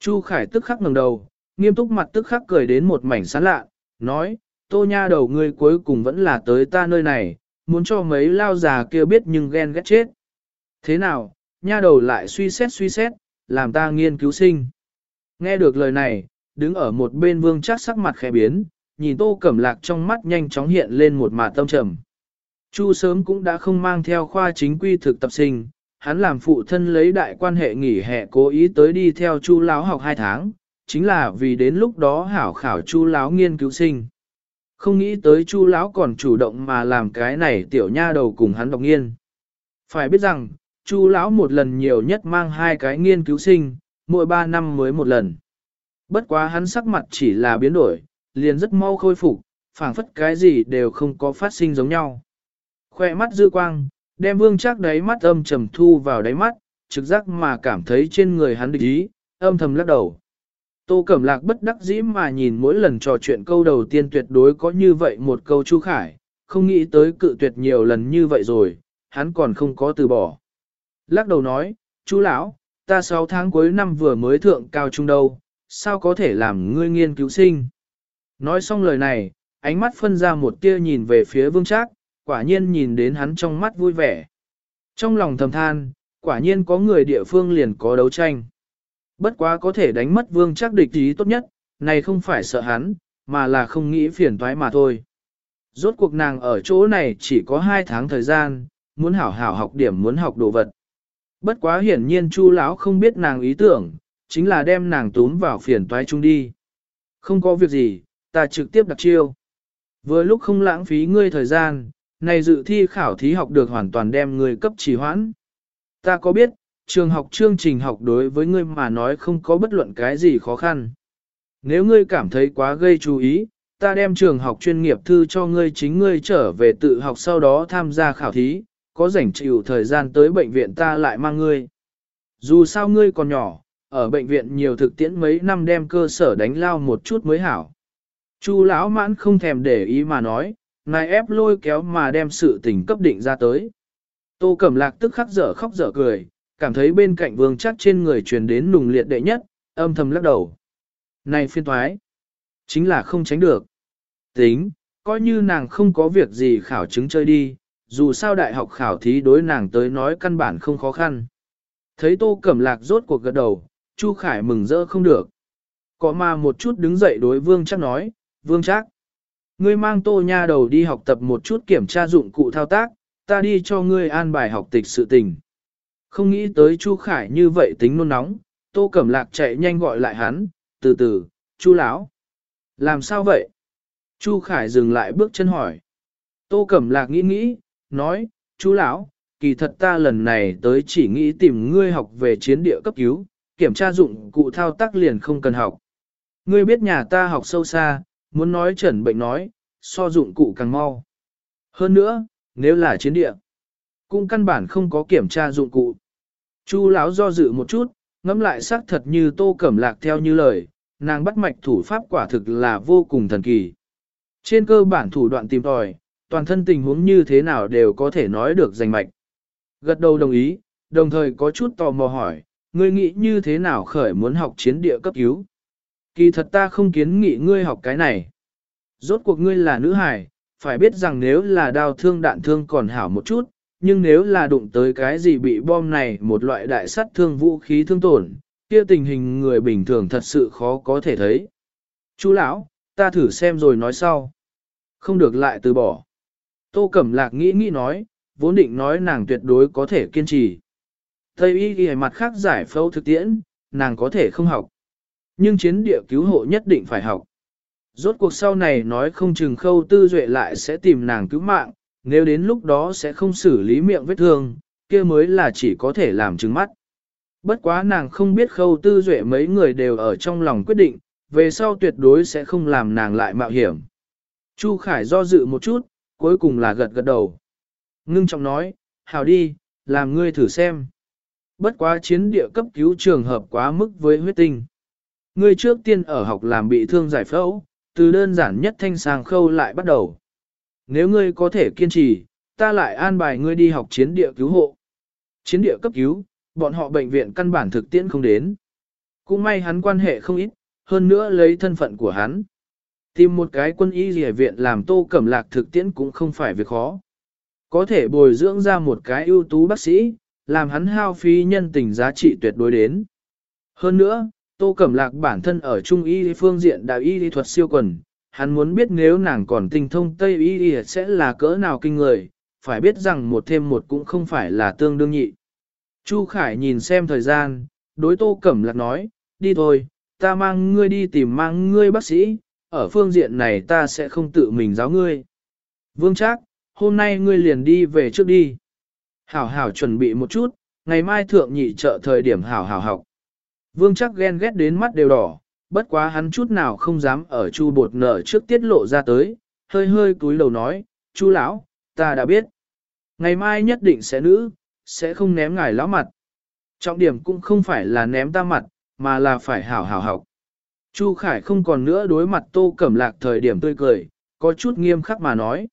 Chu Khải tức khắc ngẩng đầu, nghiêm túc mặt tức khắc cười đến một mảnh sán lạ, nói, tô nha đầu ngươi cuối cùng vẫn là tới ta nơi này, muốn cho mấy lao già kia biết nhưng ghen ghét chết. Thế nào, nha đầu lại suy xét suy xét, làm ta nghiên cứu sinh. Nghe được lời này, đứng ở một bên vương chắc sắc mặt khẽ biến, nhìn tô cẩm lạc trong mắt nhanh chóng hiện lên một mạt tâm trầm. Chu sớm cũng đã không mang theo khoa chính quy thực tập sinh, hắn làm phụ thân lấy đại quan hệ nghỉ hè cố ý tới đi theo chu lão học hai tháng, chính là vì đến lúc đó hảo khảo chu lão nghiên cứu sinh. Không nghĩ tới chu lão còn chủ động mà làm cái này tiểu nha đầu cùng hắn đọc nghiên. Phải biết rằng, chu lão một lần nhiều nhất mang hai cái nghiên cứu sinh, mỗi ba năm mới một lần. Bất quá hắn sắc mặt chỉ là biến đổi, liền rất mau khôi phục, phảng phất cái gì đều không có phát sinh giống nhau. Khoe mắt dư quang, đem vương chắc đáy mắt âm trầm thu vào đáy mắt, trực giác mà cảm thấy trên người hắn địch ý, âm thầm lắc đầu. Tô Cẩm Lạc bất đắc dĩ mà nhìn mỗi lần trò chuyện câu đầu tiên tuyệt đối có như vậy một câu Chu Khải, không nghĩ tới cự tuyệt nhiều lần như vậy rồi, hắn còn không có từ bỏ. Lắc đầu nói, chú lão, ta 6 tháng cuối năm vừa mới thượng cao trung đâu, sao có thể làm ngươi nghiên cứu sinh. Nói xong lời này, ánh mắt phân ra một tia nhìn về phía vương trác, quả nhiên nhìn đến hắn trong mắt vui vẻ. Trong lòng thầm than, quả nhiên có người địa phương liền có đấu tranh. Bất quá có thể đánh mất vương chắc địch ý tốt nhất, này không phải sợ hắn, mà là không nghĩ phiền toái mà thôi. Rốt cuộc nàng ở chỗ này chỉ có 2 tháng thời gian, muốn hảo hảo học điểm muốn học đồ vật. Bất quá hiển nhiên chu lão không biết nàng ý tưởng, chính là đem nàng túm vào phiền toái chung đi. Không có việc gì, ta trực tiếp đặt chiêu. Vừa lúc không lãng phí ngươi thời gian, này dự thi khảo thí học được hoàn toàn đem người cấp trì hoãn. Ta có biết, trường học chương trình học đối với ngươi mà nói không có bất luận cái gì khó khăn. Nếu ngươi cảm thấy quá gây chú ý, ta đem trường học chuyên nghiệp thư cho ngươi chính ngươi trở về tự học sau đó tham gia khảo thí, có rảnh chịu thời gian tới bệnh viện ta lại mang ngươi. Dù sao ngươi còn nhỏ, ở bệnh viện nhiều thực tiễn mấy năm đem cơ sở đánh lao một chút mới hảo. Chu lão mãn không thèm để ý mà nói, nài ép lôi kéo mà đem sự tình cấp định ra tới. Tô Cẩm Lạc tức khắc dở khóc dở cười, cảm thấy bên cạnh vương chắc trên người truyền đến nùng liệt đệ nhất, âm thầm lắc đầu. Này phiên thoái, chính là không tránh được. Tính, coi như nàng không có việc gì khảo chứng chơi đi, dù sao đại học khảo thí đối nàng tới nói căn bản không khó khăn. Thấy Tô Cẩm Lạc rốt cuộc gật đầu, Chu Khải mừng rỡ không được. Có mà một chút đứng dậy đối vương chắc nói, vương chắc. Ngươi mang tô nha đầu đi học tập một chút kiểm tra dụng cụ thao tác, ta đi cho ngươi an bài học tịch sự tình. Không nghĩ tới Chu Khải như vậy tính nôn nóng, tô cẩm lạc chạy nhanh gọi lại hắn, từ từ, Chu lão, Làm sao vậy? Chu Khải dừng lại bước chân hỏi. Tô cẩm lạc nghĩ nghĩ, nói, Chu lão, kỳ thật ta lần này tới chỉ nghĩ tìm ngươi học về chiến địa cấp cứu, kiểm tra dụng cụ thao tác liền không cần học. Ngươi biết nhà ta học sâu xa, muốn nói chẩn bệnh nói, so dụng cụ càng mau. Hơn nữa, nếu là chiến địa, cũng căn bản không có kiểm tra dụng cụ. Chu lão do dự một chút, ngẫm lại xác thật như tô cẩm lạc theo như lời, nàng bắt mạch thủ pháp quả thực là vô cùng thần kỳ. Trên cơ bản thủ đoạn tìm tòi, toàn thân tình huống như thế nào đều có thể nói được danh mạch. Gật đầu đồng ý, đồng thời có chút tò mò hỏi, ngươi nghĩ như thế nào khởi muốn học chiến địa cấp cứu. Kỳ thật ta không kiến nghị ngươi học cái này. Rốt cuộc ngươi là nữ hài, phải biết rằng nếu là đao thương đạn thương còn hảo một chút, nhưng nếu là đụng tới cái gì bị bom này một loại đại sát thương vũ khí thương tổn, kia tình hình người bình thường thật sự khó có thể thấy. Chú lão, ta thử xem rồi nói sau. Không được lại từ bỏ. Tô Cẩm Lạc nghĩ nghĩ nói, vốn định nói nàng tuyệt đối có thể kiên trì. Tây y ghi mặt khác giải phẫu thực tiễn, nàng có thể không học. Nhưng chiến địa cứu hộ nhất định phải học. Rốt cuộc sau này nói không chừng khâu tư duệ lại sẽ tìm nàng cứu mạng, nếu đến lúc đó sẽ không xử lý miệng vết thương, kia mới là chỉ có thể làm trứng mắt. Bất quá nàng không biết khâu tư duệ mấy người đều ở trong lòng quyết định, về sau tuyệt đối sẽ không làm nàng lại mạo hiểm. Chu Khải do dự một chút, cuối cùng là gật gật đầu. Ngưng trọng nói, hào đi, làm ngươi thử xem. Bất quá chiến địa cấp cứu trường hợp quá mức với huyết tinh. Ngươi trước tiên ở học làm bị thương giải phẫu, từ đơn giản nhất thanh sàng khâu lại bắt đầu. Nếu ngươi có thể kiên trì, ta lại an bài ngươi đi học chiến địa cứu hộ. Chiến địa cấp cứu, bọn họ bệnh viện căn bản thực tiễn không đến. Cũng may hắn quan hệ không ít, hơn nữa lấy thân phận của hắn. Tìm một cái quân y rìa viện làm tô cẩm lạc thực tiễn cũng không phải việc khó. Có thể bồi dưỡng ra một cái ưu tú bác sĩ, làm hắn hao phí nhân tình giá trị tuyệt đối đến. Hơn nữa, tô cẩm lạc bản thân ở trung y phương diện đạo y thuật siêu quần, hắn muốn biết nếu nàng còn tinh thông Tây y sẽ là cỡ nào kinh người, phải biết rằng một thêm một cũng không phải là tương đương nhị. Chu Khải nhìn xem thời gian, đối tô cẩm lạc nói, đi thôi, ta mang ngươi đi tìm mang ngươi bác sĩ, ở phương diện này ta sẽ không tự mình giáo ngươi. Vương Trác, hôm nay ngươi liền đi về trước đi. Hảo hảo chuẩn bị một chút, ngày mai thượng nhị trợ thời điểm hảo hảo học. Vương Trác ghen ghét đến mắt đều đỏ, bất quá hắn chút nào không dám ở chu bột nở trước tiết lộ ra tới, hơi hơi cúi đầu nói, chu lão, ta đã biết. Ngày mai nhất định sẽ nữ, sẽ không ném ngài lão mặt. Trọng điểm cũng không phải là ném ta mặt, mà là phải hảo hảo học. Chu Khải không còn nữa đối mặt Tô Cẩm Lạc thời điểm tươi cười, có chút nghiêm khắc mà nói.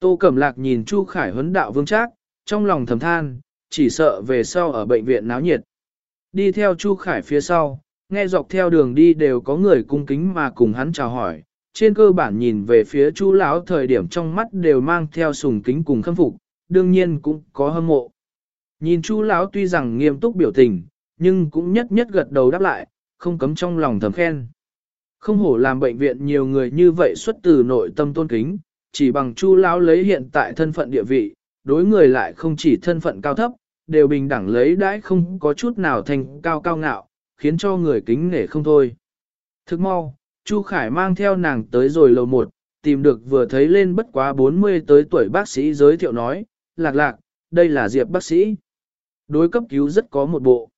Tô Cẩm Lạc nhìn Chu Khải huấn đạo vương trác, trong lòng thầm than, chỉ sợ về sau ở bệnh viện náo nhiệt. Đi theo Chu Khải phía sau, nghe dọc theo đường đi đều có người cung kính mà cùng hắn chào hỏi, trên cơ bản nhìn về phía Chu lão thời điểm trong mắt đều mang theo sùng kính cùng khâm phục, đương nhiên cũng có hâm mộ. Nhìn Chu lão tuy rằng nghiêm túc biểu tình, nhưng cũng nhất nhất gật đầu đáp lại, không cấm trong lòng thầm khen. Không hổ làm bệnh viện nhiều người như vậy xuất từ nội tâm tôn kính, chỉ bằng Chu lão lấy hiện tại thân phận địa vị, đối người lại không chỉ thân phận cao thấp, đều bình đẳng lấy đãi không có chút nào thành cao cao ngạo, khiến cho người kính nể không thôi. Thức mau, Chu Khải mang theo nàng tới rồi lầu một, tìm được vừa thấy lên bất quá 40 tới tuổi bác sĩ giới thiệu nói, lạc lạc, đây là Diệp bác sĩ. Đối cấp cứu rất có một bộ.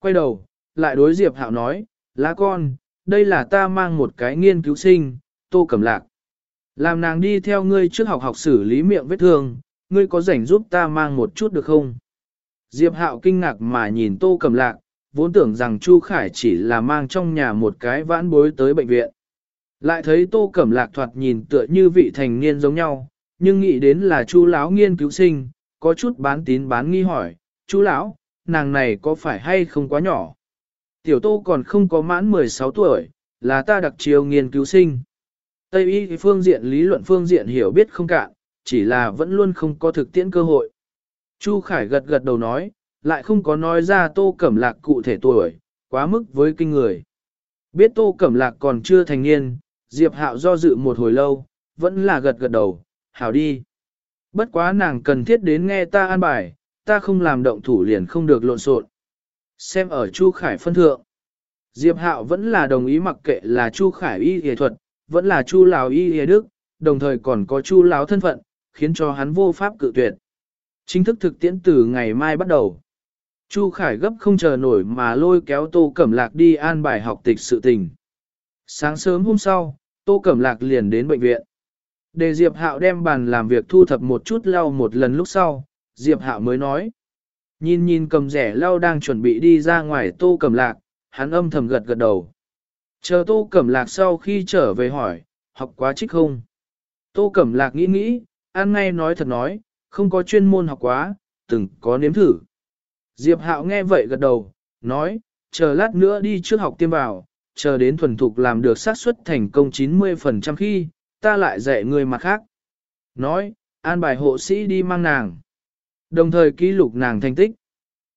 Quay đầu, lại đối Diệp Hạo nói, lá con, đây là ta mang một cái nghiên cứu sinh, tô cẩm lạc. Làm nàng đi theo ngươi trước học học xử lý miệng vết thương, ngươi có rảnh giúp ta mang một chút được không? Diệp Hạo kinh ngạc mà nhìn tô cẩm lạc, vốn tưởng rằng Chu Khải chỉ là mang trong nhà một cái vãn bối tới bệnh viện. Lại thấy tô cẩm lạc thoạt nhìn tựa như vị thành niên giống nhau, nhưng nghĩ đến là Chu lão nghiên cứu sinh, có chút bán tín bán nghi hỏi, Chu lão, nàng này có phải hay không quá nhỏ? Tiểu tô còn không có mãn 16 tuổi, là ta đặc chiêu nghiên cứu sinh. Tây y phương diện lý luận phương diện hiểu biết không cạn, chỉ là vẫn luôn không có thực tiễn cơ hội. Chu Khải gật gật đầu nói, lại không có nói ra tô cẩm lạc cụ thể tuổi, quá mức với kinh người. Biết tô cẩm lạc còn chưa thành niên, Diệp Hạo do dự một hồi lâu, vẫn là gật gật đầu, hảo đi. Bất quá nàng cần thiết đến nghe ta an bài, ta không làm động thủ liền không được lộn xộn. Xem ở Chu Khải phân thượng. Diệp Hạo vẫn là đồng ý mặc kệ là Chu Khải y y thuật, vẫn là Chu Lào y y đức, đồng thời còn có Chu Láo thân phận, khiến cho hắn vô pháp cự tuyệt. Chính thức thực tiễn từ ngày mai bắt đầu. Chu Khải gấp không chờ nổi mà lôi kéo Tô Cẩm Lạc đi an bài học tịch sự tình. Sáng sớm hôm sau, Tô Cẩm Lạc liền đến bệnh viện. Để Diệp Hạo đem bàn làm việc thu thập một chút lau một lần lúc sau, Diệp Hạo mới nói. Nhìn nhìn cầm rẻ lau đang chuẩn bị đi ra ngoài tô Cẩm lạc, hắn âm thầm gật gật đầu. Chờ tô cẩm lạc sau khi trở về hỏi, học quá trích không? Tô cẩm lạc nghĩ nghĩ, ăn ngay nói thật nói, không có chuyên môn học quá, từng có nếm thử. Diệp hạo nghe vậy gật đầu, nói, chờ lát nữa đi trước học tiêm vào, chờ đến thuần thục làm được xác suất thành công 90% khi, ta lại dạy người mặt khác. Nói, an bài hộ sĩ đi mang nàng. Đồng thời ký lục nàng thành tích.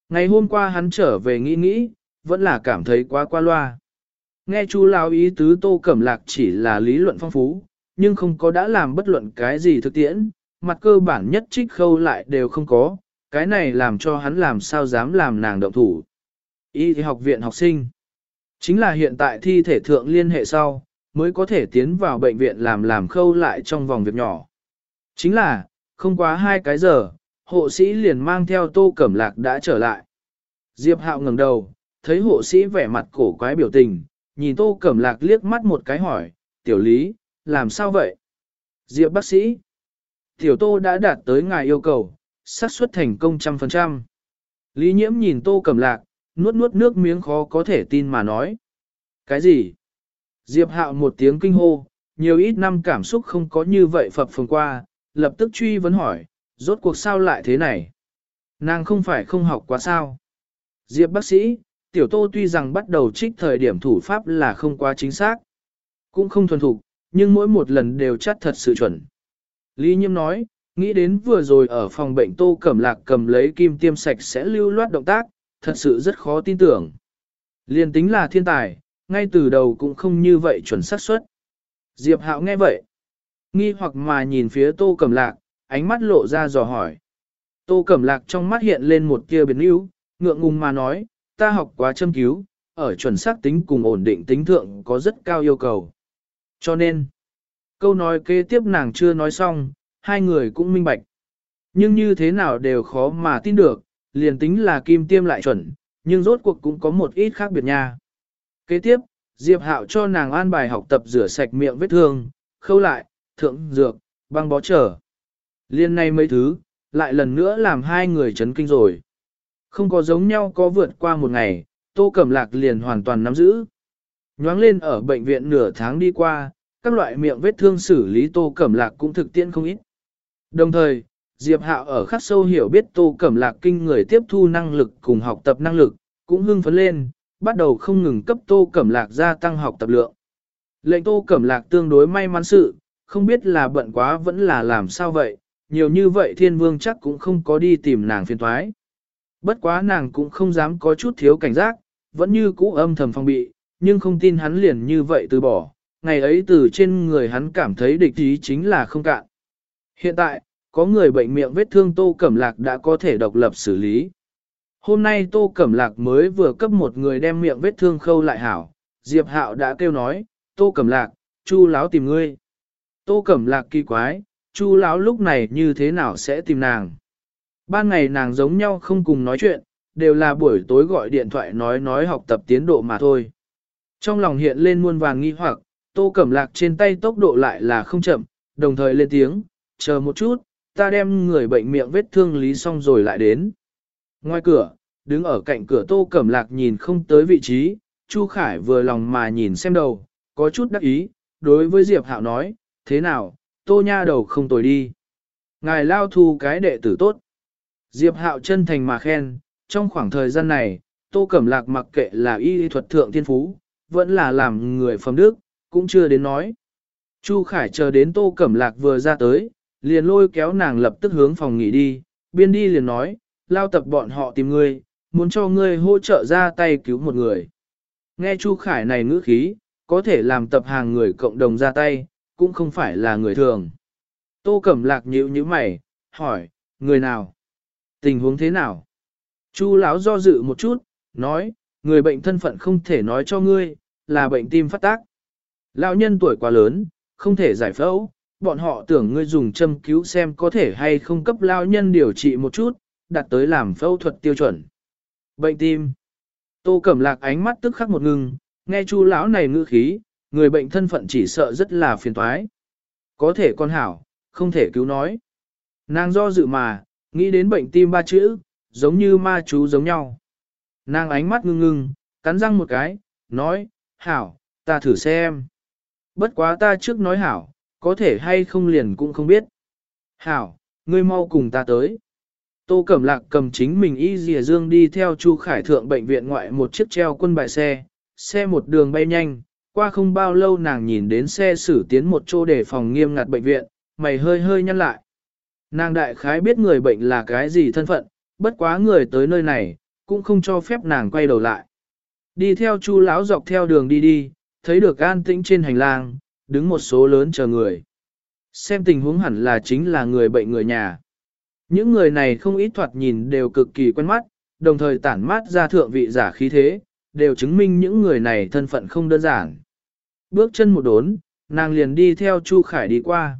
Ngày hôm qua hắn trở về nghĩ nghĩ, vẫn là cảm thấy quá qua loa. Nghe chú Lão ý tứ tô cẩm lạc chỉ là lý luận phong phú, nhưng không có đã làm bất luận cái gì thực tiễn, mặt cơ bản nhất trích khâu lại đều không có, cái này làm cho hắn làm sao dám làm nàng động thủ. Y học viện học sinh, chính là hiện tại thi thể thượng liên hệ sau, mới có thể tiến vào bệnh viện làm làm khâu lại trong vòng việc nhỏ. Chính là, không quá hai cái giờ, hộ sĩ liền mang theo tô cẩm lạc đã trở lại. Diệp hạo ngẩng đầu, thấy hộ sĩ vẻ mặt cổ quái biểu tình, nhìn tô cẩm lạc liếc mắt một cái hỏi, tiểu lý, làm sao vậy? Diệp bác sĩ, tiểu tô đã đạt tới ngài yêu cầu, xác suất thành công trăm phần trăm. Lý nhiễm nhìn tô cầm lạc, nuốt nuốt nước miếng khó có thể tin mà nói. Cái gì? Diệp hạo một tiếng kinh hô, nhiều ít năm cảm xúc không có như vậy phập phồng qua, lập tức truy vấn hỏi, rốt cuộc sao lại thế này? Nàng không phải không học quá sao? Diệp bác sĩ, tiểu tô tuy rằng bắt đầu trích thời điểm thủ pháp là không quá chính xác, cũng không thuần thục, nhưng mỗi một lần đều chắc thật sự chuẩn. Lý Nhiêm nói, nghĩ đến vừa rồi ở phòng bệnh tô cẩm lạc cầm lấy kim tiêm sạch sẽ lưu loát động tác, thật sự rất khó tin tưởng. Liên tính là thiên tài, ngay từ đầu cũng không như vậy chuẩn xác suất. Diệp Hạo nghe vậy, nghi hoặc mà nhìn phía tô cẩm lạc, ánh mắt lộ ra dò hỏi. Tô cẩm lạc trong mắt hiện lên một tia biến yếu, ngượng ngùng mà nói, ta học quá châm cứu, ở chuẩn xác tính cùng ổn định tính thượng có rất cao yêu cầu. Cho nên, câu nói kế tiếp nàng chưa nói xong, hai người cũng minh bạch. Nhưng như thế nào đều khó mà tin được, liền tính là kim tiêm lại chuẩn, nhưng rốt cuộc cũng có một ít khác biệt nha. Kế tiếp, Diệp Hạo cho nàng an bài học tập rửa sạch miệng vết thương, khâu lại, thượng dược, băng bó trở. Liên này mấy thứ, lại lần nữa làm hai người chấn kinh rồi. Không có giống nhau có vượt qua một ngày, Tô Cẩm Lạc liền hoàn toàn nắm giữ. Nhoáng lên ở bệnh viện nửa tháng đi qua, các loại miệng vết thương xử lý Tô Cẩm Lạc cũng thực tiễn không ít. Đồng thời, Diệp Hạo ở khắc sâu hiểu biết Tô Cẩm Lạc kinh người tiếp thu năng lực cùng học tập năng lực, cũng hưng phấn lên, bắt đầu không ngừng cấp Tô Cẩm Lạc gia tăng học tập lượng. Lệnh Tô Cẩm Lạc tương đối may mắn sự, không biết là bận quá vẫn là làm sao vậy, nhiều như vậy thiên vương chắc cũng không có đi tìm nàng phiền thoái. Bất quá nàng cũng không dám có chút thiếu cảnh giác, vẫn như cũ âm thầm phòng bị, nhưng không tin hắn liền như vậy từ bỏ, ngày ấy từ trên người hắn cảm thấy địch ý chính là không cạn. Hiện tại, có người bệnh miệng vết thương Tô Cẩm Lạc đã có thể độc lập xử lý. Hôm nay Tô Cẩm Lạc mới vừa cấp một người đem miệng vết thương khâu lại hảo, Diệp Hạo đã kêu nói, Tô Cẩm Lạc, Chu Láo tìm ngươi. Tô Cẩm Lạc kỳ quái, Chu Láo lúc này như thế nào sẽ tìm nàng? Ban ngày nàng giống nhau không cùng nói chuyện, đều là buổi tối gọi điện thoại nói nói học tập tiến độ mà thôi. Trong lòng hiện lên muôn vàng nghi hoặc, Tô Cẩm Lạc trên tay tốc độ lại là không chậm, đồng thời lên tiếng, chờ một chút, ta đem người bệnh miệng vết thương lý xong rồi lại đến. Ngoài cửa, đứng ở cạnh cửa Tô Cẩm Lạc nhìn không tới vị trí, Chu Khải vừa lòng mà nhìn xem đầu, có chút đắc ý, đối với Diệp Hạo nói, thế nào, Tô Nha đầu không tồi đi. Ngài lao thu cái đệ tử tốt. Diệp Hạo chân thành mà khen, trong khoảng thời gian này, Tô Cẩm Lạc mặc kệ là y thuật thượng thiên phú, vẫn là làm người phẩm đức, cũng chưa đến nói. Chu Khải chờ đến Tô Cẩm Lạc vừa ra tới, liền lôi kéo nàng lập tức hướng phòng nghỉ đi, biên đi liền nói, lao tập bọn họ tìm ngươi, muốn cho ngươi hỗ trợ ra tay cứu một người. Nghe Chu Khải này ngữ khí, có thể làm tập hàng người cộng đồng ra tay, cũng không phải là người thường. Tô Cẩm Lạc nhíu như mày, hỏi, người nào? Tình huống thế nào? Chu lão do dự một chút, nói, người bệnh thân phận không thể nói cho ngươi, là bệnh tim phát tác. Lão nhân tuổi quá lớn, không thể giải phẫu, bọn họ tưởng ngươi dùng châm cứu xem có thể hay không cấp lão nhân điều trị một chút, đặt tới làm phẫu thuật tiêu chuẩn. Bệnh tim. Tô Cẩm Lạc ánh mắt tức khắc một ngừng, nghe Chu lão này ngữ khí, người bệnh thân phận chỉ sợ rất là phiền toái. Có thể con hảo, không thể cứu nói. Nàng do dự mà, nghĩ đến bệnh tim ba chữ, giống như ma chú giống nhau. Nàng ánh mắt ngưng ngưng, cắn răng một cái, nói, hảo, ta thử xem. Bất quá ta trước nói hảo, có thể hay không liền cũng không biết. Hảo, ngươi mau cùng ta tới. Tô Cẩm Lạc cầm chính mình y dìa dương đi theo Chu Khải Thượng bệnh viện ngoại một chiếc treo quân bài xe, xe một đường bay nhanh, qua không bao lâu nàng nhìn đến xe xử tiến một chỗ để phòng nghiêm ngặt bệnh viện, mày hơi hơi nhăn lại. Nàng đại khái biết người bệnh là cái gì thân phận, bất quá người tới nơi này, cũng không cho phép nàng quay đầu lại. Đi theo chu lão dọc theo đường đi đi, thấy được an tĩnh trên hành lang, đứng một số lớn chờ người. Xem tình huống hẳn là chính là người bệnh người nhà. Những người này không ít thoạt nhìn đều cực kỳ quen mắt, đồng thời tản mát ra thượng vị giả khí thế, đều chứng minh những người này thân phận không đơn giản. Bước chân một đốn, nàng liền đi theo Chu Khải đi qua.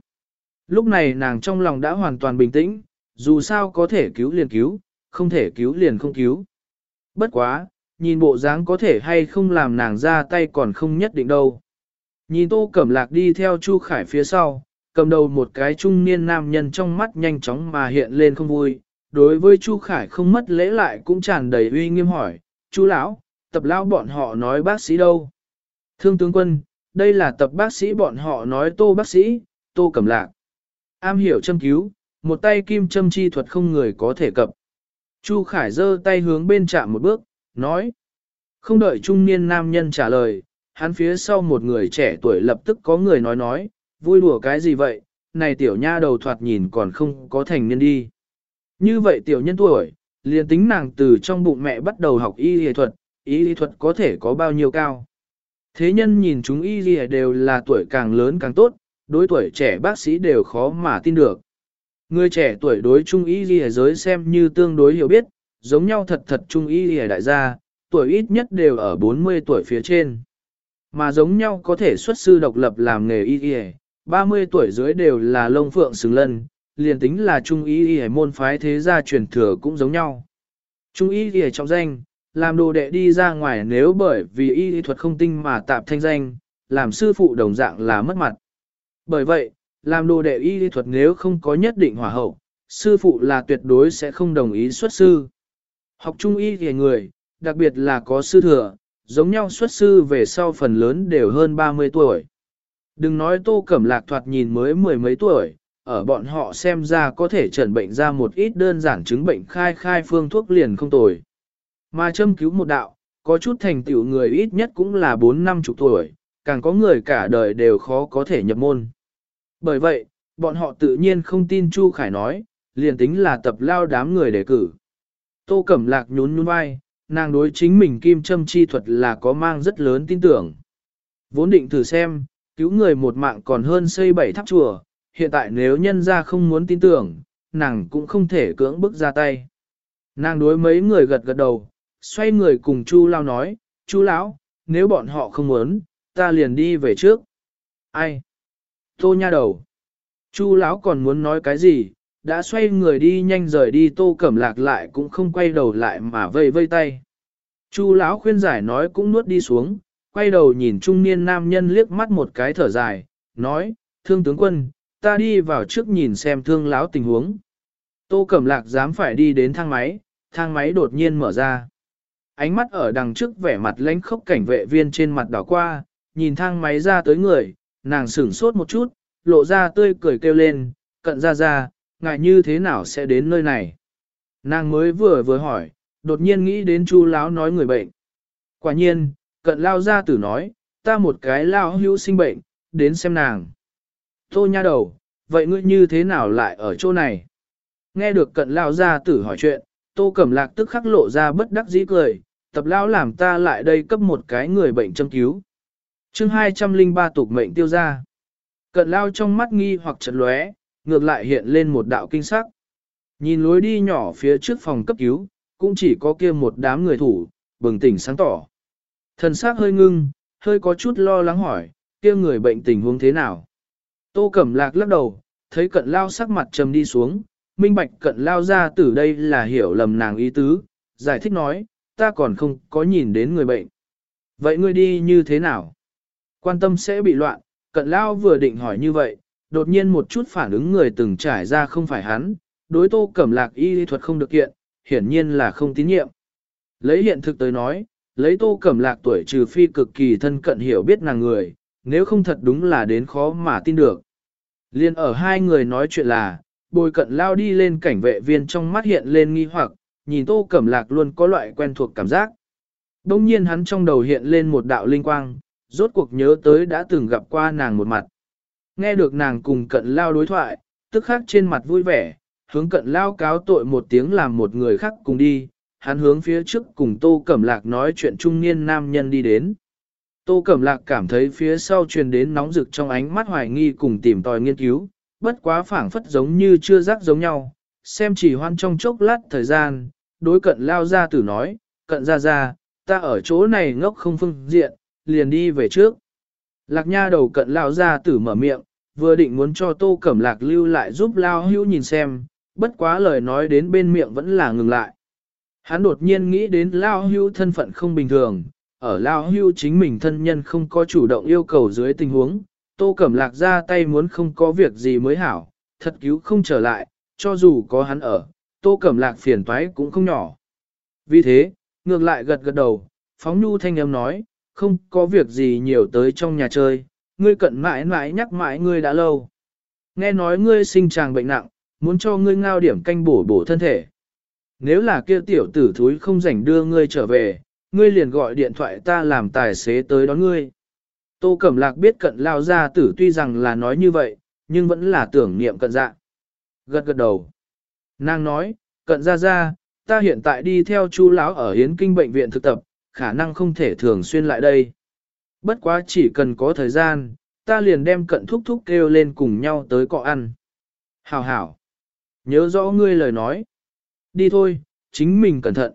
Lúc này nàng trong lòng đã hoàn toàn bình tĩnh, dù sao có thể cứu liền cứu, không thể cứu liền không cứu. Bất quá, nhìn bộ dáng có thể hay không làm nàng ra tay còn không nhất định đâu. Nhìn Tô Cẩm Lạc đi theo Chu Khải phía sau, cầm đầu một cái trung niên nam nhân trong mắt nhanh chóng mà hiện lên không vui. Đối với Chu Khải không mất lễ lại cũng tràn đầy uy nghiêm hỏi, Chu lão, tập lão bọn họ nói bác sĩ đâu? Thương tướng quân, đây là tập bác sĩ bọn họ nói tô bác sĩ, tô cẩm lạc. Am hiểu châm cứu, một tay kim châm chi thuật không người có thể cập. Chu Khải giơ tay hướng bên chạm một bước, nói. Không đợi trung niên nam nhân trả lời, hắn phía sau một người trẻ tuổi lập tức có người nói nói, vui đùa cái gì vậy, này tiểu nha đầu thoạt nhìn còn không có thành niên đi. Như vậy tiểu nhân tuổi, liền tính nàng từ trong bụng mẹ bắt đầu học y y thuật, y y thuật có thể có bao nhiêu cao. Thế nhân nhìn chúng y y đều là tuổi càng lớn càng tốt, đối tuổi trẻ bác sĩ đều khó mà tin được. Người trẻ tuổi đối trung y y giới xem như tương đối hiểu biết, giống nhau thật thật trung y y đại gia, tuổi ít nhất đều ở 40 tuổi phía trên. Mà giống nhau có thể xuất sư độc lập làm nghề y y, 30 tuổi dưới đều là lông phượng xứng lân, liền tính là trung y y môn phái thế gia truyền thừa cũng giống nhau. Trung y y trong danh, làm đồ đệ đi ra ngoài nếu bởi vì y thuật không tinh mà tạp thanh danh, làm sư phụ đồng dạng là mất mặt. Bởi vậy, làm đồ đệ y thuật nếu không có nhất định hỏa hậu, sư phụ là tuyệt đối sẽ không đồng ý xuất sư. Học trung y thì người, đặc biệt là có sư thừa, giống nhau xuất sư về sau phần lớn đều hơn 30 tuổi. Đừng nói tô cẩm lạc thoạt nhìn mới mười mấy tuổi, ở bọn họ xem ra có thể chẩn bệnh ra một ít đơn giản chứng bệnh khai khai phương thuốc liền không tồi. Mà châm cứu một đạo, có chút thành tựu người ít nhất cũng là 4 năm chục tuổi, càng có người cả đời đều khó có thể nhập môn. Bởi vậy, bọn họ tự nhiên không tin Chu Khải nói, liền tính là tập lao đám người đề cử. Tô Cẩm Lạc nhún nhún vai, nàng đối chính mình kim châm chi thuật là có mang rất lớn tin tưởng. Vốn định thử xem, cứu người một mạng còn hơn xây bảy tháp chùa, hiện tại nếu nhân ra không muốn tin tưởng, nàng cũng không thể cưỡng bức ra tay. Nàng đối mấy người gật gật đầu, xoay người cùng Chu Lao nói, Chu Lão, nếu bọn họ không muốn, ta liền đi về trước. Ai? Tô nha đầu. Chu Lão còn muốn nói cái gì, đã xoay người đi nhanh rời đi Tô Cẩm Lạc lại cũng không quay đầu lại mà vây vây tay. Chu Lão khuyên giải nói cũng nuốt đi xuống, quay đầu nhìn trung niên nam nhân liếc mắt một cái thở dài, nói, thương tướng quân, ta đi vào trước nhìn xem thương lão tình huống. Tô Cẩm Lạc dám phải đi đến thang máy, thang máy đột nhiên mở ra ánh mắt ở đằng trước vẻ mặt lãnh khốc cảnh vệ viên trên mặt đảo qua, nhìn thang máy ra tới người, nàng sửng sốt một chút, lộ ra tươi cười kêu lên, cận ra ra, Ngài như thế nào sẽ đến nơi này. Nàng mới vừa vừa hỏi, đột nhiên nghĩ đến chu lão nói người bệnh. Quả nhiên, cận lao ra tử nói, ta một cái lao hữu sinh bệnh, đến xem nàng. Tô nha đầu, vậy ngươi như thế nào lại ở chỗ này? Nghe được cận lao ra tử hỏi chuyện, tô cẩm lạc tức khắc lộ ra bất đắc dĩ cười, tập lao làm ta lại đây cấp một cái người bệnh châm cứu. chương 203 tục mệnh tiêu ra. Cận lao trong mắt nghi hoặc chật lóe, ngược lại hiện lên một đạo kinh sắc. Nhìn lối đi nhỏ phía trước phòng cấp cứu, cũng chỉ có kia một đám người thủ, bừng tỉnh sáng tỏ. Thần sắc hơi ngưng, hơi có chút lo lắng hỏi, kia người bệnh tình huống thế nào. Tô Cẩm Lạc lắc đầu, thấy cận lao sắc mặt trầm đi xuống, minh bạch cận lao ra từ đây là hiểu lầm nàng ý tứ, giải thích nói, ta còn không có nhìn đến người bệnh. Vậy ngươi đi như thế nào? Quan tâm sẽ bị loạn, cận lao vừa định hỏi như vậy, đột nhiên một chút phản ứng người từng trải ra không phải hắn, đối tô cẩm lạc y thuật không được kiện, hiển nhiên là không tín nhiệm. Lấy hiện thực tới nói, lấy tô cẩm lạc tuổi trừ phi cực kỳ thân cận hiểu biết nàng người, nếu không thật đúng là đến khó mà tin được. Liên ở hai người nói chuyện là, bồi cận lao đi lên cảnh vệ viên trong mắt hiện lên nghi hoặc, nhìn tô cẩm lạc luôn có loại quen thuộc cảm giác. Đông nhiên hắn trong đầu hiện lên một đạo linh quang, rốt cuộc nhớ tới đã từng gặp qua nàng một mặt. Nghe được nàng cùng cận lao đối thoại, tức khắc trên mặt vui vẻ, hướng cận lao cáo tội một tiếng làm một người khác cùng đi, hắn hướng phía trước cùng Tô Cẩm Lạc nói chuyện trung niên nam nhân đi đến. Tô Cẩm Lạc cảm thấy phía sau truyền đến nóng rực trong ánh mắt hoài nghi cùng tìm tòi nghiên cứu, bất quá phảng phất giống như chưa rắc giống nhau, xem chỉ hoan trong chốc lát thời gian, đối cận lao ra tử nói, cận ra ra, ta ở chỗ này ngốc không phương diện, liền đi về trước. Lạc nha đầu cận lao ra tử mở miệng, vừa định muốn cho tô cẩm lạc lưu lại giúp lao hữu nhìn xem, bất quá lời nói đến bên miệng vẫn là ngừng lại. Hắn đột nhiên nghĩ đến lao hữu thân phận không bình thường, ở lao hữu chính mình thân nhân không có chủ động yêu cầu dưới tình huống, tô cẩm lạc ra tay muốn không có việc gì mới hảo, thật cứu không trở lại, cho dù có hắn ở, tô cẩm lạc phiền toái cũng không nhỏ. Vì thế, ngược lại gật gật đầu, phóng nhu thanh âm nói, không có việc gì nhiều tới trong nhà chơi, ngươi cận mãi mãi nhắc mãi ngươi đã lâu. Nghe nói ngươi sinh chàng bệnh nặng, muốn cho ngươi ngao điểm canh bổ bổ thân thể. Nếu là kia tiểu tử thúi không rảnh đưa ngươi trở về, ngươi liền gọi điện thoại ta làm tài xế tới đón ngươi. Tô Cẩm Lạc biết cận lao gia tử tuy rằng là nói như vậy, nhưng vẫn là tưởng niệm cận dạ. Gật gật đầu. Nàng nói, cận ra ra, ta hiện tại đi theo chú lão ở Hiến Kinh Bệnh viện thực tập, khả năng không thể thường xuyên lại đây. Bất quá chỉ cần có thời gian, ta liền đem cận thúc thúc kêu lên cùng nhau tới cọ ăn. Hảo hảo. Nhớ rõ ngươi lời nói. Đi thôi, chính mình cẩn thận.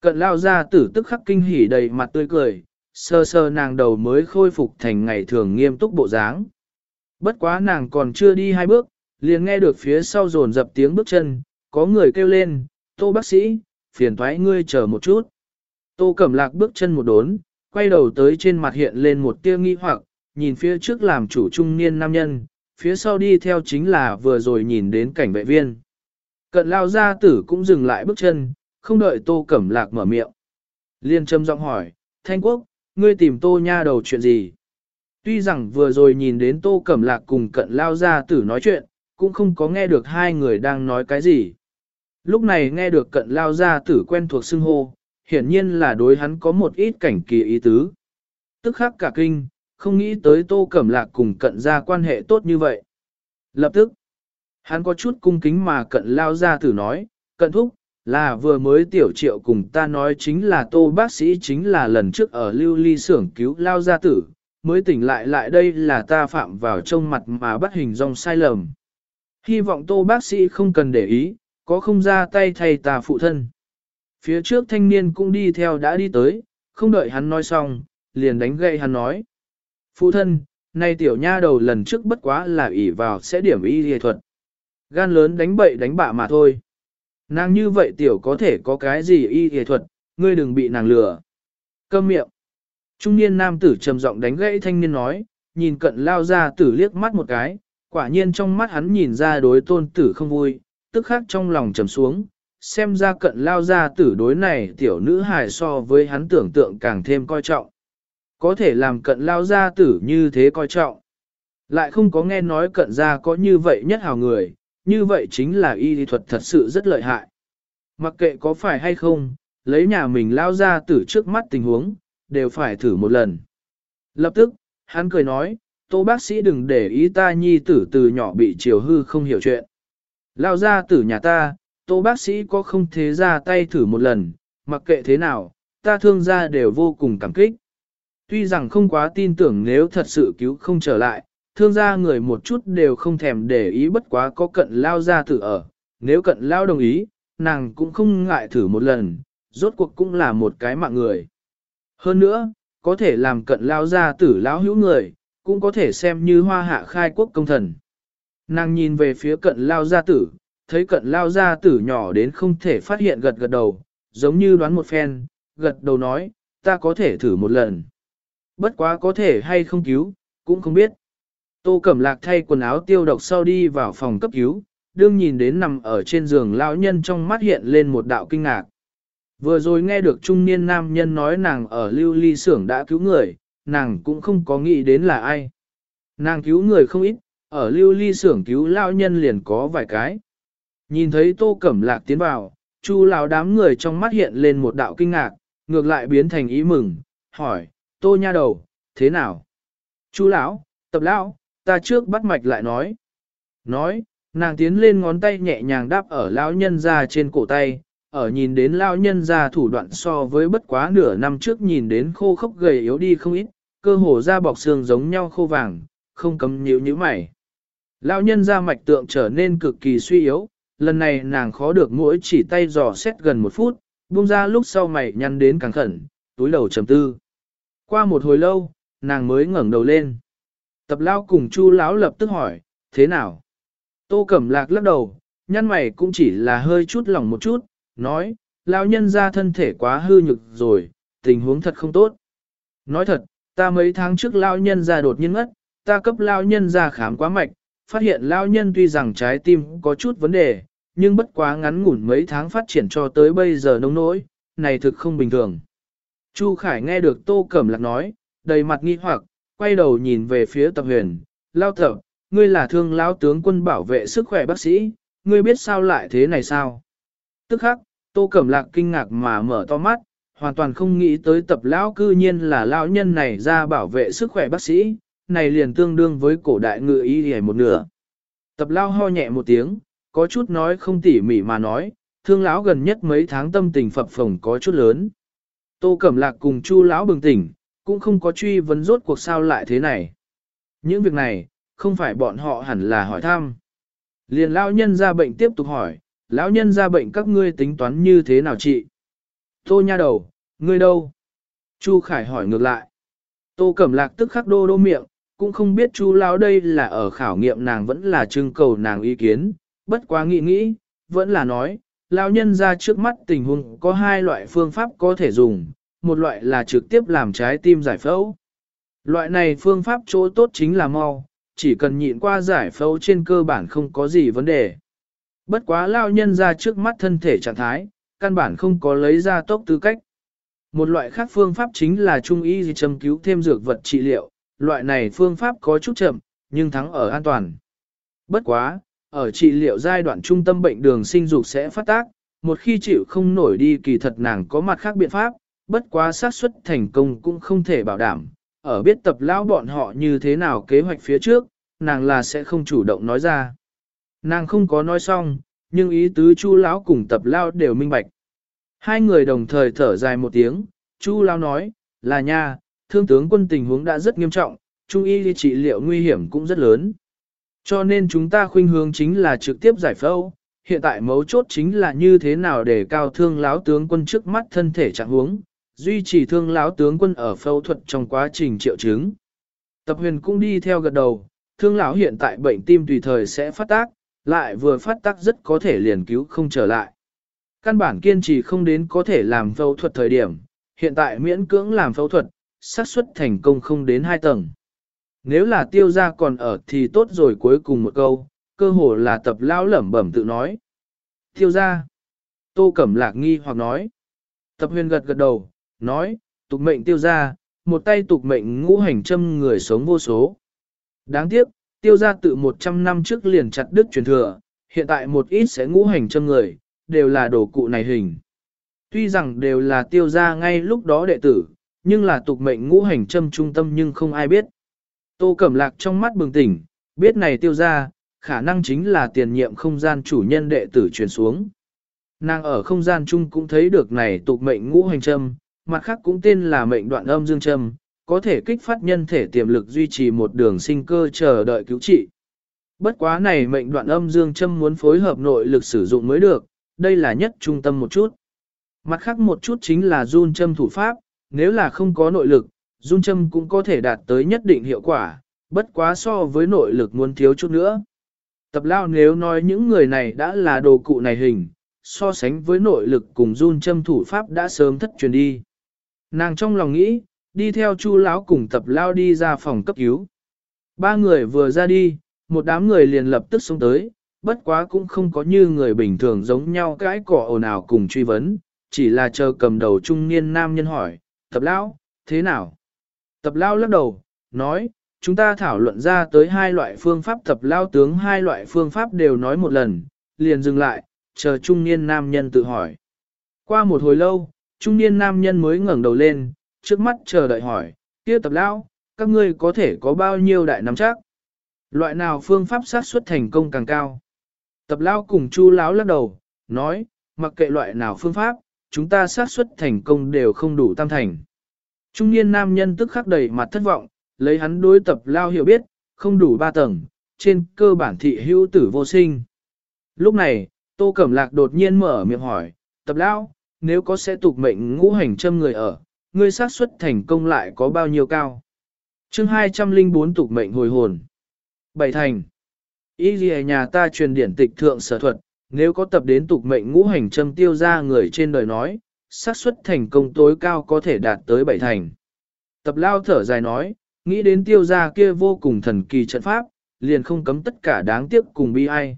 Cận lao ra tử tức khắc kinh hỉ đầy mặt tươi cười, sơ sơ nàng đầu mới khôi phục thành ngày thường nghiêm túc bộ dáng. Bất quá nàng còn chưa đi hai bước, liền nghe được phía sau rồn dập tiếng bước chân, có người kêu lên, tô bác sĩ, phiền thoái ngươi chờ một chút. Tô cẩm lạc bước chân một đốn, quay đầu tới trên mặt hiện lên một tia nghi hoặc, nhìn phía trước làm chủ trung niên nam nhân, phía sau đi theo chính là vừa rồi nhìn đến cảnh vệ viên. Cận lao gia tử cũng dừng lại bước chân, không đợi tô cẩm lạc mở miệng. Liên châm giọng hỏi, Thanh Quốc, ngươi tìm tô nha đầu chuyện gì? Tuy rằng vừa rồi nhìn đến tô cẩm lạc cùng cận lao gia tử nói chuyện, cũng không có nghe được hai người đang nói cái gì. Lúc này nghe được cận lao gia tử quen thuộc xưng hô, hiển nhiên là đối hắn có một ít cảnh kỳ ý tứ. Tức khắc cả kinh, không nghĩ tới tô cẩm lạc cùng cận ra quan hệ tốt như vậy. Lập tức, hắn có chút cung kính mà cận lao gia tử nói, cận thúc, là vừa mới tiểu triệu cùng ta nói chính là tô bác sĩ chính là lần trước ở lưu ly xưởng cứu lao gia tử, mới tỉnh lại lại đây là ta phạm vào trong mặt mà bắt hình dong sai lầm. Hy vọng tô bác sĩ không cần để ý, có không ra tay thay ta phụ thân. Phía trước thanh niên cũng đi theo đã đi tới, không đợi hắn nói xong, liền đánh gậy hắn nói. Phụ thân, nay tiểu nha đầu lần trước bất quá là ỷ vào sẽ điểm y y thuật. Gan lớn đánh bậy đánh bạ mà thôi. Nàng như vậy tiểu có thể có cái gì y y thuật, ngươi đừng bị nàng lừa. Câm miệng. Trung niên nam tử trầm giọng đánh gãy thanh niên nói, nhìn cận lao ra tử liếc mắt một cái, quả nhiên trong mắt hắn nhìn ra đối tôn tử không vui, tức khắc trong lòng trầm xuống, xem ra cận lao ra tử đối này tiểu nữ hài so với hắn tưởng tượng càng thêm coi trọng. Có thể làm cận lao ra tử như thế coi trọng. Lại không có nghe nói cận ra có như vậy nhất hào người, như vậy chính là y lý thuật thật sự rất lợi hại. Mặc kệ có phải hay không, lấy nhà mình lao ra tử trước mắt tình huống, đều phải thử một lần. Lập tức, hắn cười nói, tô bác sĩ đừng để ý ta nhi tử từ nhỏ bị chiều hư không hiểu chuyện. Lao ra tử nhà ta, tô bác sĩ có không thế ra tay thử một lần, mặc kệ thế nào, ta thương gia đều vô cùng cảm kích. Tuy rằng không quá tin tưởng nếu thật sự cứu không trở lại, thương gia người một chút đều không thèm để ý bất quá có cận lao ra tử ở, nếu cận lao đồng ý, nàng cũng không ngại thử một lần, rốt cuộc cũng là một cái mạng người. Hơn nữa, có thể làm cận lao ra tử lão hữu người, cũng có thể xem như hoa hạ khai quốc công thần. Nàng nhìn về phía cận lao gia tử, thấy cận lao ra tử nhỏ đến không thể phát hiện gật gật đầu, giống như đoán một phen, gật đầu nói, ta có thể thử một lần. Bất quá có thể hay không cứu, cũng không biết. Tô Cẩm Lạc thay quần áo tiêu độc sau đi vào phòng cấp cứu, đương nhìn đến nằm ở trên giường lão nhân trong mắt hiện lên một đạo kinh ngạc. Vừa rồi nghe được trung niên nam nhân nói nàng ở lưu ly xưởng đã cứu người, nàng cũng không có nghĩ đến là ai. Nàng cứu người không ít, ở lưu ly xưởng cứu lao nhân liền có vài cái. Nhìn thấy tô cẩm lạc tiến vào, chu lão đám người trong mắt hiện lên một đạo kinh ngạc, ngược lại biến thành ý mừng, hỏi, tô nha đầu, thế nào? chu lão, tập lão, ta trước bắt mạch lại nói. Nói, nàng tiến lên ngón tay nhẹ nhàng đáp ở lão nhân ra trên cổ tay, ở nhìn đến lão nhân ra thủ đoạn so với bất quá nửa năm trước nhìn đến khô khốc gầy yếu đi không ít, cơ hồ da bọc xương giống nhau khô vàng, không cấm nhíu nhíu mày. Lão nhân ra mạch tượng trở nên cực kỳ suy yếu, lần này nàng khó được mỗi chỉ tay dò xét gần một phút, buông ra lúc sau mày nhăn đến càng khẩn, túi đầu trầm tư. Qua một hồi lâu, nàng mới ngẩng đầu lên. Tập lao cùng chu lão lập tức hỏi, thế nào? Tô Cẩm Lạc lắc đầu, nhăn mày cũng chỉ là hơi chút lỏng một chút, nói, lão nhân ra thân thể quá hư nhực rồi, tình huống thật không tốt. Nói thật, ta mấy tháng trước lão nhân ra đột nhiên ngất, ta cấp lão nhân ra khám quá mạch, phát hiện lão nhân tuy rằng trái tim có chút vấn đề, nhưng bất quá ngắn ngủn mấy tháng phát triển cho tới bây giờ nông nỗi, này thực không bình thường. Chu Khải nghe được Tô Cẩm Lạc nói, đầy mặt nghi hoặc, quay đầu nhìn về phía tập huyền, lao tập, ngươi là thương lao tướng quân bảo vệ sức khỏe bác sĩ, ngươi biết sao lại thế này sao? Tức khắc, Tô Cẩm Lạc kinh ngạc mà mở to mắt, hoàn toàn không nghĩ tới tập lão cư nhiên là lão nhân này ra bảo vệ sức khỏe bác sĩ, này liền tương đương với cổ đại ngự y hề một nửa. Tập lao ho nhẹ một tiếng, có chút nói không tỉ mỉ mà nói, thương lão gần nhất mấy tháng tâm tình phập phồng có chút lớn. Tô Cẩm Lạc cùng Chu lão bừng tỉnh, cũng không có truy vấn rốt cuộc sao lại thế này. Những việc này, không phải bọn họ hẳn là hỏi thăm. Liền lão nhân ra bệnh tiếp tục hỏi, lão nhân ra bệnh các ngươi tính toán như thế nào chị? Tô nha đầu, ngươi đâu? Chu Khải hỏi ngược lại. Tô Cẩm Lạc tức khắc đô đô miệng, cũng không biết chú lão đây là ở khảo nghiệm nàng vẫn là trưng cầu nàng ý kiến, bất quá nghĩ nghĩ, vẫn là nói, lão nhân ra trước mắt tình huống có hai loại phương pháp có thể dùng, một loại là trực tiếp làm trái tim giải phẫu. Loại này phương pháp chỗ tốt chính là mau, chỉ cần nhịn qua giải phẫu trên cơ bản không có gì vấn đề. Bất quá lao nhân ra trước mắt thân thể trạng thái, căn bản không có lấy ra tốc tư cách. Một loại khác phương pháp chính là trung y châm cứu thêm dược vật trị liệu, loại này phương pháp có chút chậm, nhưng thắng ở an toàn. Bất quá, ở trị liệu giai đoạn trung tâm bệnh đường sinh dục sẽ phát tác, một khi chịu không nổi đi kỳ thật nàng có mặt khác biện pháp, bất quá xác suất thành công cũng không thể bảo đảm. Ở biết tập lão bọn họ như thế nào kế hoạch phía trước, nàng là sẽ không chủ động nói ra. Nàng không có nói xong, nhưng ý tứ chu lão cùng tập lão đều minh bạch. Hai người đồng thời thở dài một tiếng, chu lão nói, là nha, thương tướng quân tình huống đã rất nghiêm trọng, trung y trị liệu nguy hiểm cũng rất lớn. Cho nên chúng ta khuynh hướng chính là trực tiếp giải phẫu, hiện tại mấu chốt chính là như thế nào để cao thương láo tướng quân trước mắt thân thể trạng huống, duy trì thương láo tướng quân ở phẫu thuật trong quá trình triệu chứng. Tập huyền cũng đi theo gật đầu, thương lão hiện tại bệnh tim tùy thời sẽ phát tác, lại vừa phát tác rất có thể liền cứu không trở lại. Căn bản kiên trì không đến có thể làm phẫu thuật thời điểm, hiện tại miễn cưỡng làm phẫu thuật, xác suất thành công không đến 2 tầng. Nếu là tiêu gia còn ở thì tốt rồi cuối cùng một câu, cơ hồ là tập lão lẩm bẩm tự nói. Tiêu gia. Tô Cẩm Lạc nghi hoặc nói. Tập huyền gật gật đầu, nói, tục mệnh tiêu gia, một tay tục mệnh ngũ hành châm người sống vô số. Đáng tiếc, tiêu gia tự 100 năm trước liền chặt đứt truyền thừa, hiện tại một ít sẽ ngũ hành châm người, đều là đồ cụ này hình. Tuy rằng đều là tiêu gia ngay lúc đó đệ tử, nhưng là tục mệnh ngũ hành châm trung tâm nhưng không ai biết. Tô Cẩm Lạc trong mắt bừng tỉnh, biết này tiêu gia, khả năng chính là tiền nhiệm không gian chủ nhân đệ tử truyền xuống. Nàng ở không gian chung cũng thấy được này tục mệnh ngũ hành châm, mặt khác cũng tên là mệnh đoạn âm dương châm, có thể kích phát nhân thể tiềm lực duy trì một đường sinh cơ chờ đợi cứu trị. Bất quá này mệnh đoạn âm dương châm muốn phối hợp nội lực sử dụng mới được, đây là nhất trung tâm một chút. Mặt khác một chút chính là run châm thủ pháp, nếu là không có nội lực, run châm cũng có thể đạt tới nhất định hiệu quả, bất quá so với nội lực muốn thiếu chút nữa. Tập lao nếu nói những người này đã là đồ cụ này hình, so sánh với nội lực cùng run châm thủ pháp đã sớm thất truyền đi. Nàng trong lòng nghĩ, đi theo chu lão cùng tập lao đi ra phòng cấp cứu. Ba người vừa ra đi, một đám người liền lập tức xuống tới, bất quá cũng không có như người bình thường giống nhau cái cỏ ồn ào cùng truy vấn, chỉ là chờ cầm đầu trung niên nam nhân hỏi, tập lão, thế nào? Tập lao lắc đầu, nói, chúng ta thảo luận ra tới hai loại phương pháp tập lao tướng hai loại phương pháp đều nói một lần, liền dừng lại, chờ trung niên nam nhân tự hỏi. Qua một hồi lâu, Trung niên nam nhân mới ngẩng đầu lên, trước mắt chờ đợi hỏi, kia tập lao, các ngươi có thể có bao nhiêu đại nắm chắc? Loại nào phương pháp sát xuất thành công càng cao? Tập lao cùng chu lão lắc đầu, nói, mặc kệ loại nào phương pháp, chúng ta xác suất thành công đều không đủ tam thành. Trung niên nam nhân tức khắc đầy mặt thất vọng, lấy hắn đối tập lao hiểu biết, không đủ ba tầng, trên cơ bản thị hữu tử vô sinh. Lúc này, Tô Cẩm Lạc đột nhiên mở miệng hỏi, tập lao, nếu có sẽ tục mệnh ngũ hành châm người ở, ngươi xác suất thành công lại có bao nhiêu cao? chương 204 tục mệnh hồi hồn. Bảy thành. Ý gì nhà ta truyền điển tịch thượng sở thuật, nếu có tập đến tục mệnh ngũ hành châm tiêu ra người trên đời nói, xác suất thành công tối cao có thể đạt tới bảy thành. Tập lao thở dài nói, nghĩ đến tiêu gia kia vô cùng thần kỳ trận pháp, liền không cấm tất cả đáng tiếc cùng bi ai.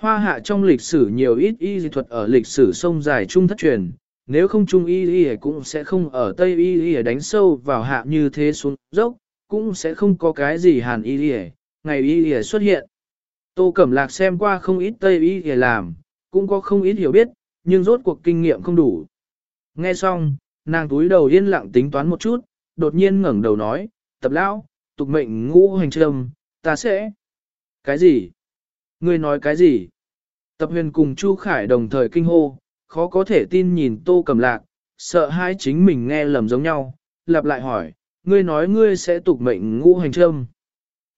Hoa hạ trong lịch sử nhiều ít y dị thuật ở lịch sử sông dài trung thất truyền, nếu không trung y y cũng sẽ không ở Tây y y đánh sâu vào hạ như thế xuống dốc, cũng sẽ không có cái gì hàn y y, ngày y y xuất hiện. Tô Cẩm Lạc xem qua không ít Tây y để làm, cũng có không ít hiểu biết, nhưng rốt cuộc kinh nghiệm không đủ. Nghe xong, nàng túi đầu yên lặng tính toán một chút, đột nhiên ngẩng đầu nói, tập lão, tục mệnh ngũ hành trâm, ta sẽ... Cái gì? Ngươi nói cái gì? Tập huyền cùng Chu Khải đồng thời kinh hô, khó có thể tin nhìn tô Cẩm lạc, sợ hai chính mình nghe lầm giống nhau, lặp lại hỏi, ngươi nói ngươi sẽ tục mệnh ngũ hành trâm.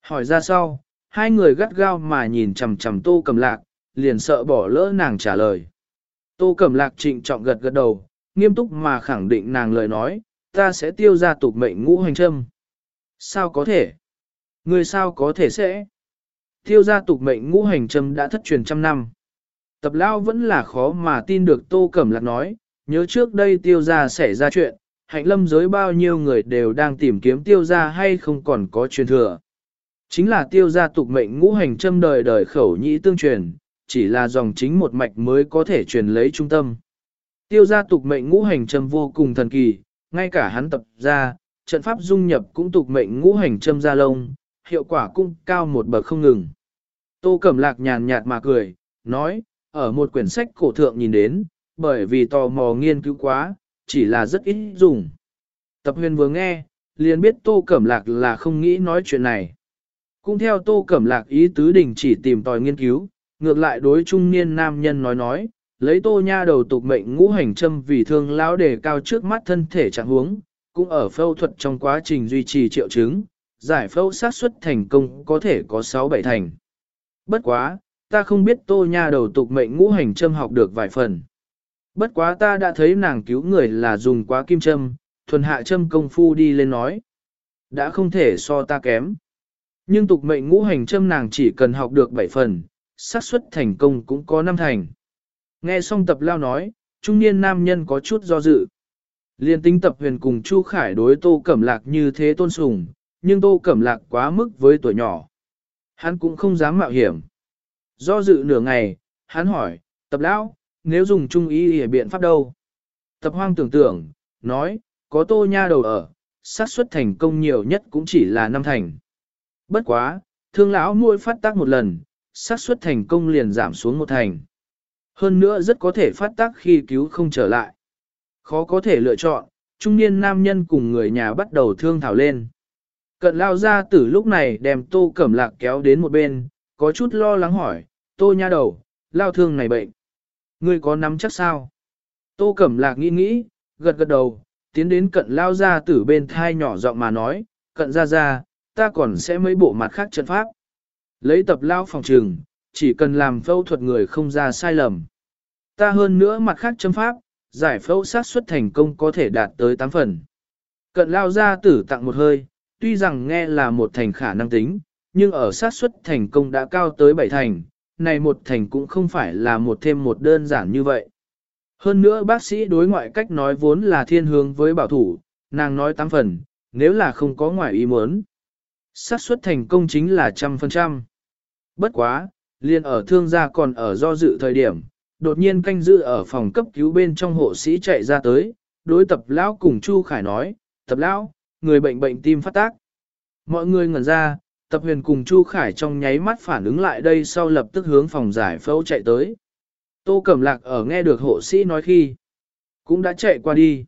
Hỏi ra sau, hai người gắt gao mà nhìn chằm chằm tô cầm lạc, liền sợ bỏ lỡ nàng trả lời. Tô cầm lạc trịnh trọng gật gật đầu, nghiêm túc mà khẳng định nàng lời nói, ta sẽ tiêu ra tục mệnh ngũ hành châm. Sao có thể? người sao có thể sẽ? Tiêu gia tục mệnh ngũ hành châm đã thất truyền trăm năm. Tập lao vẫn là khó mà tin được Tô Cẩm Lạc nói, nhớ trước đây tiêu gia xảy ra chuyện, hạnh lâm giới bao nhiêu người đều đang tìm kiếm tiêu gia hay không còn có truyền thừa. Chính là tiêu gia tục mệnh ngũ hành châm đời đời khẩu nhĩ tương truyền, chỉ là dòng chính một mạch mới có thể truyền lấy trung tâm. Tiêu gia tục mệnh ngũ hành châm vô cùng thần kỳ, ngay cả hắn tập ra, trận pháp dung nhập cũng tục mệnh ngũ hành châm ra lông, hiệu quả cũng cao một bậc không ngừng. Tô Cẩm Lạc nhàn nhạt mà cười, nói, ở một quyển sách cổ thượng nhìn đến, bởi vì tò mò nghiên cứu quá, chỉ là rất ít dùng. Tập huyền vừa nghe, liền biết Tô Cẩm Lạc là không nghĩ nói chuyện này. Cũng theo Tô Cẩm Lạc ý tứ đình chỉ tìm tòi nghiên cứu, ngược lại đối trung niên nam nhân nói nói, lấy Tô Nha đầu tục mệnh ngũ hành châm vì thương lão đề cao trước mắt thân thể trạng huống, cũng ở phẫu thuật trong quá trình duy trì triệu chứng, giải phẫu sát suất thành công có thể có 6-7 thành. Bất quá, ta không biết tô nha đầu tục mệnh ngũ hành châm học được vài phần. Bất quá ta đã thấy nàng cứu người là dùng quá kim châm, thuần hạ châm công phu đi lên nói. Đã không thể so ta kém. Nhưng tục mệnh ngũ hành châm nàng chỉ cần học được 7 phần, xác suất thành công cũng có 5 thành. Nghe xong tập lao nói, trung niên nam nhân có chút do dự. Liên tính tập huyền cùng Chu Khải đối Tô Cẩm Lạc như thế tôn sùng, nhưng Tô Cẩm Lạc quá mức với tuổi nhỏ. Hắn cũng không dám mạo hiểm. Do dự nửa ngày, hắn hỏi, tập lão, nếu dùng trung ý để biện pháp đâu? Tập hoang tưởng tượng, nói, có tô nha đầu ở, xác suất thành công nhiều nhất cũng chỉ là năm thành. Bất quá, thương lão nuôi phát tác một lần, xác suất thành công liền giảm xuống một thành. Hơn nữa rất có thể phát tác khi cứu không trở lại. Khó có thể lựa chọn, trung niên nam nhân cùng người nhà bắt đầu thương thảo lên. Cận lao ra từ lúc này đem tô cẩm lạc kéo đến một bên, có chút lo lắng hỏi, tô nha đầu, lao thương này bệnh. Ngươi có nắm chắc sao? Tô cẩm lạc nghĩ nghĩ, gật gật đầu, tiến đến cận lao ra từ bên thai nhỏ giọng mà nói, cận ra ra, ta còn sẽ mấy bộ mặt khác trận pháp. Lấy tập lao phòng trường, chỉ cần làm phẫu thuật người không ra sai lầm. Ta hơn nữa mặt khác châm pháp, giải phẫu sát xuất thành công có thể đạt tới 8 phần. Cận lao ra tử tặng một hơi, tuy rằng nghe là một thành khả năng tính, nhưng ở sát xuất thành công đã cao tới 7 thành, này một thành cũng không phải là một thêm một đơn giản như vậy. Hơn nữa bác sĩ đối ngoại cách nói vốn là thiên hướng với bảo thủ, nàng nói 8 phần, nếu là không có ngoại ý muốn xác suất thành công chính là trăm phần trăm. Bất quá, liền ở thương gia còn ở do dự thời điểm, đột nhiên canh giữ ở phòng cấp cứu bên trong hộ sĩ chạy ra tới, đối tập lão cùng Chu Khải nói, tập lão, người bệnh bệnh tim phát tác. Mọi người ngẩn ra, tập huyền cùng Chu Khải trong nháy mắt phản ứng lại đây sau lập tức hướng phòng giải phẫu chạy tới. Tô Cẩm Lạc ở nghe được hộ sĩ nói khi. cũng đã chạy qua đi.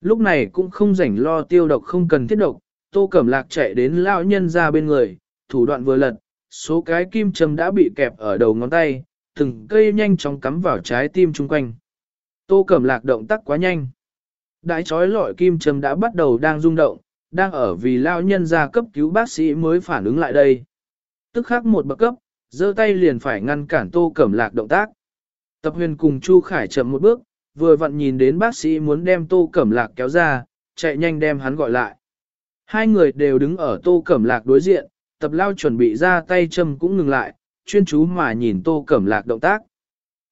Lúc này cũng không rảnh lo tiêu độc không cần thiết độc, tô cẩm lạc chạy đến Lão nhân ra bên người, thủ đoạn vừa lật, số cái kim châm đã bị kẹp ở đầu ngón tay, từng cây nhanh chóng cắm vào trái tim chung quanh. Tô cẩm lạc động tác quá nhanh. Đái chói lọi kim châm đã bắt đầu đang rung động, đang ở vì Lão nhân ra cấp cứu bác sĩ mới phản ứng lại đây. Tức khắc một bậc cấp, giơ tay liền phải ngăn cản tô cẩm lạc động tác. Tập huyền cùng Chu Khải chậm một bước, vừa vặn nhìn đến bác sĩ muốn đem tô cẩm lạc kéo ra, chạy nhanh đem hắn gọi lại. Hai người đều đứng ở tô cẩm lạc đối diện, tập lao chuẩn bị ra tay châm cũng ngừng lại, chuyên chú mà nhìn tô cẩm lạc động tác.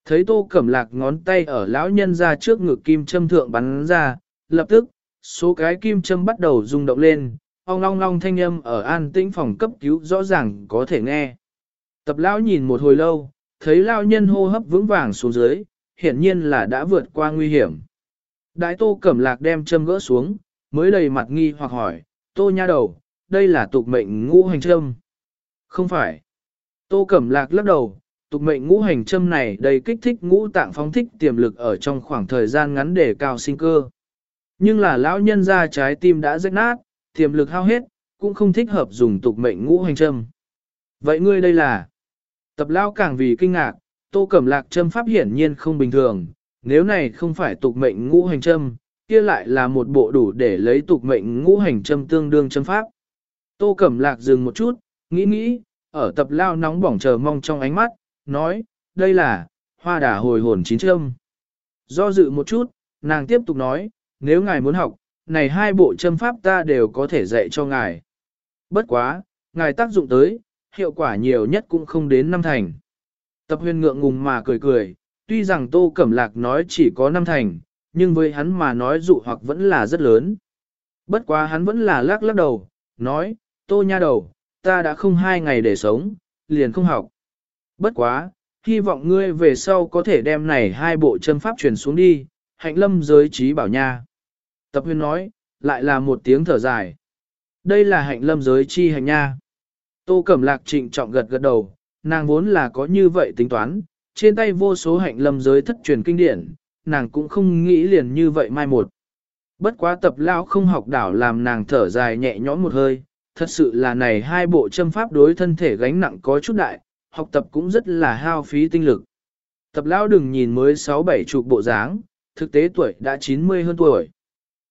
Thấy tô cẩm lạc ngón tay ở lão nhân ra trước ngực kim châm thượng bắn ra, lập tức, số cái kim châm bắt đầu rung động lên, ong long long thanh âm ở an tĩnh phòng cấp cứu rõ ràng có thể nghe. Tập lão nhìn một hồi lâu, thấy lao nhân hô hấp vững vàng xuống dưới, hiển nhiên là đã vượt qua nguy hiểm. Đại tô cẩm lạc đem châm gỡ xuống, mới đầy mặt nghi hoặc hỏi, tô nha đầu, đây là tục mệnh ngũ hành châm. Không phải. Tô cẩm lạc lắc đầu, tục mệnh ngũ hành châm này đầy kích thích ngũ tạng phóng thích tiềm lực ở trong khoảng thời gian ngắn để cao sinh cơ. Nhưng là lão nhân ra trái tim đã rách nát, tiềm lực hao hết, cũng không thích hợp dùng tục mệnh ngũ hành châm. Vậy ngươi đây là? Tập lao càng vì kinh ngạc, tô cẩm lạc châm pháp hiển nhiên không bình thường, nếu này không phải tục mệnh ngũ hành châm, kia lại là một bộ đủ để lấy tục mệnh ngũ hành châm tương đương châm pháp. Tô cẩm lạc dừng một chút, nghĩ nghĩ, ở tập lao nóng bỏng chờ mong trong ánh mắt, nói, đây là, hoa đà hồi hồn chín châm. Do dự một chút, nàng tiếp tục nói, nếu ngài muốn học, này hai bộ châm pháp ta đều có thể dạy cho ngài. Bất quá, ngài tác dụng tới, hiệu quả nhiều nhất cũng không đến năm thành. Tập huyền ngượng ngùng mà cười cười, tuy rằng Tô Cẩm Lạc nói chỉ có năm thành, nhưng với hắn mà nói dụ hoặc vẫn là rất lớn. Bất quá hắn vẫn là lắc lắc đầu, nói, Tô nha đầu, ta đã không hai ngày để sống, liền không học. Bất quá, hy vọng ngươi về sau có thể đem này hai bộ chân pháp truyền xuống đi, hạnh lâm giới trí bảo nha. Tập Huyên nói, lại là một tiếng thở dài. Đây là hạnh lâm giới chi hành nha. Tô Cẩm Lạc trịnh trọng gật gật đầu, nàng vốn là có như vậy tính toán, trên tay vô số hạnh lâm giới thất truyền kinh điển, nàng cũng không nghĩ liền như vậy mai một. Bất quá tập lao không học đảo làm nàng thở dài nhẹ nhõm một hơi, thật sự là này hai bộ châm pháp đối thân thể gánh nặng có chút đại, học tập cũng rất là hao phí tinh lực. Tập lao đừng nhìn mới 6-7 chục bộ dáng, thực tế tuổi đã 90 hơn tuổi.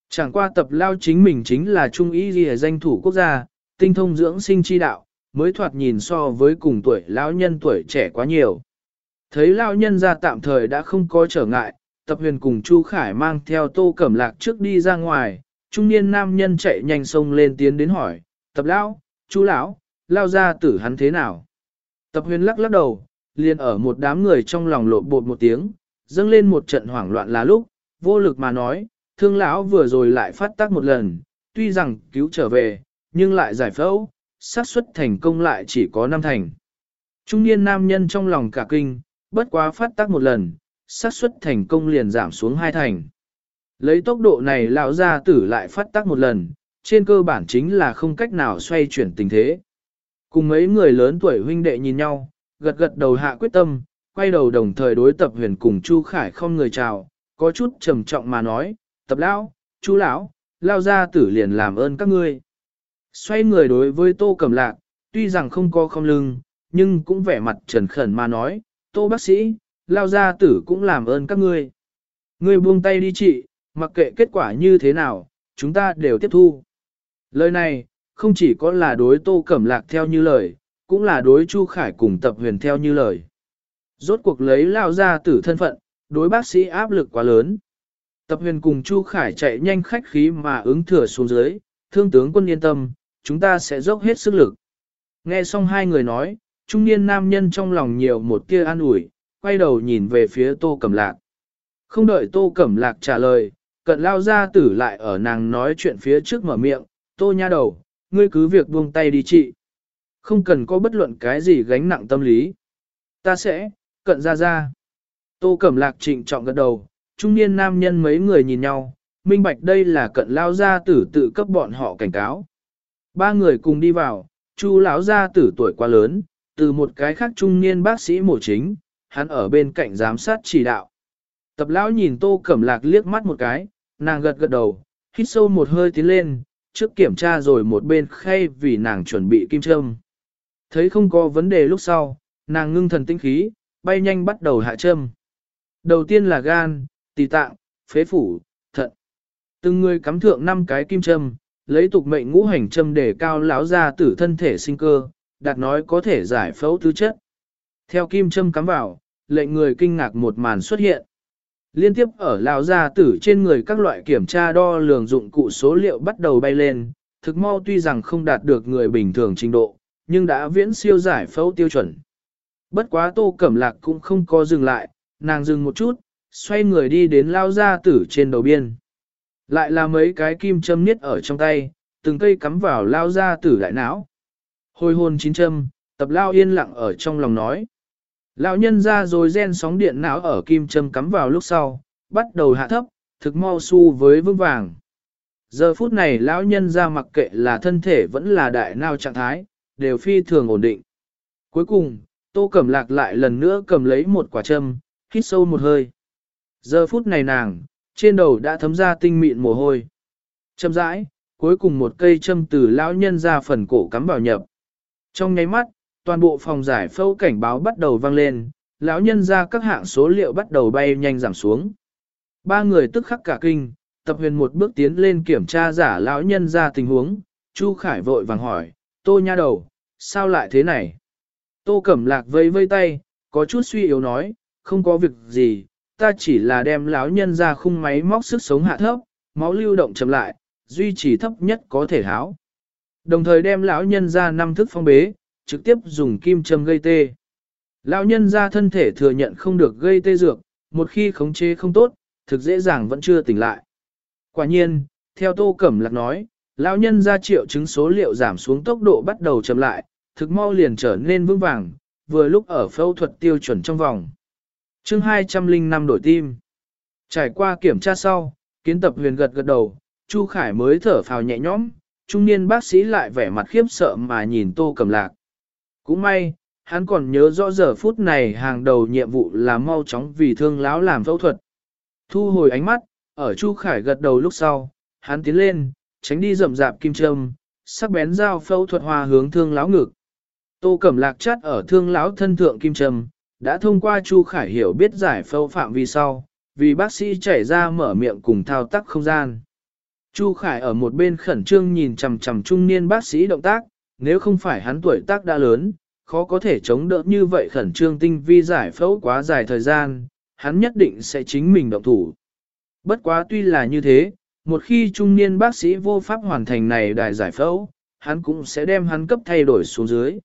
Chẳng qua tập lao chính mình chính là trung ý ghi danh thủ quốc gia, tinh thông dưỡng sinh chi đạo, mới thoạt nhìn so với cùng tuổi lão nhân tuổi trẻ quá nhiều. Thấy lão nhân ra tạm thời đã không có trở ngại, tập huyền cùng Chu Khải mang theo tô cẩm lạc trước đi ra ngoài, trung niên nam nhân chạy nhanh sông lên tiến đến hỏi, tập lão, chú lão, lao ra tử hắn thế nào? Tập huyền lắc lắc đầu, liền ở một đám người trong lòng lộ bột một tiếng, dâng lên một trận hoảng loạn là lúc, vô lực mà nói, thương lão vừa rồi lại phát tác một lần, tuy rằng cứu trở về, nhưng lại giải phẫu, xác suất thành công lại chỉ có năm thành. Trung niên nam nhân trong lòng cả kinh, bất quá phát tác một lần, xác suất thành công liền giảm xuống hai thành. Lấy tốc độ này lão gia tử lại phát tác một lần, trên cơ bản chính là không cách nào xoay chuyển tình thế. Cùng mấy người lớn tuổi huynh đệ nhìn nhau, gật gật đầu hạ quyết tâm, quay đầu đồng thời đối tập huyền cùng Chu Khải không người chào, có chút trầm trọng mà nói, tập lão, chú lão, lao gia tử liền làm ơn các ngươi. Xoay người đối với tô cầm lạc, tuy rằng không có không lưng, nhưng cũng vẻ mặt trần khẩn mà nói, tô bác sĩ, lao gia tử cũng làm ơn các ngươi. Ngươi buông tay đi chị, mặc kệ kết quả như thế nào, chúng ta đều tiếp thu. Lời này, không chỉ có là đối tô cẩm lạc theo như lời, cũng là đối Chu Khải cùng tập huyền theo như lời. Rốt cuộc lấy lao gia tử thân phận, đối bác sĩ áp lực quá lớn. Tập huyền cùng Chu Khải chạy nhanh khách khí mà ứng thừa xuống dưới, thương tướng quân yên tâm, chúng ta sẽ dốc hết sức lực. Nghe xong hai người nói, trung niên nam nhân trong lòng nhiều một tia an ủi, quay đầu nhìn về phía tô cẩm lạc. Không đợi tô cẩm lạc trả lời, cận lao ra tử lại ở nàng nói chuyện phía trước mở miệng, tô nha đầu, ngươi cứ việc buông tay đi chị. Không cần có bất luận cái gì gánh nặng tâm lý. Ta sẽ, cận ra ra. Tô cẩm lạc trịnh trọng gật đầu, trung niên nam nhân mấy người nhìn nhau, minh bạch đây là cận lao gia tử tự cấp bọn họ cảnh cáo. Ba người cùng đi vào, chu lão gia tử tuổi quá lớn, từ một cái khác trung niên bác sĩ mổ chính, hắn ở bên cạnh giám sát chỉ đạo. Tập lão nhìn tô cẩm lạc liếc mắt một cái, nàng gật gật đầu, hít sâu một hơi tiến lên, trước kiểm tra rồi một bên khay vì nàng chuẩn bị kim châm. Thấy không có vấn đề lúc sau, nàng ngưng thần tinh khí, bay nhanh bắt đầu hạ châm. Đầu tiên là gan, tỳ tạng, phế phủ, thận. Từng người cắm thượng năm cái kim châm, lấy tục mệnh ngũ hành châm để cao lão ra tử thân thể sinh cơ, đạt nói có thể giải phẫu tứ chất. Theo kim châm cắm vào, lệnh người kinh ngạc một màn xuất hiện. Liên tiếp ở lão gia tử trên người các loại kiểm tra đo lường dụng cụ số liệu bắt đầu bay lên, thực mau tuy rằng không đạt được người bình thường trình độ, nhưng đã viễn siêu giải phẫu tiêu chuẩn. Bất quá tô cẩm lạc cũng không có dừng lại, nàng dừng một chút, xoay người đi đến lao gia tử trên đầu biên. Lại là mấy cái kim châm niết ở trong tay, từng cây cắm vào lao gia tử đại não. Hồi hồn chín châm, tập lao yên lặng ở trong lòng nói. Lão nhân ra rồi gen sóng điện não ở kim châm cắm vào lúc sau, bắt đầu hạ thấp, thực mau su với vững vàng. Giờ phút này lão nhân ra mặc kệ là thân thể vẫn là đại nao trạng thái, đều phi thường ổn định. Cuối cùng, tô cẩm lạc lại lần nữa cầm lấy một quả châm, hít sâu một hơi. Giờ phút này nàng, trên đầu đã thấm ra tinh mịn mồ hôi. Châm rãi, cuối cùng một cây châm từ lão nhân ra phần cổ cắm vào nhập. Trong nháy mắt, toàn bộ phòng giải phẫu cảnh báo bắt đầu vang lên, lão nhân ra các hạng số liệu bắt đầu bay nhanh giảm xuống. Ba người tức khắc cả kinh, tập huyền một bước tiến lên kiểm tra giả lão nhân ra tình huống, Chu Khải vội vàng hỏi, tô nha đầu, sao lại thế này? Tô Cẩm Lạc vây vây tay, có chút suy yếu nói, không có việc gì, ta chỉ là đem lão nhân ra khung máy móc sức sống hạ thấp, máu lưu động chậm lại, duy trì thấp nhất có thể háo. Đồng thời đem lão nhân ra năm thức phong bế, trực tiếp dùng kim châm gây tê. Lão nhân ra thân thể thừa nhận không được gây tê dược, một khi khống chế không tốt, thực dễ dàng vẫn chưa tỉnh lại. Quả nhiên, theo Tô Cẩm Lạc nói, lão nhân ra triệu chứng số liệu giảm xuống tốc độ bắt đầu chậm lại, thực mau liền trở nên vững vàng, vừa lúc ở phẫu thuật tiêu chuẩn trong vòng. chương 205 đổi tim. Trải qua kiểm tra sau, kiến tập huyền gật gật đầu, Chu Khải mới thở phào nhẹ nhõm, trung niên bác sĩ lại vẻ mặt khiếp sợ mà nhìn Tô Cẩm Lạc. Cũng may, hắn còn nhớ rõ giờ phút này hàng đầu nhiệm vụ là mau chóng vì thương lão làm phẫu thuật. Thu hồi ánh mắt, ở Chu Khải gật đầu lúc sau, hắn tiến lên, tránh đi rậm rạp kim châm, sắc bén dao phẫu thuật hòa hướng thương lão ngực. Tô Cẩm Lạc chắt ở thương lão thân thượng kim châm, đã thông qua Chu Khải hiểu biết giải phẫu phạm vi sau, vì bác sĩ chảy ra mở miệng cùng thao tác không gian. Chu Khải ở một bên khẩn trương nhìn chằm chằm trung niên bác sĩ động tác, nếu không phải hắn tuổi tác đã lớn, khó có thể chống đỡ như vậy khẩn trương tinh vi giải phẫu quá dài thời gian, hắn nhất định sẽ chính mình động thủ. Bất quá tuy là như thế, một khi trung niên bác sĩ vô pháp hoàn thành này đại giải phẫu, hắn cũng sẽ đem hắn cấp thay đổi xuống dưới.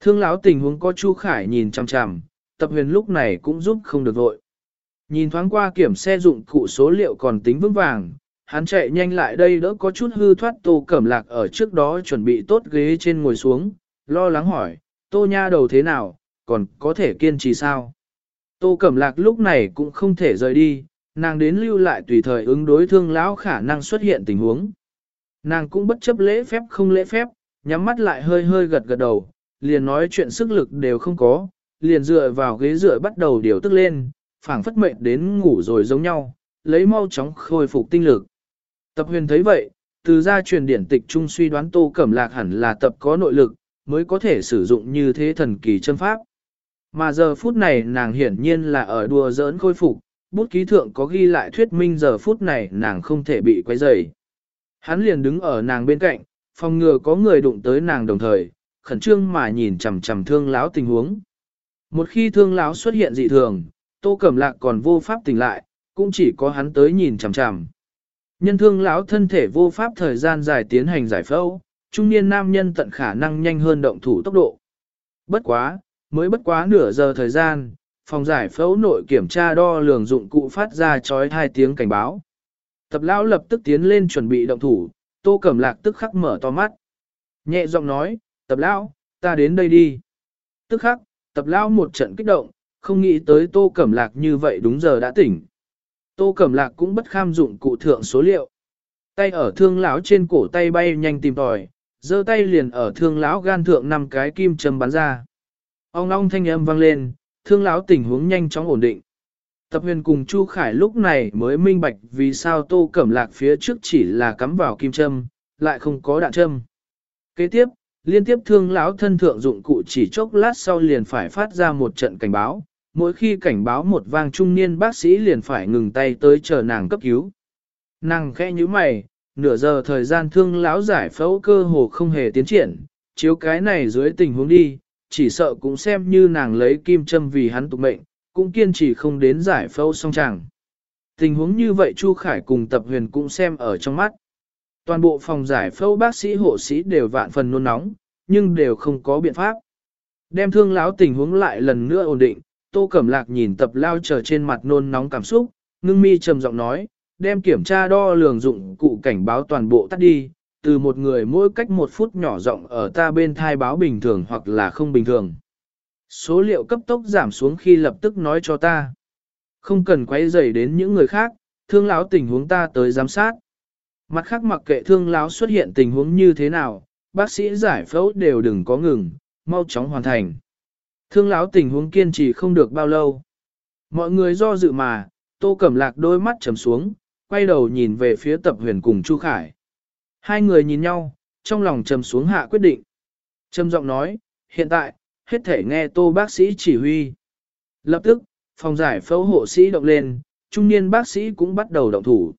Thương lão tình huống có Chu Khải nhìn chằm chằm, tập huyền lúc này cũng giúp không được vội. Nhìn thoáng qua kiểm xe dụng cụ số liệu còn tính vững vàng, hắn chạy nhanh lại đây đỡ có chút hư thoát tô cẩm lạc ở trước đó chuẩn bị tốt ghế trên ngồi xuống, lo lắng hỏi, tô nha đầu thế nào, còn có thể kiên trì sao? Tô cẩm lạc lúc này cũng không thể rời đi, nàng đến lưu lại tùy thời ứng đối thương lão khả năng xuất hiện tình huống. Nàng cũng bất chấp lễ phép không lễ phép, nhắm mắt lại hơi hơi gật gật đầu, liền nói chuyện sức lực đều không có, liền dựa vào ghế dựa bắt đầu điều tức lên, phảng phất mệnh đến ngủ rồi giống nhau, lấy mau chóng khôi phục tinh lực. Tập huyền thấy vậy, từ gia truyền điển tịch trung suy đoán tô cẩm lạc hẳn là tập có nội lực, mới có thể sử dụng như thế thần kỳ chân pháp. Mà giờ phút này nàng hiển nhiên là ở đùa giỡn khôi phục, bút ký thượng có ghi lại thuyết minh giờ phút này nàng không thể bị quấy rầy. Hắn liền đứng ở nàng bên cạnh, phòng ngừa có người đụng tới nàng đồng thời, khẩn trương mà nhìn chằm chằm thương lão tình huống. Một khi thương lão xuất hiện dị thường, Tô Cẩm Lạc còn vô pháp tỉnh lại, cũng chỉ có hắn tới nhìn chằm chằm. Nhân thương lão thân thể vô pháp thời gian dài tiến hành giải phẫu, trung niên nam nhân tận khả năng nhanh hơn động thủ tốc độ. Bất quá, mới bất quá nửa giờ thời gian, phòng giải phẫu nội kiểm tra đo lường dụng cụ phát ra chói hai tiếng cảnh báo. Tập lão lập tức tiến lên chuẩn bị động thủ, tô cẩm lạc tức khắc mở to mắt. Nhẹ giọng nói, tập lão, ta đến đây đi. Tức khắc, tập lão một trận kích động, không nghĩ tới tô cẩm lạc như vậy đúng giờ đã tỉnh. Tô Cẩm Lạc cũng bất kham dụng cụ thượng số liệu. Tay ở thương lão trên cổ tay bay nhanh tìm tòi, giơ tay liền ở thương lão gan thượng năm cái kim châm bắn ra. Ông long thanh âm vang lên, thương lão tình huống nhanh chóng ổn định. Tập huyền cùng Chu Khải lúc này mới minh bạch vì sao tô cẩm lạc phía trước chỉ là cắm vào kim châm, lại không có đạn châm. Kế tiếp, liên tiếp thương lão thân thượng dụng cụ chỉ chốc lát sau liền phải phát ra một trận cảnh báo, mỗi khi cảnh báo một vang trung niên bác sĩ liền phải ngừng tay tới chờ nàng cấp cứu. Nàng khẽ như mày, nửa giờ thời gian thương lão giải phẫu cơ hồ không hề tiến triển, chiếu cái này dưới tình huống đi, chỉ sợ cũng xem như nàng lấy kim châm vì hắn tục mệnh, cũng kiên trì không đến giải phẫu xong chàng. Tình huống như vậy Chu Khải cùng tập huyền cũng xem ở trong mắt. Toàn bộ phòng giải phẫu bác sĩ hộ sĩ đều vạn phần nôn nóng, nhưng đều không có biện pháp. Đem thương lão tình huống lại lần nữa ổn định, Tô Cẩm Lạc nhìn tập lao chờ trên mặt nôn nóng cảm xúc, ngưng mi trầm giọng nói, đem kiểm tra đo lường dụng cụ cảnh báo toàn bộ tắt đi, từ một người mỗi cách một phút nhỏ rộng ở ta bên thai báo bình thường hoặc là không bình thường. Số liệu cấp tốc giảm xuống khi lập tức nói cho ta. Không cần quay dày đến những người khác, thương lão tình huống ta tới giám sát. Mặt khác mặc kệ thương lão xuất hiện tình huống như thế nào, bác sĩ giải phẫu đều đừng có ngừng, mau chóng hoàn thành. Thương lão tình huống kiên trì không được bao lâu. Mọi người do dự mà, tô cẩm lạc đôi mắt trầm xuống, quay đầu nhìn về phía tập huyền cùng Chu Khải. Hai người nhìn nhau, trong lòng trầm xuống hạ quyết định. Trầm giọng nói, hiện tại, hết thể nghe tô bác sĩ chỉ huy. Lập tức, phòng giải phẫu hộ sĩ động lên, trung niên bác sĩ cũng bắt đầu động thủ.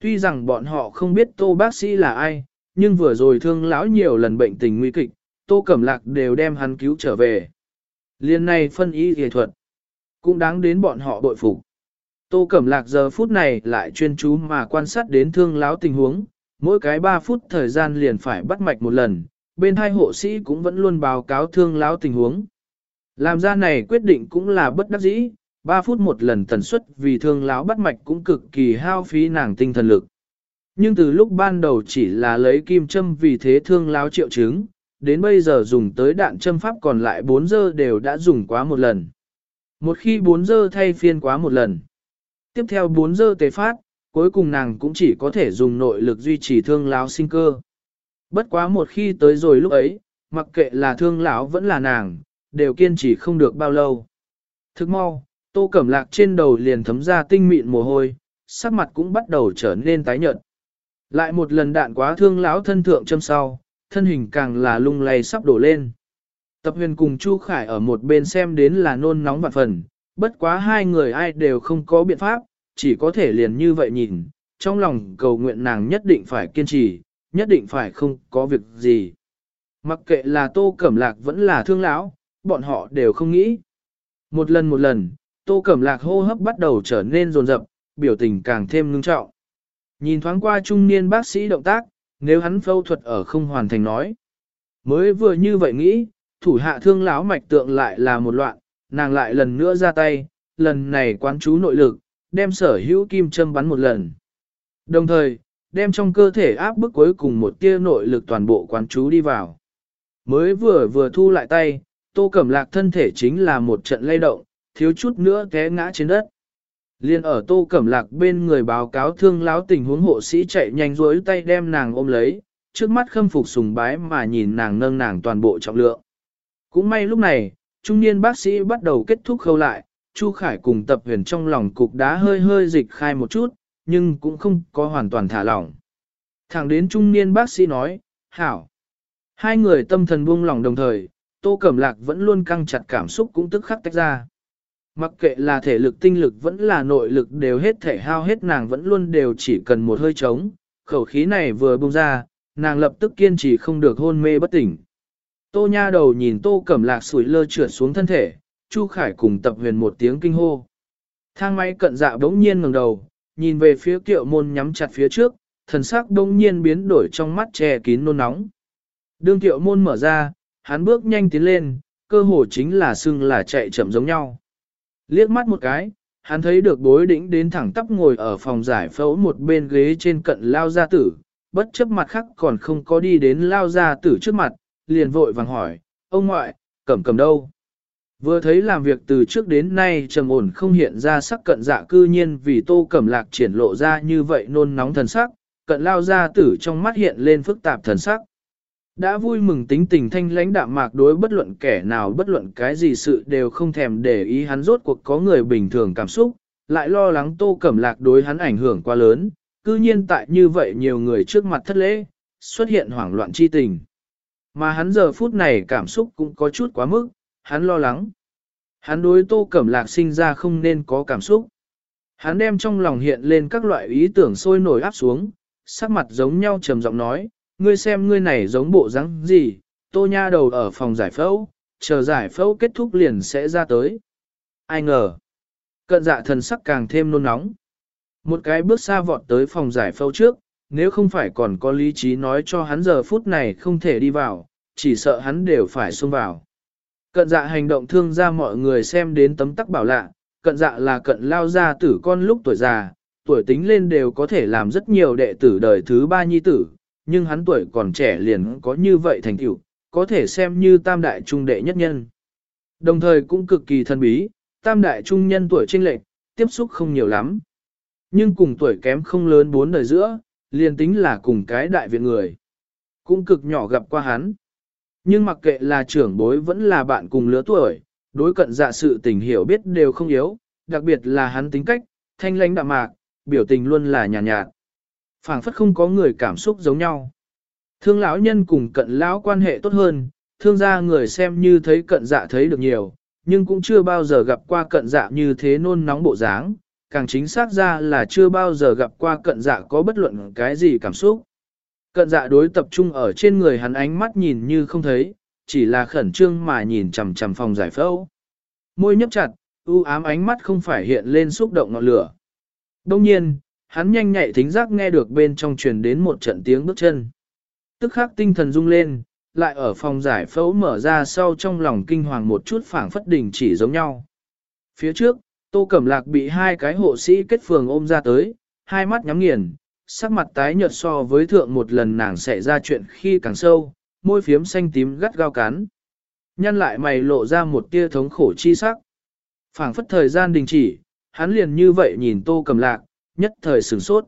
Tuy rằng bọn họ không biết tô bác sĩ là ai, nhưng vừa rồi thương lão nhiều lần bệnh tình nguy kịch, tô cẩm lạc đều đem hắn cứu trở về. Liên này phân ý y thuật, cũng đáng đến bọn họ bội phục. Tô Cẩm Lạc giờ phút này lại chuyên chú mà quan sát đến thương láo tình huống, mỗi cái 3 phút thời gian liền phải bắt mạch một lần, bên hai hộ sĩ cũng vẫn luôn báo cáo thương láo tình huống. Làm ra này quyết định cũng là bất đắc dĩ, 3 phút một lần tần suất vì thương láo bắt mạch cũng cực kỳ hao phí nàng tinh thần lực. Nhưng từ lúc ban đầu chỉ là lấy kim châm vì thế thương láo triệu chứng, đến bây giờ dùng tới đạn châm pháp còn lại 4 giờ đều đã dùng quá một lần. Một khi 4 giờ thay phiên quá một lần. Tiếp theo 4 giờ tề phát, cuối cùng nàng cũng chỉ có thể dùng nội lực duy trì thương lão sinh cơ. Bất quá một khi tới rồi lúc ấy, mặc kệ là thương lão vẫn là nàng, đều kiên trì không được bao lâu. Thức mau, tô cẩm lạc trên đầu liền thấm ra tinh mịn mồ hôi, sắc mặt cũng bắt đầu trở nên tái nhợt. Lại một lần đạn quá thương lão thân thượng châm sau, thân hình càng là lung lay sắp đổ lên. Tập huyền cùng Chu Khải ở một bên xem đến là nôn nóng vạn phần, bất quá hai người ai đều không có biện pháp, chỉ có thể liền như vậy nhìn, trong lòng cầu nguyện nàng nhất định phải kiên trì, nhất định phải không có việc gì. Mặc kệ là tô cẩm lạc vẫn là thương lão, bọn họ đều không nghĩ. Một lần một lần, tô cẩm lạc hô hấp bắt đầu trở nên rồn rập, biểu tình càng thêm ngưng trọng. Nhìn thoáng qua trung niên bác sĩ động tác, nếu hắn phẫu thuật ở không hoàn thành nói. Mới vừa như vậy nghĩ, thủ hạ thương lão mạch tượng lại là một loạn, nàng lại lần nữa ra tay, lần này quán chú nội lực, đem sở hữu kim châm bắn một lần. Đồng thời, đem trong cơ thể áp bức cuối cùng một tia nội lực toàn bộ quán chú đi vào. Mới vừa vừa thu lại tay, tô cẩm lạc thân thể chính là một trận lay động, thiếu chút nữa té ngã trên đất. Liên ở tô cẩm lạc bên người báo cáo thương láo tình huống hộ sĩ chạy nhanh rối tay đem nàng ôm lấy, trước mắt khâm phục sùng bái mà nhìn nàng nâng nàng toàn bộ trọng lượng. Cũng may lúc này, trung niên bác sĩ bắt đầu kết thúc khâu lại, Chu Khải cùng tập huyền trong lòng cục đá hơi hơi dịch khai một chút, nhưng cũng không có hoàn toàn thả lỏng. Thẳng đến trung niên bác sĩ nói, hảo. Hai người tâm thần buông lỏng đồng thời, Tô Cẩm Lạc vẫn luôn căng chặt cảm xúc cũng tức khắc tách ra. Mặc kệ là thể lực tinh lực vẫn là nội lực đều hết thể hao hết nàng vẫn luôn đều chỉ cần một hơi trống, khẩu khí này vừa bung ra, nàng lập tức kiên trì không được hôn mê bất tỉnh. Tô nha đầu nhìn tô cẩm lạc sủi lơ trượt xuống thân thể, Chu Khải cùng tập huyền một tiếng kinh hô. Thang máy cận dạ bỗng nhiên ngẩng đầu, nhìn về phía kiệu môn nhắm chặt phía trước, thần sắc bỗng nhiên biến đổi trong mắt che kín nôn nóng. Đương kiệu môn mở ra, hắn bước nhanh tiến lên, cơ hồ chính là xưng là chạy chậm giống nhau. Liếc mắt một cái, hắn thấy được bối đỉnh đến thẳng tắp ngồi ở phòng giải phẫu một bên ghế trên cận lao gia tử, bất chấp mặt khác còn không có đi đến lao gia tử trước mặt, liền vội vàng hỏi, ông ngoại, cẩm cẩm đâu? Vừa thấy làm việc từ trước đến nay trầm ổn không hiện ra sắc cận dạ cư nhiên vì tô cẩm lạc triển lộ ra như vậy nôn nóng thần sắc, cận lao ra tử trong mắt hiện lên phức tạp thần sắc. Đã vui mừng tính tình thanh lãnh đạm mạc đối bất luận kẻ nào bất luận cái gì sự đều không thèm để ý hắn rốt cuộc có người bình thường cảm xúc, lại lo lắng tô cẩm lạc đối hắn ảnh hưởng quá lớn, cư nhiên tại như vậy nhiều người trước mặt thất lễ, xuất hiện hoảng loạn chi tình. Mà hắn giờ phút này cảm xúc cũng có chút quá mức, hắn lo lắng. Hắn đối tô cẩm lạc sinh ra không nên có cảm xúc. Hắn đem trong lòng hiện lên các loại ý tưởng sôi nổi áp xuống, sắc mặt giống nhau trầm giọng nói, ngươi xem ngươi này giống bộ rắn gì, tô nha đầu ở phòng giải phẫu, chờ giải phẫu kết thúc liền sẽ ra tới. Ai ngờ, cận dạ thần sắc càng thêm nôn nóng. Một cái bước xa vọt tới phòng giải phẫu trước, nếu không phải còn có lý trí nói cho hắn giờ phút này không thể đi vào, chỉ sợ hắn đều phải xông vào. Cận dạ hành động thương ra mọi người xem đến tấm tắc bảo lạ, cận dạ là cận lao ra tử con lúc tuổi già, tuổi tính lên đều có thể làm rất nhiều đệ tử đời thứ ba nhi tử, nhưng hắn tuổi còn trẻ liền có như vậy thành tựu, có thể xem như tam đại trung đệ nhất nhân. Đồng thời cũng cực kỳ thân bí, tam đại trung nhân tuổi trinh lệch, tiếp xúc không nhiều lắm. Nhưng cùng tuổi kém không lớn bốn đời giữa, liền tính là cùng cái đại viện người. Cũng cực nhỏ gặp qua hắn. Nhưng mặc kệ là trưởng bối vẫn là bạn cùng lứa tuổi, đối cận dạ sự tình hiểu biết đều không yếu, đặc biệt là hắn tính cách, thanh lãnh đạm mạc, biểu tình luôn là nhàn nhạt, nhạt. phảng phất không có người cảm xúc giống nhau. Thương lão nhân cùng cận lão quan hệ tốt hơn, thương gia người xem như thấy cận dạ thấy được nhiều, nhưng cũng chưa bao giờ gặp qua cận dạ như thế nôn nóng bộ dáng, càng chính xác ra là chưa bao giờ gặp qua cận dạ có bất luận cái gì cảm xúc. Cận dạ đối tập trung ở trên người hắn ánh mắt nhìn như không thấy, chỉ là khẩn trương mà nhìn chằm chằm phòng giải phẫu. Môi nhấp chặt, u ám ánh mắt không phải hiện lên xúc động ngọn lửa. Đông nhiên, hắn nhanh nhạy thính giác nghe được bên trong truyền đến một trận tiếng bước chân. Tức khắc tinh thần rung lên, lại ở phòng giải phẫu mở ra sau trong lòng kinh hoàng một chút phảng phất đỉnh chỉ giống nhau. Phía trước, Tô Cẩm Lạc bị hai cái hộ sĩ kết phường ôm ra tới, hai mắt nhắm nghiền, sắc mặt tái nhợt so với thượng một lần nàng xảy ra chuyện khi càng sâu, môi phiếm xanh tím gắt gao cắn. Nhăn lại mày lộ ra một tia thống khổ chi sắc. phảng phất thời gian đình chỉ, hắn liền như vậy nhìn Tô Cẩm Lạc, nhất thời sửng sốt.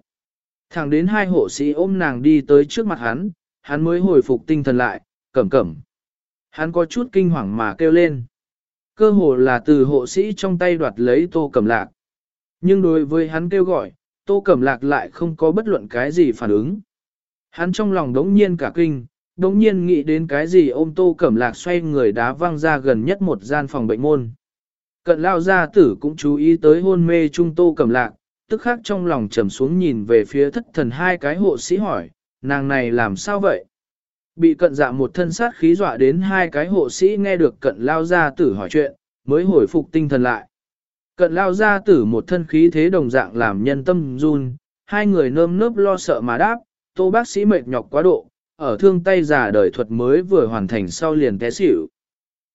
Thẳng đến hai hộ sĩ ôm nàng đi tới trước mặt hắn, hắn mới hồi phục tinh thần lại, cẩm cẩm. Hắn có chút kinh hoàng mà kêu lên. Cơ hồ là từ hộ sĩ trong tay đoạt lấy tô cẩm lạc. Nhưng đối với hắn kêu gọi, tô cẩm lạc lại không có bất luận cái gì phản ứng. Hắn trong lòng đống nhiên cả kinh, đống nhiên nghĩ đến cái gì ôm tô cẩm lạc xoay người đá văng ra gần nhất một gian phòng bệnh môn. Cận lao gia tử cũng chú ý tới hôn mê trung tô cẩm lạc, tức khắc trong lòng trầm xuống nhìn về phía thất thần hai cái hộ sĩ hỏi, nàng này làm sao vậy? Bị cận dạ một thân sát khí dọa đến hai cái hộ sĩ nghe được cận lao gia tử hỏi chuyện, mới hồi phục tinh thần lại. Cận lao gia tử một thân khí thế đồng dạng làm nhân tâm run, hai người nơm nớp lo sợ mà đáp, tô bác sĩ mệt nhọc quá độ, ở thương tay giả đời thuật mới vừa hoàn thành sau liền té xỉu.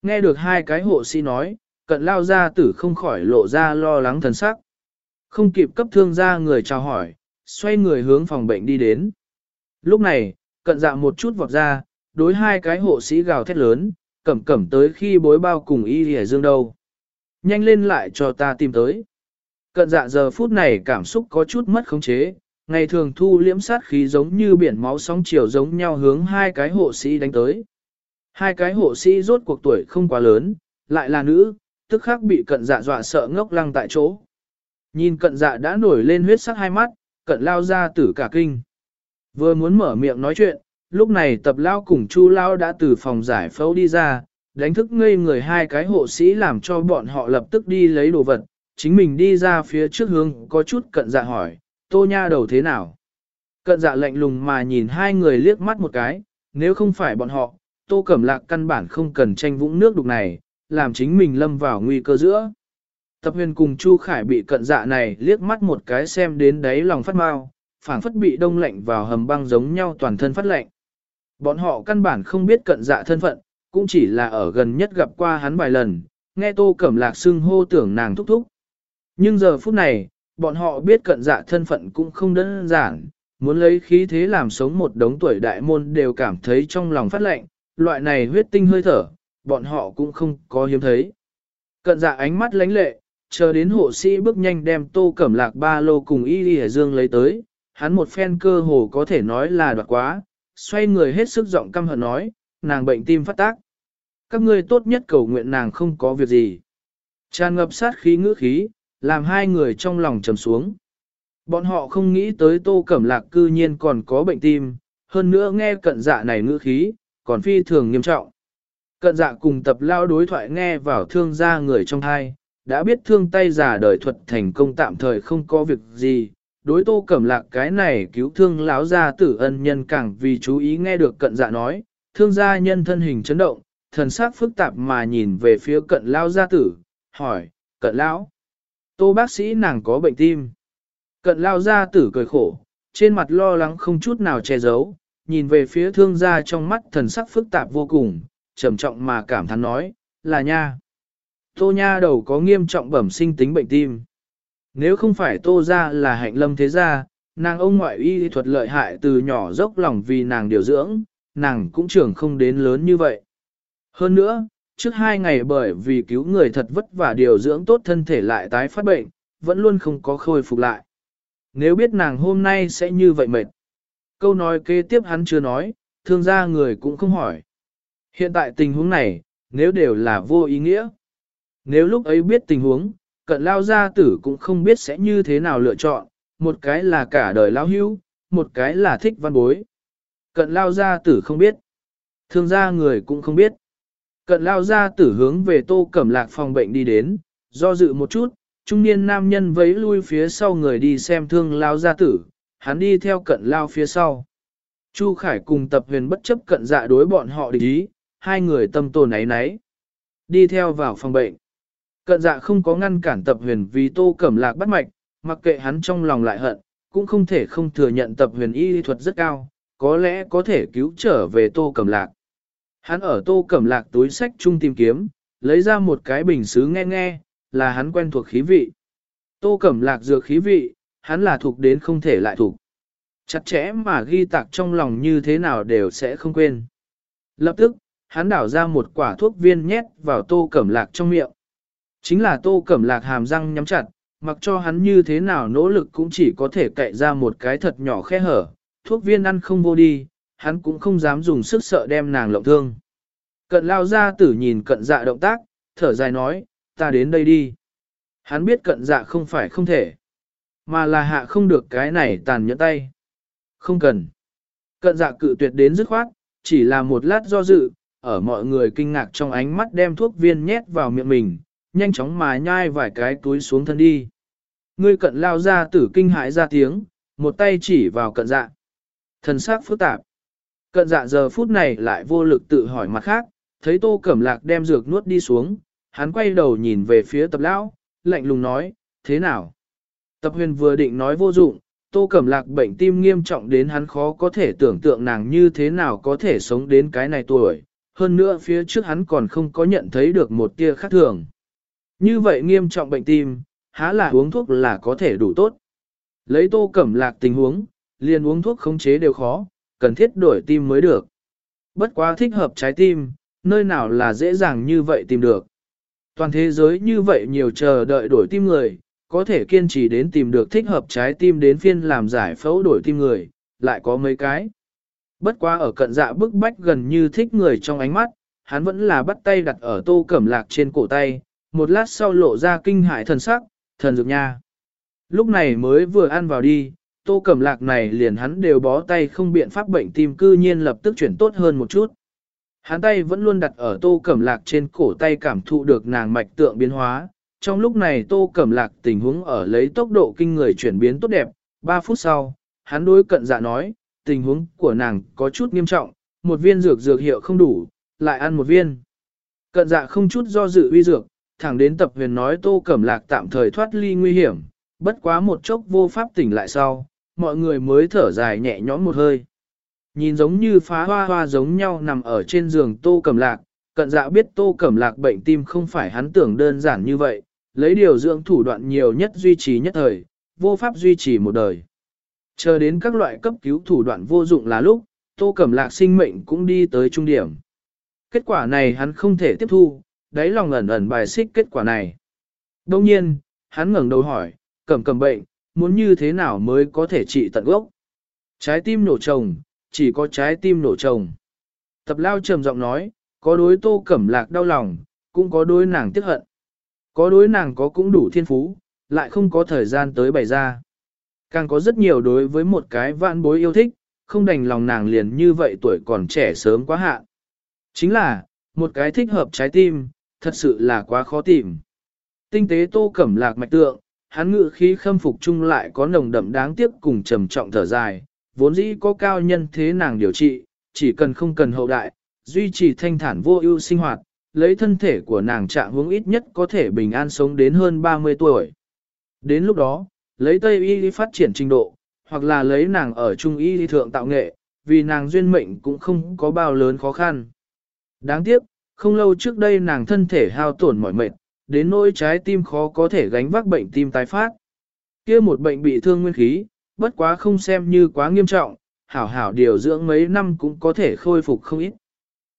Nghe được hai cái hộ sĩ nói, cận lao gia tử không khỏi lộ ra lo lắng thần sắc. Không kịp cấp thương gia người chào hỏi, xoay người hướng phòng bệnh đi đến. Lúc này, cận dạ một chút vọt ra, đối hai cái hộ sĩ gào thét lớn, cẩm cẩm tới khi bối bao cùng y hề dương đâu. Nhanh lên lại cho ta tìm tới. Cận dạ giờ phút này cảm xúc có chút mất khống chế, ngày thường thu liễm sát khí giống như biển máu sóng chiều giống nhau hướng hai cái hộ sĩ đánh tới. Hai cái hộ sĩ rốt cuộc tuổi không quá lớn, lại là nữ, tức khắc bị cận dạ dọa sợ ngốc lăng tại chỗ. Nhìn cận dạ đã nổi lên huyết sắc hai mắt, cận lao ra tử cả kinh. Vừa muốn mở miệng nói chuyện, lúc này tập lao cùng chu lao đã từ phòng giải phẫu đi ra, đánh thức ngây người hai cái hộ sĩ làm cho bọn họ lập tức đi lấy đồ vật, chính mình đi ra phía trước hướng có chút cận dạ hỏi, tô nha đầu thế nào? Cận dạ lạnh lùng mà nhìn hai người liếc mắt một cái, nếu không phải bọn họ, tô cẩm lạc căn bản không cần tranh vũng nước đục này, làm chính mình lâm vào nguy cơ giữa. Tập huyền cùng Chu Khải bị cận dạ này liếc mắt một cái xem đến đáy lòng phát mau, phảng phất bị đông lạnh vào hầm băng giống nhau toàn thân phát lạnh. Bọn họ căn bản không biết cận dạ thân phận, cũng chỉ là ở gần nhất gặp qua hắn vài lần, nghe tô cẩm lạc xưng hô tưởng nàng thúc thúc. Nhưng giờ phút này, bọn họ biết cận dạ thân phận cũng không đơn giản, muốn lấy khí thế làm sống một đống tuổi đại môn đều cảm thấy trong lòng phát lạnh, loại này huyết tinh hơi thở, bọn họ cũng không có hiếm thấy. Cận dạ ánh mắt lánh lệ, chờ đến hộ sĩ bước nhanh đem tô cẩm lạc ba lô cùng y y dương lấy tới, hắn một phen cơ hồ có thể nói là đoạt quá, xoay người hết sức giọng căm hận nói, nàng bệnh tim phát tác. Các ngươi tốt nhất cầu nguyện nàng không có việc gì. Tràn ngập sát khí ngữ khí, làm hai người trong lòng trầm xuống. Bọn họ không nghĩ tới tô cẩm lạc cư nhiên còn có bệnh tim, hơn nữa nghe cận dạ này ngữ khí, còn phi thường nghiêm trọng. Cận dạ cùng tập lao đối thoại nghe vào thương gia người trong thai, đã biết thương tay giả đời thuật thành công tạm thời không có việc gì. Đối tô cẩm lạc cái này cứu thương lão gia tử ân nhân càng vì chú ý nghe được cận dạ nói, thương gia nhân thân hình chấn động, thần sắc phức tạp mà nhìn về phía cận lao gia tử, hỏi, cận lão, tô bác sĩ nàng có bệnh tim. Cận lao gia tử cười khổ, trên mặt lo lắng không chút nào che giấu, nhìn về phía thương gia trong mắt thần sắc phức tạp vô cùng, trầm trọng mà cảm thán nói, là nha. Tô nha đầu có nghiêm trọng bẩm sinh tính bệnh tim. Nếu không phải tô ra là hạnh lâm thế gia, nàng ông ngoại y thuật lợi hại từ nhỏ dốc lòng vì nàng điều dưỡng, nàng cũng trưởng không đến lớn như vậy. Hơn nữa, trước hai ngày bởi vì cứu người thật vất vả điều dưỡng tốt thân thể lại tái phát bệnh, vẫn luôn không có khôi phục lại. Nếu biết nàng hôm nay sẽ như vậy mệt. Câu nói kế tiếp hắn chưa nói, thương gia người cũng không hỏi. Hiện tại tình huống này, nếu đều là vô ý nghĩa. Nếu lúc ấy biết tình huống, cận lao gia tử cũng không biết sẽ như thế nào lựa chọn, một cái là cả đời lao hưu, một cái là thích văn bối. Cận lao gia tử không biết. Thương gia người cũng không biết. Cận lao gia tử hướng về tô cẩm lạc phòng bệnh đi đến, do dự một chút, trung niên nam nhân vẫy lui phía sau người đi xem thương lao gia tử, hắn đi theo cận lao phía sau. Chu Khải cùng tập huyền bất chấp cận dạ đối bọn họ địch ý, hai người tâm tồn náy náy, Đi theo vào phòng bệnh. Cận dạ không có ngăn cản tập huyền vì tô cẩm lạc bắt mạch, mặc kệ hắn trong lòng lại hận, cũng không thể không thừa nhận tập huyền y thuật rất cao, có lẽ có thể cứu trở về tô cẩm lạc. Hắn ở tô cẩm lạc túi sách chung tìm kiếm, lấy ra một cái bình xứ nghe nghe, là hắn quen thuộc khí vị. Tô cẩm lạc dược khí vị, hắn là thuộc đến không thể lại thuộc. Chặt chẽ mà ghi tạc trong lòng như thế nào đều sẽ không quên. Lập tức, hắn đảo ra một quả thuốc viên nhét vào tô cẩm lạc trong miệng. Chính là tô cẩm lạc hàm răng nhắm chặt, mặc cho hắn như thế nào nỗ lực cũng chỉ có thể cậy ra một cái thật nhỏ khe hở, thuốc viên ăn không vô đi, hắn cũng không dám dùng sức sợ đem nàng lộng thương. Cận lao ra tử nhìn cận dạ động tác, thở dài nói, ta đến đây đi. Hắn biết cận dạ không phải không thể, mà là hạ không được cái này tàn nhẫn tay. Không cần. Cận dạ cự tuyệt đến dứt khoát, chỉ là một lát do dự, ở mọi người kinh ngạc trong ánh mắt đem thuốc viên nhét vào miệng mình, nhanh chóng mà nhai vài cái túi xuống thân đi. Ngươi cận lao ra tử kinh hãi ra tiếng, một tay chỉ vào cận dạ. Thần sắc phức tạp. Cận dạ giờ phút này lại vô lực tự hỏi mặt khác, thấy tô cẩm lạc đem dược nuốt đi xuống, hắn quay đầu nhìn về phía tập lão, lạnh lùng nói, thế nào? Tập huyền vừa định nói vô dụng, tô cẩm lạc bệnh tim nghiêm trọng đến hắn khó có thể tưởng tượng nàng như thế nào có thể sống đến cái này tuổi, hơn nữa phía trước hắn còn không có nhận thấy được một tia khác thường. Như vậy nghiêm trọng bệnh tim, há là uống thuốc là có thể đủ tốt. Lấy tô cẩm lạc tình huống, liền uống thuốc khống chế đều khó, cần thiết đổi tim mới được. Bất quá thích hợp trái tim, nơi nào là dễ dàng như vậy tìm được. Toàn thế giới như vậy nhiều chờ đợi đổi tim người, có thể kiên trì đến tìm được thích hợp trái tim đến phiên làm giải phẫu đổi tim người, lại có mấy cái. Bất quá ở cận dạ bức bách gần như thích người trong ánh mắt, hắn vẫn là bắt tay đặt ở tô cẩm lạc trên cổ tay, một lát sau lộ ra kinh hại thần sắc, thần dược nha. Lúc này mới vừa ăn vào đi, tô cẩm lạc này liền hắn đều bó tay không biện pháp bệnh tim cư nhiên lập tức chuyển tốt hơn một chút. Hắn tay vẫn luôn đặt ở tô cẩm lạc trên cổ tay cảm thụ được nàng mạch tượng biến hóa. Trong lúc này tô cẩm lạc tình huống ở lấy tốc độ kinh người chuyển biến tốt đẹp, 3 phút sau, hắn đối cận dạ nói, tình huống của nàng có chút nghiêm trọng, một viên dược dược hiệu không đủ, lại ăn một viên. Cận dạ không chút do dự uy dược, thẳng đến tập huyền nói tô cẩm lạc tạm thời thoát ly nguy hiểm, bất quá một chốc vô pháp tỉnh lại sau, mọi người mới thở dài nhẹ nhõm một hơi. Nhìn giống như phá hoa hoa giống nhau nằm ở trên giường tô cẩm lạc, cận dạ biết tô cẩm lạc bệnh tim không phải hắn tưởng đơn giản như vậy, lấy điều dưỡng thủ đoạn nhiều nhất duy trì nhất thời, vô pháp duy trì một đời. Chờ đến các loại cấp cứu thủ đoạn vô dụng là lúc, tô cẩm lạc sinh mệnh cũng đi tới trung điểm. Kết quả này hắn không thể tiếp thu, đáy lòng ẩn ẩn bài xích kết quả này. Đông nhiên, hắn ngẩng đầu hỏi, cẩm cẩm bệnh, muốn như thế nào mới có thể trị tận gốc? Trái tim nổ trồng, chỉ có trái tim nổ trồng. Tập lao trầm giọng nói, có đối tô cẩm lạc đau lòng, cũng có đối nàng tiếc hận. Có đối nàng có cũng đủ thiên phú, lại không có thời gian tới bày ra. Càng có rất nhiều đối với một cái vạn bối yêu thích, không đành lòng nàng liền như vậy tuổi còn trẻ sớm quá hạ. Chính là, một cái thích hợp trái tim, thật sự là quá khó tìm. Tinh tế tô cẩm lạc mạch tượng, hắn ngự khí khâm phục chung lại có nồng đậm đáng tiếc cùng trầm trọng thở dài, vốn dĩ có cao nhân thế nàng điều trị, chỉ cần không cần hậu đại, duy trì thanh thản vô ưu sinh hoạt, lấy thân thể của nàng trạng hướng ít nhất có thể bình an sống đến hơn 30 tuổi. Đến lúc đó, lấy Tây Y phát triển trình độ, hoặc là lấy nàng ở Trung Y thượng tạo nghệ, vì nàng duyên mệnh cũng không có bao lớn khó khăn. Đáng tiếc, không lâu trước đây nàng thân thể hao tổn mỏi mệt, đến nỗi trái tim khó có thể gánh vác bệnh tim tái phát. kia một bệnh bị thương nguyên khí, bất quá không xem như quá nghiêm trọng, hảo hảo điều dưỡng mấy năm cũng có thể khôi phục không ít.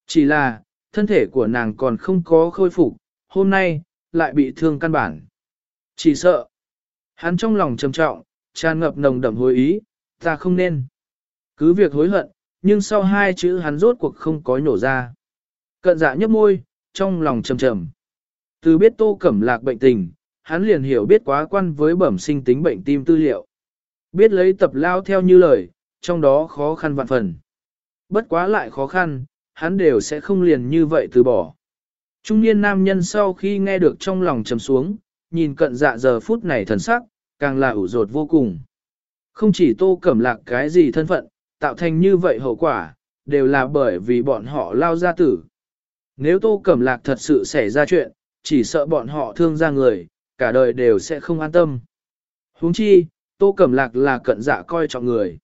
Chỉ là, thân thể của nàng còn không có khôi phục, hôm nay, lại bị thương căn bản. Chỉ sợ, hắn trong lòng trầm trọng, tràn ngập nồng đậm hối ý, ta không nên. Cứ việc hối hận, nhưng sau hai chữ hắn rốt cuộc không có nhổ ra. Cận dạ nhấp môi, trong lòng trầm trầm. Từ biết tô cẩm lạc bệnh tình, hắn liền hiểu biết quá quan với bẩm sinh tính bệnh tim tư liệu. Biết lấy tập lao theo như lời, trong đó khó khăn vạn phần. Bất quá lại khó khăn, hắn đều sẽ không liền như vậy từ bỏ. Trung niên nam nhân sau khi nghe được trong lòng trầm xuống, nhìn cận dạ giờ phút này thần sắc, càng là ủ rột vô cùng. Không chỉ tô cẩm lạc cái gì thân phận, tạo thành như vậy hậu quả, đều là bởi vì bọn họ lao ra tử. Nếu tô cẩm lạc thật sự xảy ra chuyện, chỉ sợ bọn họ thương ra người, cả đời đều sẽ không an tâm. huống chi, tô cẩm lạc là cận dạ coi trọng người.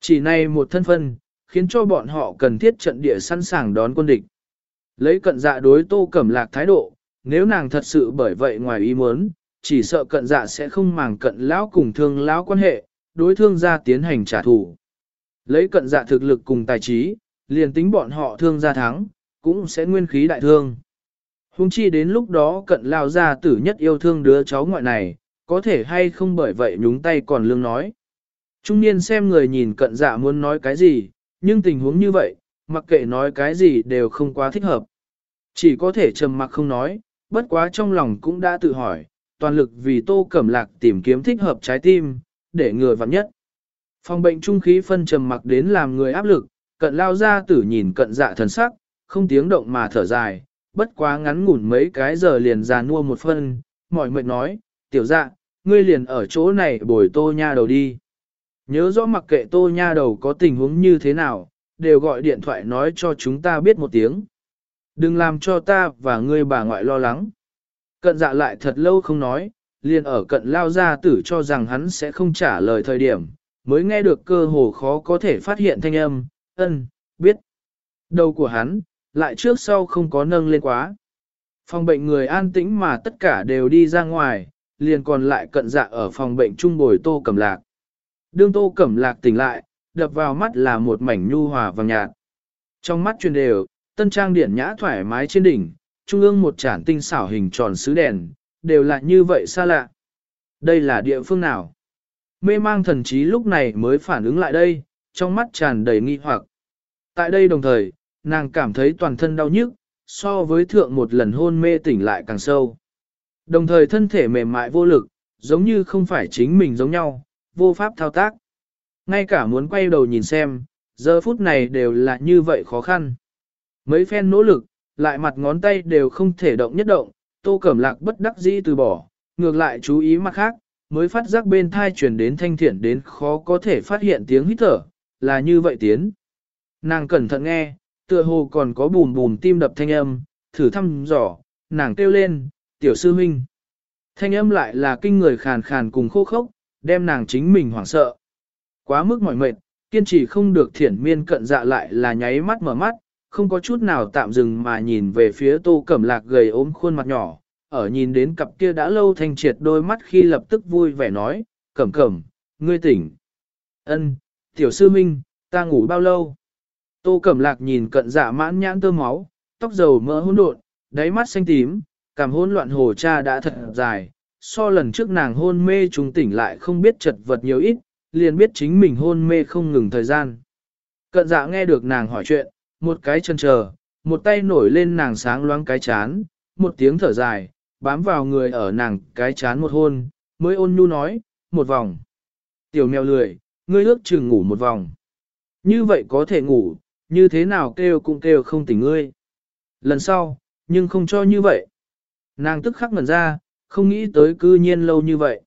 Chỉ này một thân phân, khiến cho bọn họ cần thiết trận địa sẵn sàng đón quân địch. Lấy cận dạ đối tô cẩm lạc thái độ, nếu nàng thật sự bởi vậy ngoài ý muốn, chỉ sợ cận dạ sẽ không màng cận lão cùng thương lão quan hệ, đối thương gia tiến hành trả thù. Lấy cận dạ thực lực cùng tài trí, liền tính bọn họ thương gia thắng, cũng sẽ nguyên khí đại thương. Hùng chi đến lúc đó cận lao gia tử nhất yêu thương đứa cháu ngoại này, có thể hay không bởi vậy nhúng tay còn lương nói. Trung niên xem người nhìn cận dạ muốn nói cái gì, nhưng tình huống như vậy, mặc kệ nói cái gì đều không quá thích hợp. Chỉ có thể trầm mặc không nói, bất quá trong lòng cũng đã tự hỏi, toàn lực vì tô cẩm lạc tìm kiếm thích hợp trái tim, để ngừa vặn nhất. Phòng bệnh trung khí phân trầm mặc đến làm người áp lực, cận lao ra tử nhìn cận dạ thần sắc, không tiếng động mà thở dài, bất quá ngắn ngủn mấy cái giờ liền già nua một phân, mỏi mệt nói, tiểu dạ, ngươi liền ở chỗ này bồi tô nha đầu đi. Nhớ rõ mặc kệ tô nha đầu có tình huống như thế nào, đều gọi điện thoại nói cho chúng ta biết một tiếng. Đừng làm cho ta và ngươi bà ngoại lo lắng. Cận dạ lại thật lâu không nói, liền ở cận lao ra tử cho rằng hắn sẽ không trả lời thời điểm, mới nghe được cơ hồ khó có thể phát hiện thanh âm, ân, biết. Đầu của hắn, lại trước sau không có nâng lên quá. Phòng bệnh người an tĩnh mà tất cả đều đi ra ngoài, liền còn lại cận dạ ở phòng bệnh trung bồi tô cẩm lạc. Đương tô cẩm lạc tỉnh lại, đập vào mắt là một mảnh nhu hòa vàng nhạt. Trong mắt truyền đều, tân trang điển nhã thoải mái trên đỉnh, trung ương một chản tinh xảo hình tròn sứ đèn, đều là như vậy xa lạ. Đây là địa phương nào? Mê mang thần trí lúc này mới phản ứng lại đây, trong mắt tràn đầy nghi hoặc. Tại đây đồng thời, nàng cảm thấy toàn thân đau nhức, so với thượng một lần hôn mê tỉnh lại càng sâu. Đồng thời thân thể mềm mại vô lực, giống như không phải chính mình giống nhau, vô pháp thao tác. Ngay cả muốn quay đầu nhìn xem, giờ phút này đều là như vậy khó khăn. Mấy phen nỗ lực, lại mặt ngón tay đều không thể động nhất động, tô cẩm lạc bất đắc dĩ từ bỏ, ngược lại chú ý mặt khác, mới phát giác bên thai chuyển đến thanh thiện đến khó có thể phát hiện tiếng hít thở, là như vậy tiến. Nàng cẩn thận nghe, tựa hồ còn có bùm bùm tim đập thanh âm, thử thăm dò, nàng kêu lên, tiểu sư huynh. Thanh âm lại là kinh người khàn khàn cùng khô khốc, đem nàng chính mình hoảng sợ. Quá mức mỏi mệt, kiên trì không được thiển miên cận dạ lại là nháy mắt mở mắt, không có chút nào tạm dừng mà nhìn về phía tô cẩm lạc gầy ốm khuôn mặt nhỏ, ở nhìn đến cặp kia đã lâu thanh triệt đôi mắt khi lập tức vui vẻ nói, cẩm cẩm, ngươi tỉnh. ân tiểu sư minh, ta ngủ bao lâu? Tô cẩm lạc nhìn cận dạ mãn nhãn tơ máu, tóc dầu mỡ hỗn độn, đáy mắt xanh tím, cảm hỗn loạn hồ cha đã thật dài, so lần trước nàng hôn mê chúng tỉnh lại không biết chật vật nhiều ít, liền biết chính mình hôn mê không ngừng thời gian. Cận dạ nghe được nàng hỏi chuyện, một cái chân chờ, một tay nổi lên nàng sáng loáng cái chán, một tiếng thở dài, bám vào người ở nàng cái chán một hôn, mới ôn nhu nói, một vòng. Tiểu mèo lười, ngươi ước chừng ngủ một vòng. Như vậy có thể ngủ, như thế nào kêu cũng kêu không tỉnh ngươi. Lần sau, nhưng không cho như vậy. Nàng tức khắc ngẩn ra, không nghĩ tới cư nhiên lâu như vậy.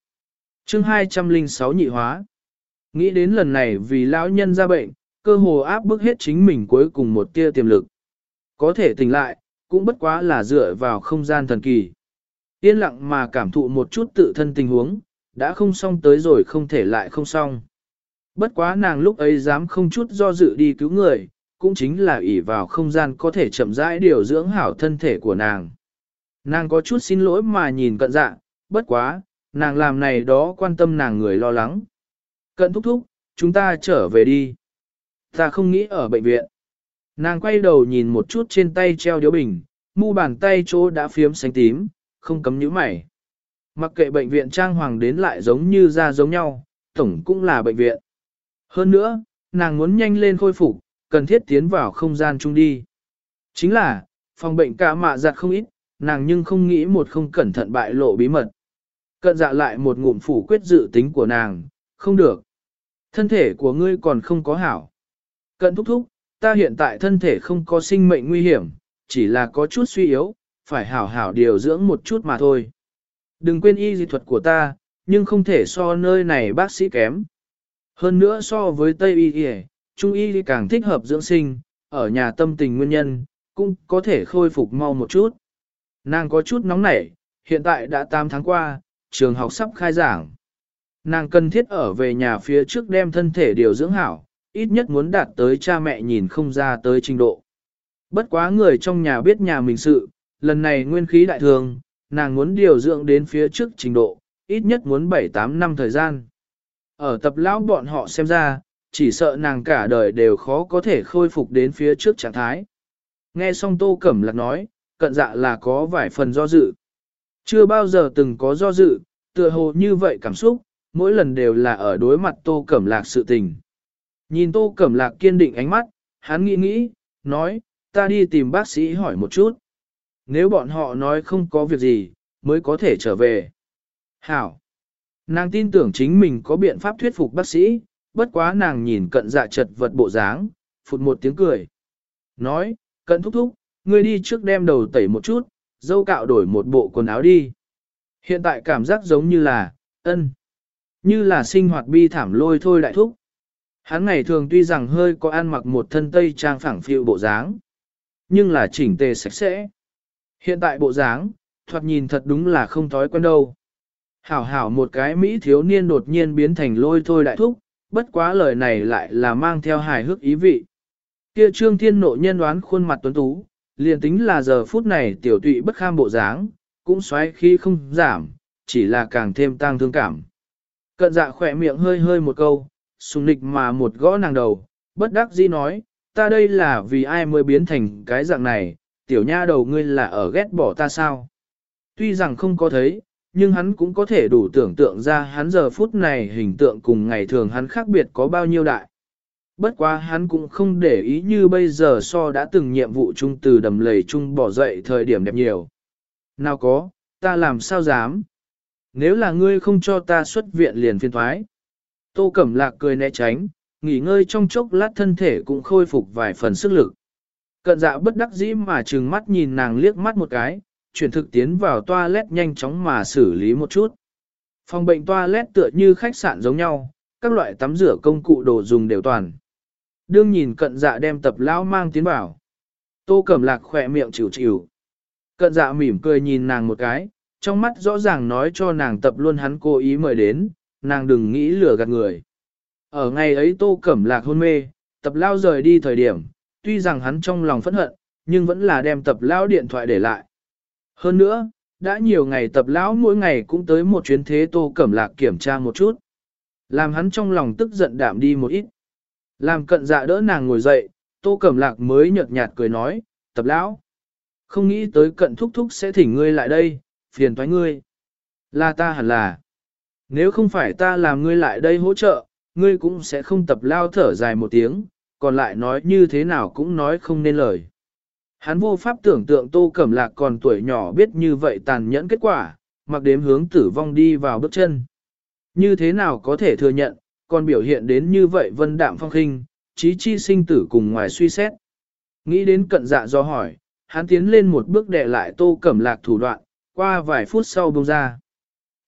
chương 206 nhị hóa. Nghĩ đến lần này vì lão nhân ra bệnh, cơ hồ áp bức hết chính mình cuối cùng một tia tiềm lực. Có thể tỉnh lại, cũng bất quá là dựa vào không gian thần kỳ. Yên lặng mà cảm thụ một chút tự thân tình huống, đã không xong tới rồi không thể lại không xong. Bất quá nàng lúc ấy dám không chút do dự đi cứu người, cũng chính là ỷ vào không gian có thể chậm rãi điều dưỡng hảo thân thể của nàng. Nàng có chút xin lỗi mà nhìn cận dạ, bất quá, nàng làm này đó quan tâm nàng người lo lắng. Cận thúc thúc, chúng ta trở về đi. Ta không nghĩ ở bệnh viện. Nàng quay đầu nhìn một chút trên tay treo điếu bình, mu bàn tay chỗ đã phiếm xanh tím, không cấm nhíu mày. Mặc kệ bệnh viện trang hoàng đến lại giống như ra giống nhau, tổng cũng là bệnh viện. Hơn nữa, nàng muốn nhanh lên khôi phục, cần thiết tiến vào không gian chung đi. Chính là, phòng bệnh cả mạ giặt không ít, nàng nhưng không nghĩ một không cẩn thận bại lộ bí mật. Cận dạ lại một ngụm phủ quyết dự tính của nàng, không được. Thân thể của ngươi còn không có hảo. Cận thúc thúc, ta hiện tại thân thể không có sinh mệnh nguy hiểm, chỉ là có chút suy yếu, phải hảo hảo điều dưỡng một chút mà thôi. Đừng quên y dị thuật của ta, nhưng không thể so nơi này bác sĩ kém. Hơn nữa so với Tây y y, Trung y càng thích hợp dưỡng sinh, ở nhà tâm tình nguyên nhân, cũng có thể khôi phục mau một chút. Nàng có chút nóng nảy, hiện tại đã 8 tháng qua, trường học sắp khai giảng. Nàng cần thiết ở về nhà phía trước đem thân thể điều dưỡng hảo, ít nhất muốn đạt tới cha mẹ nhìn không ra tới trình độ. Bất quá người trong nhà biết nhà mình sự, lần này nguyên khí đại thường, nàng muốn điều dưỡng đến phía trước trình độ, ít nhất muốn 7-8 năm thời gian. Ở tập lão bọn họ xem ra, chỉ sợ nàng cả đời đều khó có thể khôi phục đến phía trước trạng thái. Nghe xong Tô Cẩm Lạc nói, cận dạ là có vài phần do dự. Chưa bao giờ từng có do dự, tựa hồ như vậy cảm xúc, mỗi lần đều là ở đối mặt Tô Cẩm Lạc sự tình. Nhìn Tô Cẩm Lạc kiên định ánh mắt, hắn nghĩ nghĩ, nói, ta đi tìm bác sĩ hỏi một chút. Nếu bọn họ nói không có việc gì, mới có thể trở về. Hảo. Nàng tin tưởng chính mình có biện pháp thuyết phục bác sĩ, bất quá nàng nhìn cận dạ chật vật bộ dáng, phụt một tiếng cười. Nói, cận thúc thúc, ngươi đi trước đem đầu tẩy một chút, dâu cạo đổi một bộ quần áo đi. Hiện tại cảm giác giống như là, ân, như là sinh hoạt bi thảm lôi thôi đại thúc. Hắn ngày thường tuy rằng hơi có ăn mặc một thân tây trang phẳng phiu bộ dáng, nhưng là chỉnh tề sạch sẽ. Hiện tại bộ dáng, thoạt nhìn thật đúng là không thói quen đâu. Hảo hảo một cái Mỹ thiếu niên đột nhiên biến thành lôi thôi đại thúc, bất quá lời này lại là mang theo hài hước ý vị. Kia trương thiên nộ nhân đoán khuôn mặt tuấn tú, liền tính là giờ phút này tiểu tụy bất kham bộ dáng, cũng xoáy khi không giảm, chỉ là càng thêm tăng thương cảm. Cận dạ khỏe miệng hơi hơi một câu, sùng nịch mà một gõ nàng đầu, bất đắc dĩ nói, ta đây là vì ai mới biến thành cái dạng này, tiểu nha đầu ngươi là ở ghét bỏ ta sao. Tuy rằng không có thấy, nhưng hắn cũng có thể đủ tưởng tượng ra hắn giờ phút này hình tượng cùng ngày thường hắn khác biệt có bao nhiêu đại. Bất quá hắn cũng không để ý như bây giờ so đã từng nhiệm vụ chung từ đầm lầy chung bỏ dậy thời điểm đẹp nhiều. Nào có, ta làm sao dám? Nếu là ngươi không cho ta xuất viện liền phiên thoái. Tô Cẩm Lạc cười né tránh, nghỉ ngơi trong chốc lát thân thể cũng khôi phục vài phần sức lực. Cận dạ bất đắc dĩ mà trừng mắt nhìn nàng liếc mắt một cái, chuyển thực tiến vào toilet nhanh chóng mà xử lý một chút. Phòng bệnh toilet tựa như khách sạn giống nhau, các loại tắm rửa công cụ đồ dùng đều toàn. Đương nhìn cận dạ đem tập lão mang tiến vào. Tô Cẩm Lạc khỏe miệng chịu chịu. Cận dạ mỉm cười nhìn nàng một cái, trong mắt rõ ràng nói cho nàng tập luôn hắn cố ý mời đến, nàng đừng nghĩ lừa gạt người. Ở ngày ấy Tô Cẩm Lạc hôn mê, tập lao rời đi thời điểm, tuy rằng hắn trong lòng phẫn hận, nhưng vẫn là đem tập lao điện thoại để lại. Hơn nữa, đã nhiều ngày tập lão mỗi ngày cũng tới một chuyến thế Tô Cẩm Lạc kiểm tra một chút. Làm hắn trong lòng tức giận đạm đi một ít. Làm cận dạ đỡ nàng ngồi dậy, Tô Cẩm Lạc mới nhợt nhạt cười nói, tập lão. Không nghĩ tới cận thúc thúc sẽ thỉnh ngươi lại đây, phiền thoái ngươi. Là ta hẳn là. Nếu không phải ta làm ngươi lại đây hỗ trợ, ngươi cũng sẽ không tập lao thở dài một tiếng, còn lại nói như thế nào cũng nói không nên lời. Hắn vô pháp tưởng tượng Tô Cẩm Lạc còn tuổi nhỏ biết như vậy tàn nhẫn kết quả, mặc đếm hướng tử vong đi vào bước chân. Như thế nào có thể thừa nhận, còn biểu hiện đến như vậy vân đạm phong khinh, trí chi sinh tử cùng ngoài suy xét. Nghĩ đến cận dạ do hỏi, hắn tiến lên một bước để lại tô cẩm lạc thủ đoạn, qua vài phút sau bông ra.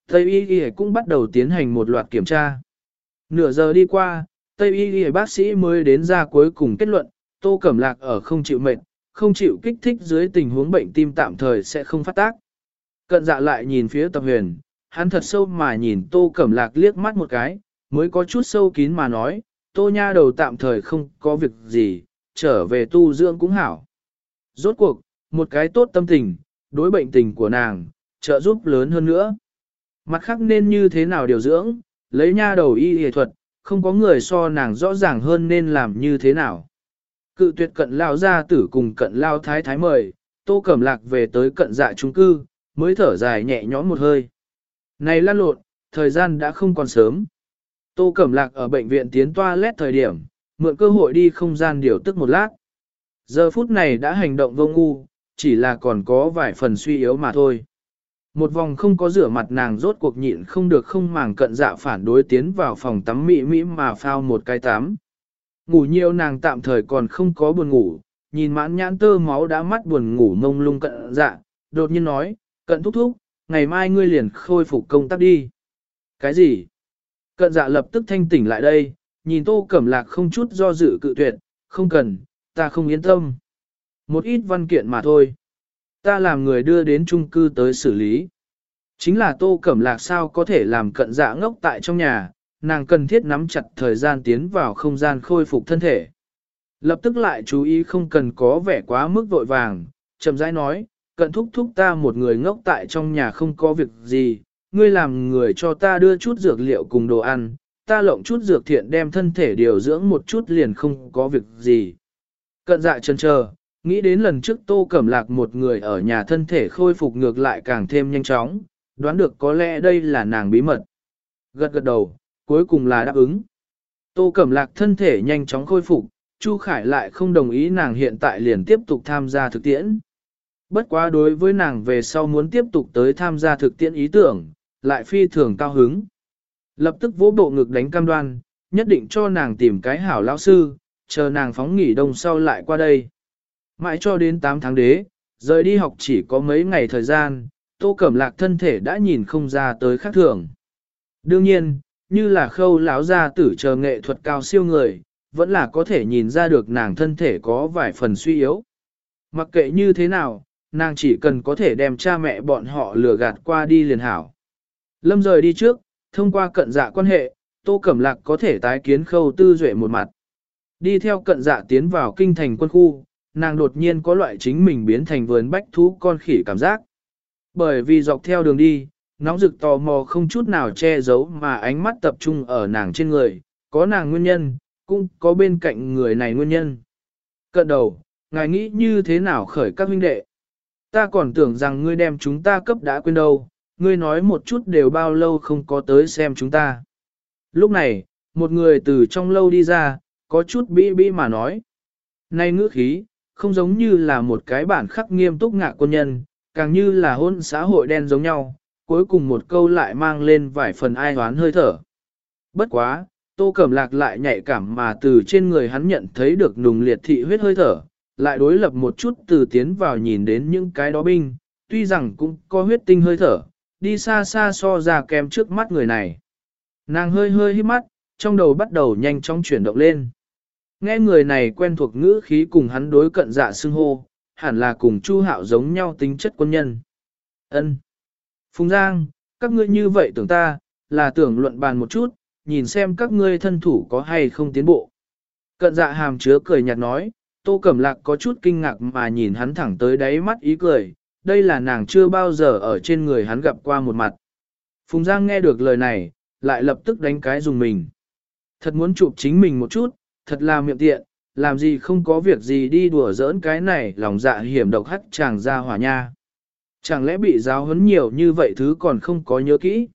Tây y y cũng bắt đầu tiến hành một loạt kiểm tra. Nửa giờ đi qua, Tây y y bác sĩ mới đến ra cuối cùng kết luận, tô cẩm lạc ở không chịu mệt, không chịu kích thích dưới tình huống bệnh tim tạm thời sẽ không phát tác. Cận dạ lại nhìn phía tập huyền, hắn thật sâu mà nhìn tô cẩm lạc liếc mắt một cái, mới có chút sâu kín mà nói, tô nha đầu tạm thời không có việc gì, trở về tu dưỡng cũng hảo. Rốt cuộc, một cái tốt tâm tình, đối bệnh tình của nàng, trợ giúp lớn hơn nữa. Mặt khác nên như thế nào điều dưỡng, lấy nha đầu y y thuật, không có người so nàng rõ ràng hơn nên làm như thế nào. Cự tuyệt cận lao gia tử cùng cận lao thái thái mời, tô cẩm lạc về tới cận dạ trung cư, mới thở dài nhẹ nhõm một hơi. Này lan lộn, thời gian đã không còn sớm. Tô cẩm lạc ở bệnh viện tiến toa lét thời điểm, mượn cơ hội đi không gian điều tức một lát. Giờ phút này đã hành động vô ngu, chỉ là còn có vài phần suy yếu mà thôi. Một vòng không có rửa mặt nàng rốt cuộc nhịn không được không màng cận dạ phản đối tiến vào phòng tắm mỹ mỹ mà phao một cái tắm. Ngủ nhiều nàng tạm thời còn không có buồn ngủ, nhìn mãn nhãn tơ máu đã mắt buồn ngủ mông lung cận dạ, đột nhiên nói, cận thúc thúc, ngày mai ngươi liền khôi phục công tác đi. Cái gì? Cận dạ lập tức thanh tỉnh lại đây, nhìn tô cẩm lạc không chút do dự cự tuyệt, không cần, ta không yên tâm. Một ít văn kiện mà thôi. Ta làm người đưa đến trung cư tới xử lý. Chính là tô cẩm lạc sao có thể làm cận dạ ngốc tại trong nhà, nàng cần thiết nắm chặt thời gian tiến vào không gian khôi phục thân thể. Lập tức lại chú ý không cần có vẻ quá mức vội vàng, chậm rãi nói, cận thúc thúc ta một người ngốc tại trong nhà không có việc gì, ngươi làm người cho ta đưa chút dược liệu cùng đồ ăn, ta lộng chút dược thiện đem thân thể điều dưỡng một chút liền không có việc gì. Cận dạ chân chờ, nghĩ đến lần trước tô cẩm lạc một người ở nhà thân thể khôi phục ngược lại càng thêm nhanh chóng, đoán được có lẽ đây là nàng bí mật. Gật gật đầu, cuối cùng là đáp ứng. Tô cẩm lạc thân thể nhanh chóng khôi phục, Chu Khải lại không đồng ý nàng hiện tại liền tiếp tục tham gia thực tiễn. Bất quá đối với nàng về sau muốn tiếp tục tới tham gia thực tiễn ý tưởng, lại phi thường cao hứng. Lập tức vỗ bộ ngực đánh cam đoan, nhất định cho nàng tìm cái hảo lão sư, chờ nàng phóng nghỉ đông sau lại qua đây. Mãi cho đến 8 tháng đế, rời đi học chỉ có mấy ngày thời gian, tô cẩm lạc thân thể đã nhìn không ra tới khác thường. Đương nhiên, như là khâu lão gia tử chờ nghệ thuật cao siêu người, vẫn là có thể nhìn ra được nàng thân thể có vài phần suy yếu. Mặc kệ như thế nào, nàng chỉ cần có thể đem cha mẹ bọn họ lừa gạt qua đi liền hảo. Lâm rời đi trước, thông qua cận dạ quan hệ, Tô Cẩm Lạc có thể tái kiến khâu tư duệ một mặt. Đi theo cận dạ tiến vào kinh thành quân khu, nàng đột nhiên có loại chính mình biến thành vườn bách thú con khỉ cảm giác. Bởi vì dọc theo đường đi, nóng rực tò mò không chút nào che giấu mà ánh mắt tập trung ở nàng trên người, có nàng nguyên nhân, cũng có bên cạnh người này nguyên nhân. Cận đầu, ngài nghĩ như thế nào khởi các huynh đệ? Ta còn tưởng rằng ngươi đem chúng ta cấp đã quên đâu, ngươi nói một chút đều bao lâu không có tới xem chúng ta. Lúc này, một người từ trong lâu đi ra, có chút bĩ bĩ mà nói. Nay ngữ khí, không giống như là một cái bản khắc nghiêm túc ngạ quân nhân, càng như là hôn xã hội đen giống nhau, cuối cùng một câu lại mang lên vài phần ai hoán hơi thở. Bất quá, tô cẩm lạc lại nhạy cảm mà từ trên người hắn nhận thấy được nùng liệt thị huyết hơi thở, lại đối lập một chút từ tiến vào nhìn đến những cái đó binh, tuy rằng cũng có huyết tinh hơi thở, đi xa xa so ra kém trước mắt người này. Nàng hơi hơi hít mắt, trong đầu bắt đầu nhanh chóng chuyển động lên. Nghe người này quen thuộc ngữ khí cùng hắn đối cận dạ xưng hô, hẳn là cùng Chu Hạo giống nhau tính chất quân nhân. Ân. Phùng Giang, các ngươi như vậy tưởng ta, là tưởng luận bàn một chút, nhìn xem các ngươi thân thủ có hay không tiến bộ. Cận dạ hàm chứa cười nhạt nói, Tô Cẩm Lạc có chút kinh ngạc mà nhìn hắn thẳng tới đáy mắt ý cười, đây là nàng chưa bao giờ ở trên người hắn gặp qua một mặt. Phùng Giang nghe được lời này, lại lập tức đánh cái dùng mình. Thật muốn chụp chính mình một chút, thật là miệng tiện, làm gì không có việc gì đi đùa giỡn cái này lòng dạ hiểm độc hắt chàng ra hỏa nha. Chẳng lẽ bị giáo huấn nhiều như vậy thứ còn không có nhớ kỹ.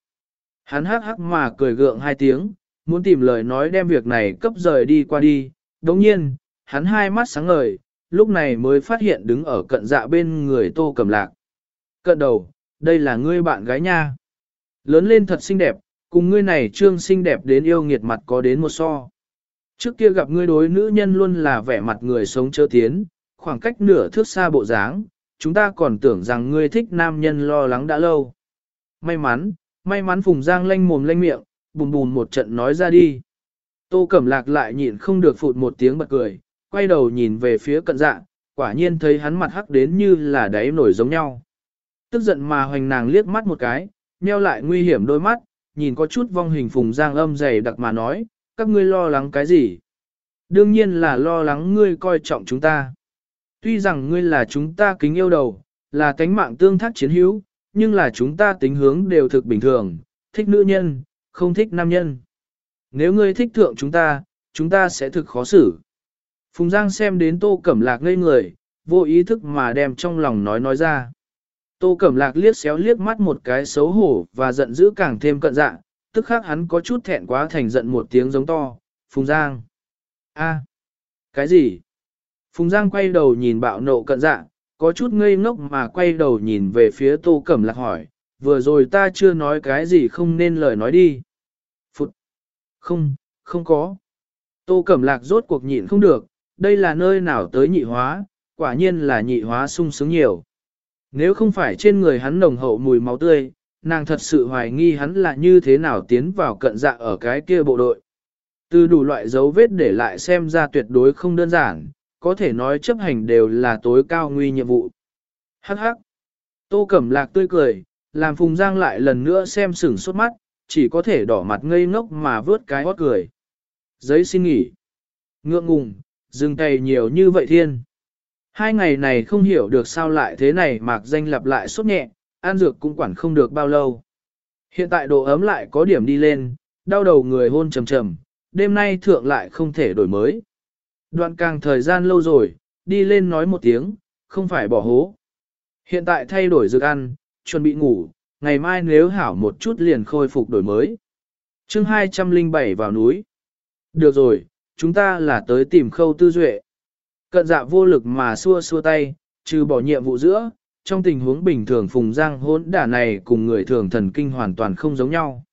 Hắn hắc hắc mà cười gượng hai tiếng, muốn tìm lời nói đem việc này cấp rời đi qua đi. Đồng nhiên, hắn hai mắt sáng ngời, lúc này mới phát hiện đứng ở cận dạ bên người tô cầm lạc. Cận đầu, đây là ngươi bạn gái nha. Lớn lên thật xinh đẹp, cùng ngươi này trương xinh đẹp đến yêu nghiệt mặt có đến một so. Trước kia gặp ngươi đối nữ nhân luôn là vẻ mặt người sống chớ tiến, khoảng cách nửa thước xa bộ dáng, chúng ta còn tưởng rằng ngươi thích nam nhân lo lắng đã lâu. May mắn, may mắn Phùng Giang lanh mồm lanh miệng, bùm bùm một trận nói ra đi. Tô Cẩm Lạc lại nhịn không được phụt một tiếng bật cười, quay đầu nhìn về phía cận dạ, quả nhiên thấy hắn mặt hắc đến như là đáy nổi giống nhau. Tức giận mà hoành nàng liếc mắt một cái, nheo lại nguy hiểm đôi mắt, nhìn có chút vong hình Phùng Giang âm dày đặc mà nói, các ngươi lo lắng cái gì? Đương nhiên là lo lắng ngươi coi trọng chúng ta. Tuy rằng ngươi là chúng ta kính yêu đầu, là tánh mạng tương thác chiến hữu, nhưng là chúng ta tính hướng đều thực bình thường, thích nữ nhân, không thích nam nhân. Nếu ngươi thích thượng chúng ta, chúng ta sẽ thực khó xử. Phùng Giang xem đến Tô Cẩm Lạc ngây người, vô ý thức mà đem trong lòng nói nói ra. Tô Cẩm Lạc liếc xéo liếc mắt một cái xấu hổ và giận dữ càng thêm cận dạ, tức khác hắn có chút thẹn quá thành giận một tiếng giống to, Phùng Giang. a cái gì? Phùng Giang quay đầu nhìn bạo nộ cận dạ, có chút ngây ngốc mà quay đầu nhìn về phía Tô Cẩm Lạc hỏi, vừa rồi ta chưa nói cái gì không nên lời nói đi. Phụt! Không, không có. Tô Cẩm Lạc rốt cuộc nhịn không được, đây là nơi nào tới nhị hóa, quả nhiên là nhị hóa sung sướng nhiều. Nếu không phải trên người hắn nồng hậu mùi máu tươi, nàng thật sự hoài nghi hắn là như thế nào tiến vào cận dạ ở cái kia bộ đội. Từ đủ loại dấu vết để lại xem ra tuyệt đối không đơn giản, có thể nói chấp hành đều là tối cao nguy nhiệm vụ. Hắc hắc. Tô Cẩm Lạc tươi cười, làm Phùng Giang lại lần nữa xem sửng sốt mắt, chỉ có thể đỏ mặt ngây ngốc mà vớt cái hót cười. Giấy xin nghỉ. Ngượng ngùng, dừng tay nhiều như vậy thiên. Hai ngày này không hiểu được sao lại thế này mạc danh lặp lại sốt nhẹ, an dược cũng quản không được bao lâu. Hiện tại độ ấm lại có điểm đi lên, đau đầu người hôn trầm trầm, đêm nay thượng lại không thể đổi mới. Đoạn càng thời gian lâu rồi, đi lên nói một tiếng, không phải bỏ hố. Hiện tại thay đổi dược ăn, chuẩn bị ngủ, ngày mai nếu hảo một chút liền khôi phục đổi mới. chương 207 vào núi. Được rồi, chúng ta là tới tìm khâu tư duệ. Cận dạ vô lực mà xua xua tay, trừ bỏ nhiệm vụ giữa, trong tình huống bình thường Phùng Giang hỗn đả này cùng người thường thần kinh hoàn toàn không giống nhau.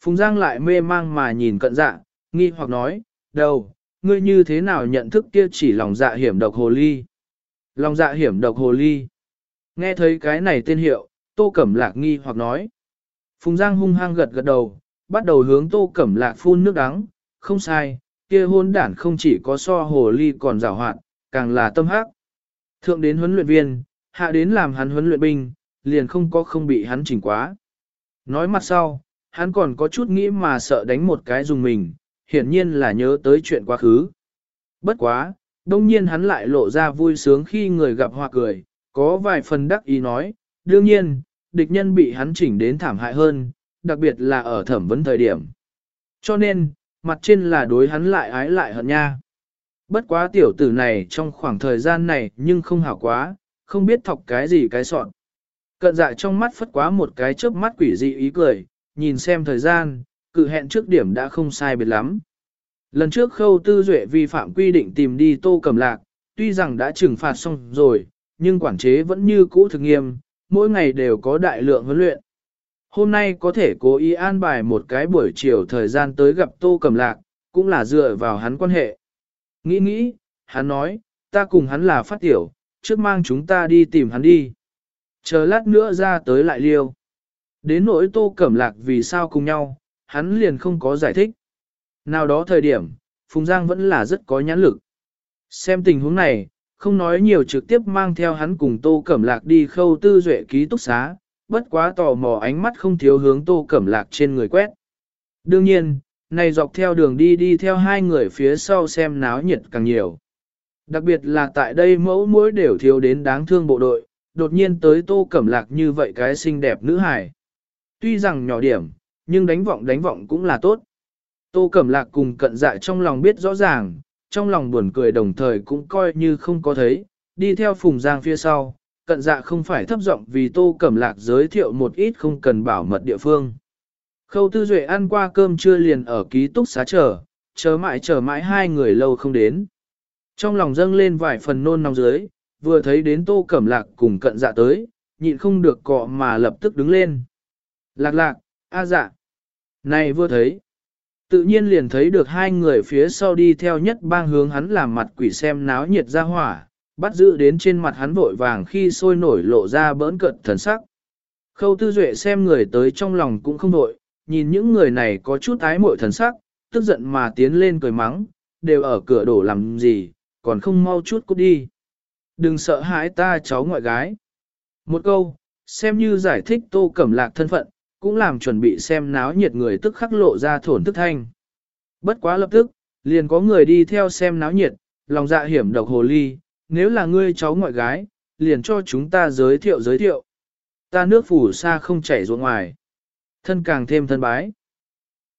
Phùng Giang lại mê mang mà nhìn cận dạ, nghi hoặc nói, đâu, ngươi như thế nào nhận thức kia chỉ lòng dạ hiểm độc hồ ly? Lòng dạ hiểm độc hồ ly. Nghe thấy cái này tên hiệu, Tô Cẩm Lạc nghi hoặc nói. Phùng Giang hung hăng gật gật đầu, bắt đầu hướng Tô Cẩm Lạc phun nước đắng, không sai, kia hôn đản không chỉ có so hồ ly còn rào hoạt, càng là tâm hắc. Thượng đến huấn luyện viên, hạ đến làm hắn huấn luyện binh, liền không có không bị hắn chỉnh quá. Nói mặt sau, hắn còn có chút nghĩ mà sợ đánh một cái dùng mình, hiển nhiên là nhớ tới chuyện quá khứ. Bất quá, đông nhiên hắn lại lộ ra vui sướng khi người gặp hoa cười, có vài phần đắc ý nói, đương nhiên, địch nhân bị hắn chỉnh đến thảm hại hơn, đặc biệt là ở thẩm vấn thời điểm. Cho nên, mặt trên là đối hắn lại ái lại hận nha. Bất quá tiểu tử này trong khoảng thời gian này nhưng không hảo quá, không biết thọc cái gì cái sọn. Cận dạ trong mắt phất quá một cái chớp mắt quỷ dị ý cười, nhìn xem thời gian, cự hẹn trước điểm đã không sai biệt lắm. Lần trước khâu tư duệ vi phạm quy định tìm đi tô cầm lạc, tuy rằng đã trừng phạt xong rồi, nhưng quản chế vẫn như cũ thực nghiêm, mỗi ngày đều có đại lượng huấn luyện. Hôm nay có thể cố ý an bài một cái buổi chiều thời gian tới gặp tô cầm lạc, cũng là dựa vào hắn quan hệ. Nghĩ nghĩ, hắn nói, ta cùng hắn là phát tiểu, trước mang chúng ta đi tìm hắn đi. Chờ lát nữa ra tới lại liêu. Đến nỗi tô cẩm lạc vì sao cùng nhau, hắn liền không có giải thích. Nào đó thời điểm, Phùng Giang vẫn là rất có nhãn lực. Xem tình huống này, không nói nhiều trực tiếp mang theo hắn cùng Tô Cẩm Lạc đi khâu tư duệ ký túc xá, bất quá tò mò ánh mắt không thiếu hướng Tô Cẩm Lạc trên người quét. Đương nhiên, này dọc theo đường đi đi theo hai người phía sau xem náo nhiệt càng nhiều. Đặc biệt là tại đây mẫu mối đều thiếu đến đáng thương bộ đội, đột nhiên tới Tô Cẩm Lạc như vậy cái xinh đẹp nữ hài. Tuy rằng nhỏ điểm, nhưng đánh vọng đánh vọng cũng là tốt. Tô Cẩm Lạc cùng cận dạ trong lòng biết rõ ràng, trong lòng buồn cười đồng thời cũng coi như không có thấy, đi theo Phùng Giang phía sau, cận dạ không phải thấp giọng vì Tô Cẩm Lạc giới thiệu một ít không cần bảo mật địa phương. Khâu Tư Duệ ăn qua cơm trưa liền ở ký túc xá chờ, chờ mãi chờ mãi hai người lâu không đến. Trong lòng dâng lên vài phần nôn nóng dưới, vừa thấy đến Tô Cẩm Lạc cùng cận dạ tới, nhịn không được cọ mà lập tức đứng lên. Lạc lạc, a dạ. Này vừa thấy. Tự nhiên liền thấy được hai người phía sau đi theo nhất bang hướng hắn làm mặt quỷ xem náo nhiệt ra hỏa, bắt giữ đến trên mặt hắn vội vàng khi sôi nổi lộ ra bỡn cận thần sắc. Khâu tư duệ xem người tới trong lòng cũng không vội, nhìn những người này có chút ái mội thần sắc, tức giận mà tiến lên cười mắng, đều ở cửa đổ làm gì, còn không mau chút cút đi. Đừng sợ hãi ta cháu ngoại gái. Một câu, xem như giải thích tô cẩm lạc thân phận, cũng làm chuẩn bị xem náo nhiệt người tức khắc lộ ra thổn thức thanh. Bất quá lập tức, liền có người đi theo xem náo nhiệt, lòng dạ hiểm độc hồ ly, nếu là ngươi cháu ngoại gái, liền cho chúng ta giới thiệu giới thiệu. Ta nước phủ xa không chảy ruộng ngoài. Thân càng thêm thân bái.